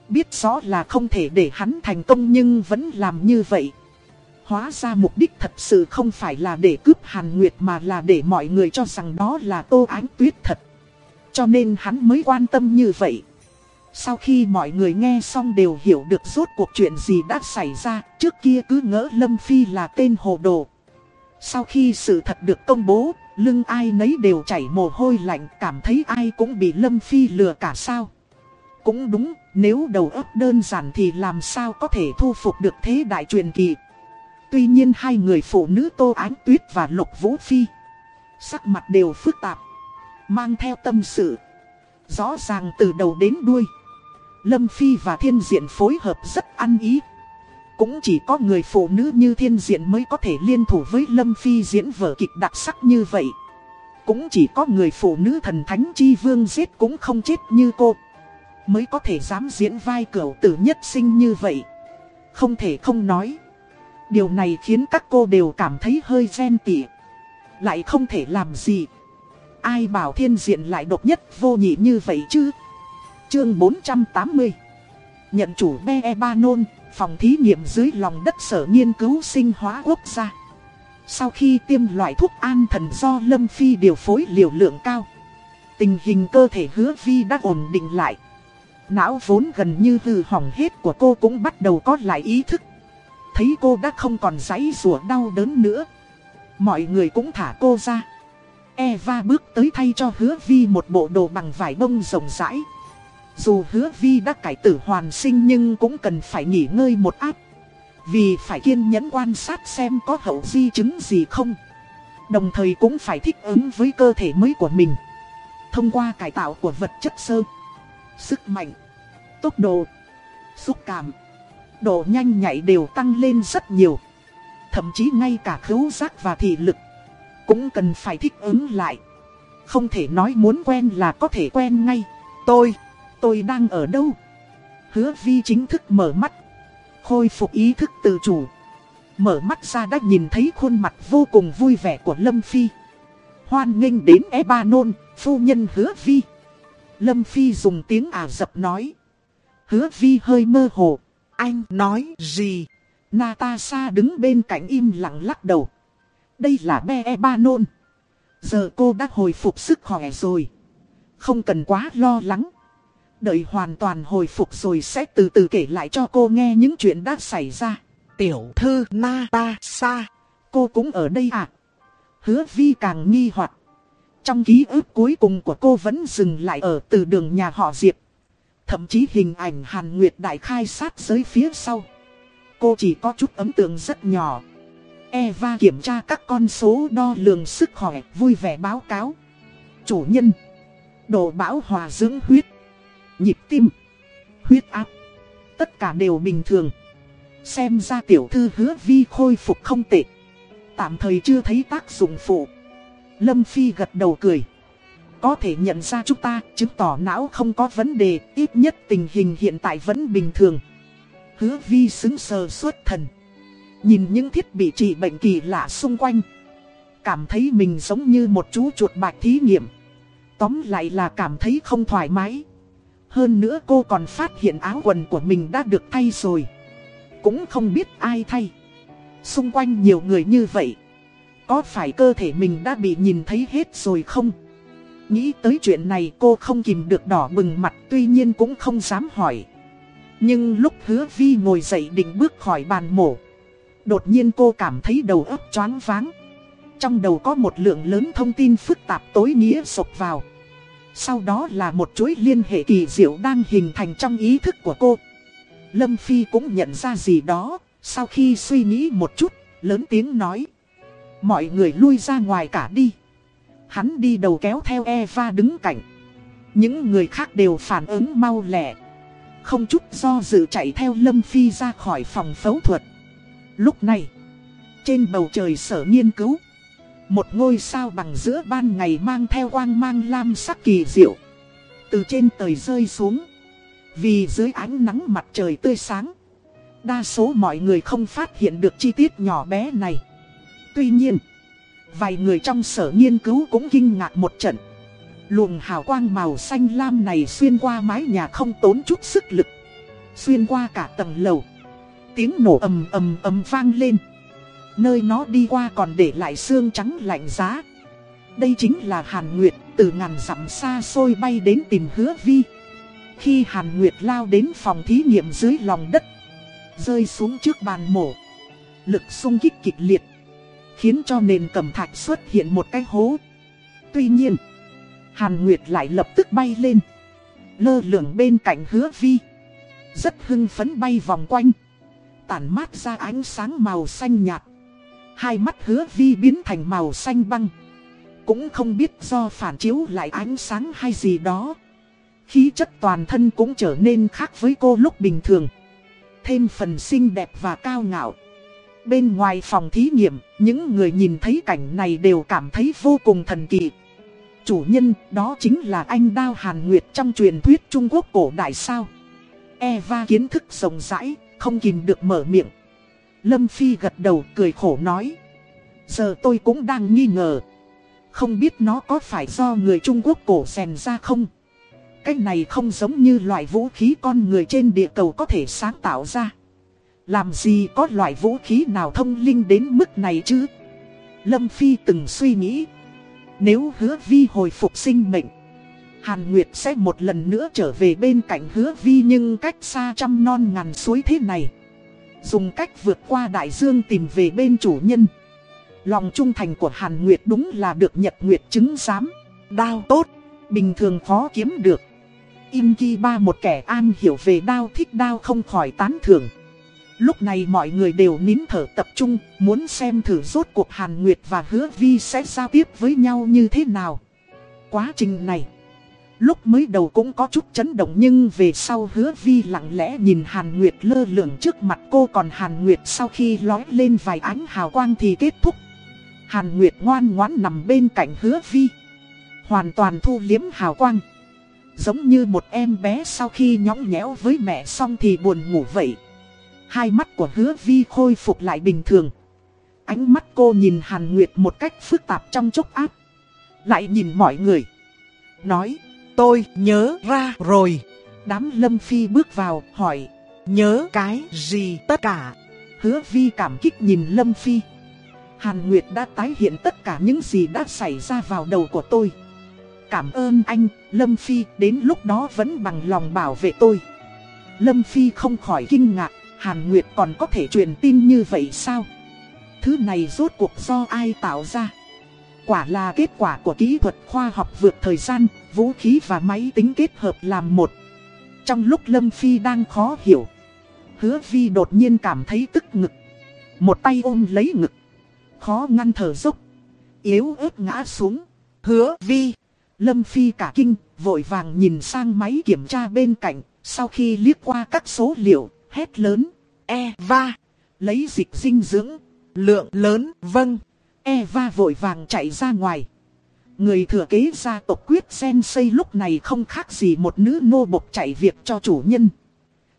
Speaker 1: Biết rõ là không thể để hắn thành công nhưng vẫn làm như vậy. Hóa ra mục đích thật sự không phải là để cướp Hàn Nguyệt mà là để mọi người cho rằng đó là Tô Ánh Tuyết thật. Cho nên hắn mới quan tâm như vậy. Sau khi mọi người nghe xong đều hiểu được rốt cuộc chuyện gì đã xảy ra, trước kia cứ ngỡ Lâm Phi là tên hồ đồ. Sau khi sự thật được công bố, lưng ai nấy đều chảy mồ hôi lạnh, cảm thấy ai cũng bị Lâm Phi lừa cả sao. Cũng đúng, nếu đầu óc đơn giản thì làm sao có thể thu phục được thế đại truyền kỳ. Tuy nhiên hai người phụ nữ Tô Ánh Tuyết và Lục Vũ Phi, sắc mặt đều phức tạp, mang theo tâm sự. Rõ ràng từ đầu đến đuôi, Lâm Phi và Thiên Diện phối hợp rất ăn ý. Cũng chỉ có người phụ nữ như Thiên Diện mới có thể liên thủ với Lâm Phi diễn vở kịch đặc sắc như vậy. Cũng chỉ có người phụ nữ thần thánh chi vương giết cũng không chết như cô. Mới có thể dám diễn vai cửu tử nhất sinh như vậy. Không thể không nói. Điều này khiến các cô đều cảm thấy hơi ghen tị. Lại không thể làm gì. Ai bảo thiên diện lại độc nhất vô nhị như vậy chứ? Chương 480 Nhận chủ BE e Ba Nôn, phòng thí nghiệm dưới lòng đất sở nghiên cứu sinh hóa quốc gia. Sau khi tiêm loại thuốc an thần do Lâm Phi điều phối liều lượng cao, tình hình cơ thể hứa Vi đã ổn định lại. Não vốn gần như hư hỏng hết của cô cũng bắt đầu có lại ý thức. Thấy cô đã không còn giấy rùa đau đớn nữa. Mọi người cũng thả cô ra. Eva bước tới thay cho hứa Vi một bộ đồ bằng vải bông rộng rãi. Dù hứa vi đã cải tử hoàn sinh nhưng cũng cần phải nghỉ ngơi một áp. Vì phải kiên nhẫn quan sát xem có hậu di chứng gì không. Đồng thời cũng phải thích ứng với cơ thể mới của mình. Thông qua cải tạo của vật chất sơ, sức mạnh, tốc độ, xúc cảm, độ nhanh nhạy đều tăng lên rất nhiều. Thậm chí ngay cả khứu giác và thị lực cũng cần phải thích ứng lại. Không thể nói muốn quen là có thể quen ngay. Tôi tôi đang ở đâu? Hứa vi chính thức mở mắt. Khôi phục ý thức tự chủ. Mở mắt ra đã nhìn thấy khuôn mặt vô cùng vui vẻ của Lâm Phi. Hoan nghênh đến Ebanon, ba nôn, phu nhân hứa vi. Lâm Phi dùng tiếng ả dập nói. Hứa vi hơi mơ hồ. Anh nói gì? Natasha đứng bên cạnh im lặng lắc đầu. Đây là be e ba nôn. Giờ cô đã hồi phục sức khỏe rồi. Không cần quá lo lắng. Đợi hoàn toàn hồi phục rồi sẽ từ từ kể lại cho cô nghe những chuyện đã xảy ra. Tiểu thư Natasha, cô cũng ở đây à? Hứa vi càng nghi hoặc Trong ký ức cuối cùng của cô vẫn dừng lại ở từ đường nhà họ Diệp. Thậm chí hình ảnh Hàn Nguyệt Đại khai sát giới phía sau. Cô chỉ có chút ấn tượng rất nhỏ. Eva kiểm tra các con số đo lường sức khỏe, vui vẻ báo cáo. Chủ nhân, độ bão hòa dưỡng huyết nhịp tim, huyết áp, tất cả đều bình thường. Xem ra tiểu thư hứa vi khôi phục không tệ. Tạm thời chưa thấy tác dụng phụ. Lâm Phi gật đầu cười. Có thể nhận ra chúng ta chứng tỏ não không có vấn đề, ít nhất tình hình hiện tại vẫn bình thường. Hứa vi xứng sờ suốt thần. Nhìn những thiết bị trị bệnh kỳ lạ xung quanh. Cảm thấy mình giống như một chú chuột bạch thí nghiệm. Tóm lại là cảm thấy không thoải mái. Hơn nữa cô còn phát hiện áo quần của mình đã được thay rồi. Cũng không biết ai thay. Xung quanh nhiều người như vậy. Có phải cơ thể mình đã bị nhìn thấy hết rồi không? Nghĩ tới chuyện này cô không kìm được đỏ bừng mặt tuy nhiên cũng không dám hỏi. Nhưng lúc hứa vi ngồi dậy định bước khỏi bàn mổ. Đột nhiên cô cảm thấy đầu óc choáng váng. Trong đầu có một lượng lớn thông tin phức tạp tối nghĩa sộc vào. Sau đó là một chuỗi liên hệ kỳ diệu đang hình thành trong ý thức của cô. Lâm Phi cũng nhận ra gì đó, sau khi suy nghĩ một chút, lớn tiếng nói. Mọi người lui ra ngoài cả đi. Hắn đi đầu kéo theo Eva đứng cạnh. Những người khác đều phản ứng mau lẹ. Không chút do dự chạy theo Lâm Phi ra khỏi phòng phẫu thuật. Lúc này, trên bầu trời sở nghiên cứu, một ngôi sao bằng giữa ban ngày mang theo quang mang lam sắc kỳ diệu. Từ trên trời rơi xuống. Vì dưới ánh nắng mặt trời tươi sáng. Đa số mọi người không phát hiện được chi tiết nhỏ bé này. Tuy nhiên, vài người trong sở nghiên cứu cũng kinh ngạc một trận. Luồng hào quang màu xanh lam này xuyên qua mái nhà không tốn chút sức lực. Xuyên qua cả tầng lầu. Tiếng nổ ầm ầm ầm vang lên. Nơi nó đi qua còn để lại xương trắng lạnh giá. Đây chính là Hàn Nguyệt từ ngàn dặm xa xôi bay đến tìm hứa vi. Khi Hàn Nguyệt lao đến phòng thí nghiệm dưới lòng đất, rơi xuống trước bàn mổ. Lực xung kích kịch liệt, khiến cho nền cẩm thạch xuất hiện một cái hố. Tuy nhiên, Hàn Nguyệt lại lập tức bay lên, lơ lửng bên cạnh hứa vi. Rất hưng phấn bay vòng quanh, tản mát ra ánh sáng màu xanh nhạt. Hai mắt hứa vi biến thành màu xanh băng. Cũng không biết do phản chiếu lại ánh sáng hay gì đó. Khí chất toàn thân cũng trở nên khác với cô lúc bình thường. Thêm phần xinh đẹp và cao ngạo. Bên ngoài phòng thí nghiệm, những người nhìn thấy cảnh này đều cảm thấy vô cùng thần kỳ. Chủ nhân, đó chính là anh Đao Hàn Nguyệt trong truyền thuyết Trung Quốc cổ đại sao. Eva kiến thức rộng rãi, không kìm được mở miệng. Lâm Phi gật đầu cười khổ nói. Giờ tôi cũng đang nghi ngờ. Không biết nó có phải do người Trung Quốc cổ rèn ra không? Cái này không giống như loại vũ khí con người trên địa cầu có thể sáng tạo ra. Làm gì có loại vũ khí nào thông linh đến mức này chứ? Lâm Phi từng suy nghĩ. Nếu hứa vi hồi phục sinh mệnh, Hàn Nguyệt sẽ một lần nữa trở về bên cạnh hứa vi nhưng cách xa trăm non ngàn suối thế này. Dùng cách vượt qua đại dương tìm về bên chủ nhân. Lòng trung thành của Hàn Nguyệt đúng là được Nhật Nguyệt chứng giám. Đao tốt, bình thường khó kiếm được. Im Ki Ba một kẻ an hiểu về đao thích đao không khỏi tán thưởng. Lúc này mọi người đều nín thở tập trung, muốn xem thử rốt cuộc Hàn Nguyệt và Hứa Vi sẽ giao tiếp với nhau như thế nào. Quá trình này, lúc mới đầu cũng có chút chấn động nhưng về sau Hứa Vi lặng lẽ nhìn Hàn Nguyệt lơ lửng trước mặt cô còn Hàn Nguyệt sau khi lói lên vài ánh hào quang thì kết thúc. Hàn Nguyệt ngoan ngoãn nằm bên cạnh Hứa Vi, hoàn toàn thu liếm hào quang. Giống như một em bé sau khi nhõng nhẽo với mẹ xong thì buồn ngủ vậy. Hai mắt của hứa vi khôi phục lại bình thường. Ánh mắt cô nhìn Hàn Nguyệt một cách phức tạp trong chốc áp. Lại nhìn mọi người. Nói, tôi nhớ ra rồi. Đám Lâm Phi bước vào, hỏi, nhớ cái gì tất cả. Hứa vi cảm kích nhìn Lâm Phi. Hàn Nguyệt đã tái hiện tất cả những gì đã xảy ra vào đầu của tôi. Cảm ơn anh, Lâm Phi, đến lúc đó vẫn bằng lòng bảo vệ tôi. Lâm Phi không khỏi kinh ngạc, Hàn Nguyệt còn có thể truyền tin như vậy sao? Thứ này rốt cuộc do ai tạo ra? Quả là kết quả của kỹ thuật khoa học vượt thời gian, vũ khí và máy tính kết hợp làm một. Trong lúc Lâm Phi đang khó hiểu, hứa Vi đột nhiên cảm thấy tức ngực. Một tay ôm lấy ngực, khó ngăn thở dốc, yếu ớt ngã xuống. Hứa Vi, Lâm Phi cả kinh, vội vàng nhìn sang máy kiểm tra bên cạnh, sau khi liếc qua các số liệu, hét lớn. Eva, lấy dịch dinh dưỡng, lượng lớn, vâng. Eva vội vàng chạy ra ngoài. Người thừa kế gia tộc quyết sen xây lúc này không khác gì một nữ nô bộc chạy việc cho chủ nhân.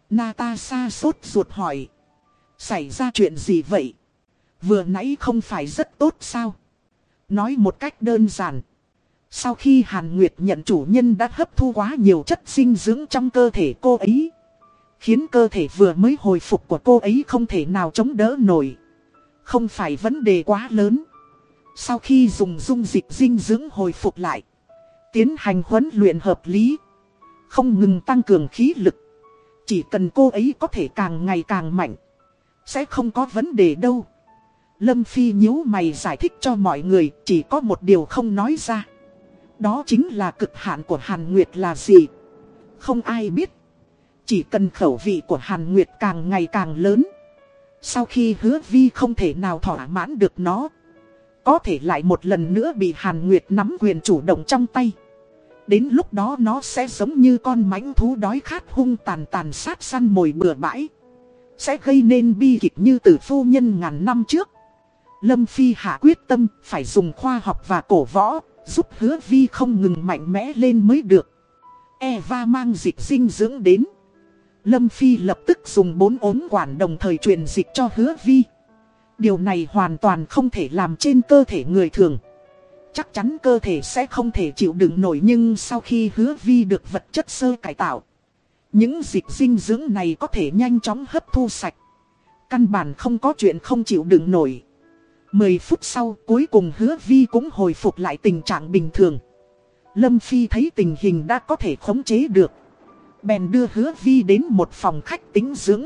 Speaker 1: Natasha sốt ruột hỏi. Xảy ra chuyện gì vậy? Vừa nãy không phải rất tốt sao? Nói một cách đơn giản. Sau khi Hàn Nguyệt nhận chủ nhân đã hấp thu quá nhiều chất dinh dưỡng trong cơ thể cô ấy. Khiến cơ thể vừa mới hồi phục của cô ấy không thể nào chống đỡ nổi. Không phải vấn đề quá lớn. Sau khi dùng dung dịch dinh dưỡng hồi phục lại. Tiến hành huấn luyện hợp lý. Không ngừng tăng cường khí lực. Chỉ cần cô ấy có thể càng ngày càng mạnh. Sẽ không có vấn đề đâu. Lâm Phi nhíu mày giải thích cho mọi người, chỉ có một điều không nói ra. Đó chính là cực hạn của Hàn Nguyệt là gì? Không ai biết. Chỉ cần khẩu vị của Hàn Nguyệt càng ngày càng lớn. Sau khi hứa vi không thể nào thỏa mãn được nó. Có thể lại một lần nữa bị Hàn Nguyệt nắm quyền chủ động trong tay. Đến lúc đó nó sẽ giống như con mãnh thú đói khát hung tàn tàn sát săn mồi bừa bãi. Sẽ gây nên bi kịch như từ phu nhân ngàn năm trước. Lâm Phi hạ quyết tâm phải dùng khoa học và cổ võ, giúp hứa vi không ngừng mạnh mẽ lên mới được. Eva mang dịch dinh dưỡng đến. Lâm Phi lập tức dùng bốn ốm quản đồng thời truyền dịch cho hứa vi. Điều này hoàn toàn không thể làm trên cơ thể người thường. Chắc chắn cơ thể sẽ không thể chịu đựng nổi nhưng sau khi hứa vi được vật chất sơ cải tạo. Những dịch dinh dưỡng này có thể nhanh chóng hấp thu sạch. Căn bản không có chuyện không chịu đựng nổi. 10 phút sau, cuối cùng hứa vi cũng hồi phục lại tình trạng bình thường. Lâm Phi thấy tình hình đã có thể khống chế được. Bèn đưa hứa vi đến một phòng khách tính dưỡng.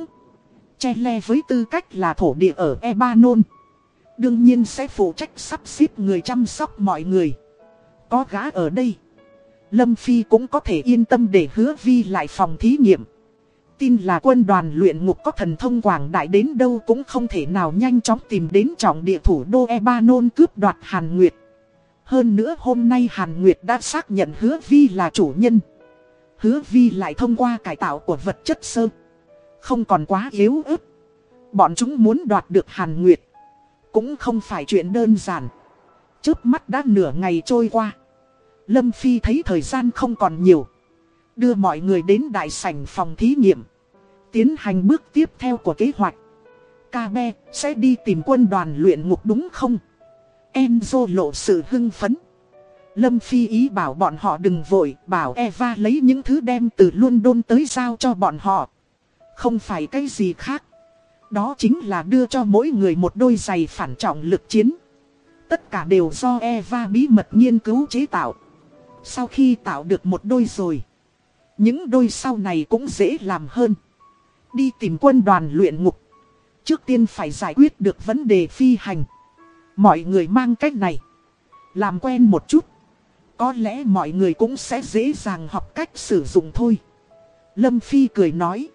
Speaker 1: Che le với tư cách là thổ địa ở Ebanon. Đương nhiên sẽ phụ trách sắp xếp người chăm sóc mọi người. Có gã ở đây. Lâm Phi cũng có thể yên tâm để hứa vi lại phòng thí nghiệm. Tin là quân đoàn luyện ngục có thần thông quảng đại đến đâu cũng không thể nào nhanh chóng tìm đến trọng địa thủ đô Ebanon cướp đoạt Hàn Nguyệt. Hơn nữa hôm nay Hàn Nguyệt đã xác nhận hứa vi là chủ nhân. Hứa vi lại thông qua cải tạo của vật chất sơ. Không còn quá yếu ớt. Bọn chúng muốn đoạt được Hàn Nguyệt. Cũng không phải chuyện đơn giản. Trước mắt đã nửa ngày trôi qua. Lâm Phi thấy thời gian không còn nhiều. Đưa mọi người đến đại sảnh phòng thí nghiệm. Tiến hành bước tiếp theo của kế hoạch. Kabe sẽ đi tìm quân đoàn luyện ngục đúng không? Enzo lộ sự hưng phấn. Lâm Phi ý bảo bọn họ đừng vội, bảo Eva lấy những thứ đem từ London tới giao cho bọn họ. Không phải cái gì khác. Đó chính là đưa cho mỗi người một đôi giày phản trọng lực chiến. Tất cả đều do Eva bí mật nghiên cứu chế tạo. Sau khi tạo được một đôi rồi, những đôi sau này cũng dễ làm hơn. Đi tìm quân đoàn luyện ngục. Trước tiên phải giải quyết được vấn đề phi hành. Mọi người mang cách này. Làm quen một chút. Có lẽ mọi người cũng sẽ dễ dàng học cách sử dụng thôi. Lâm Phi cười nói.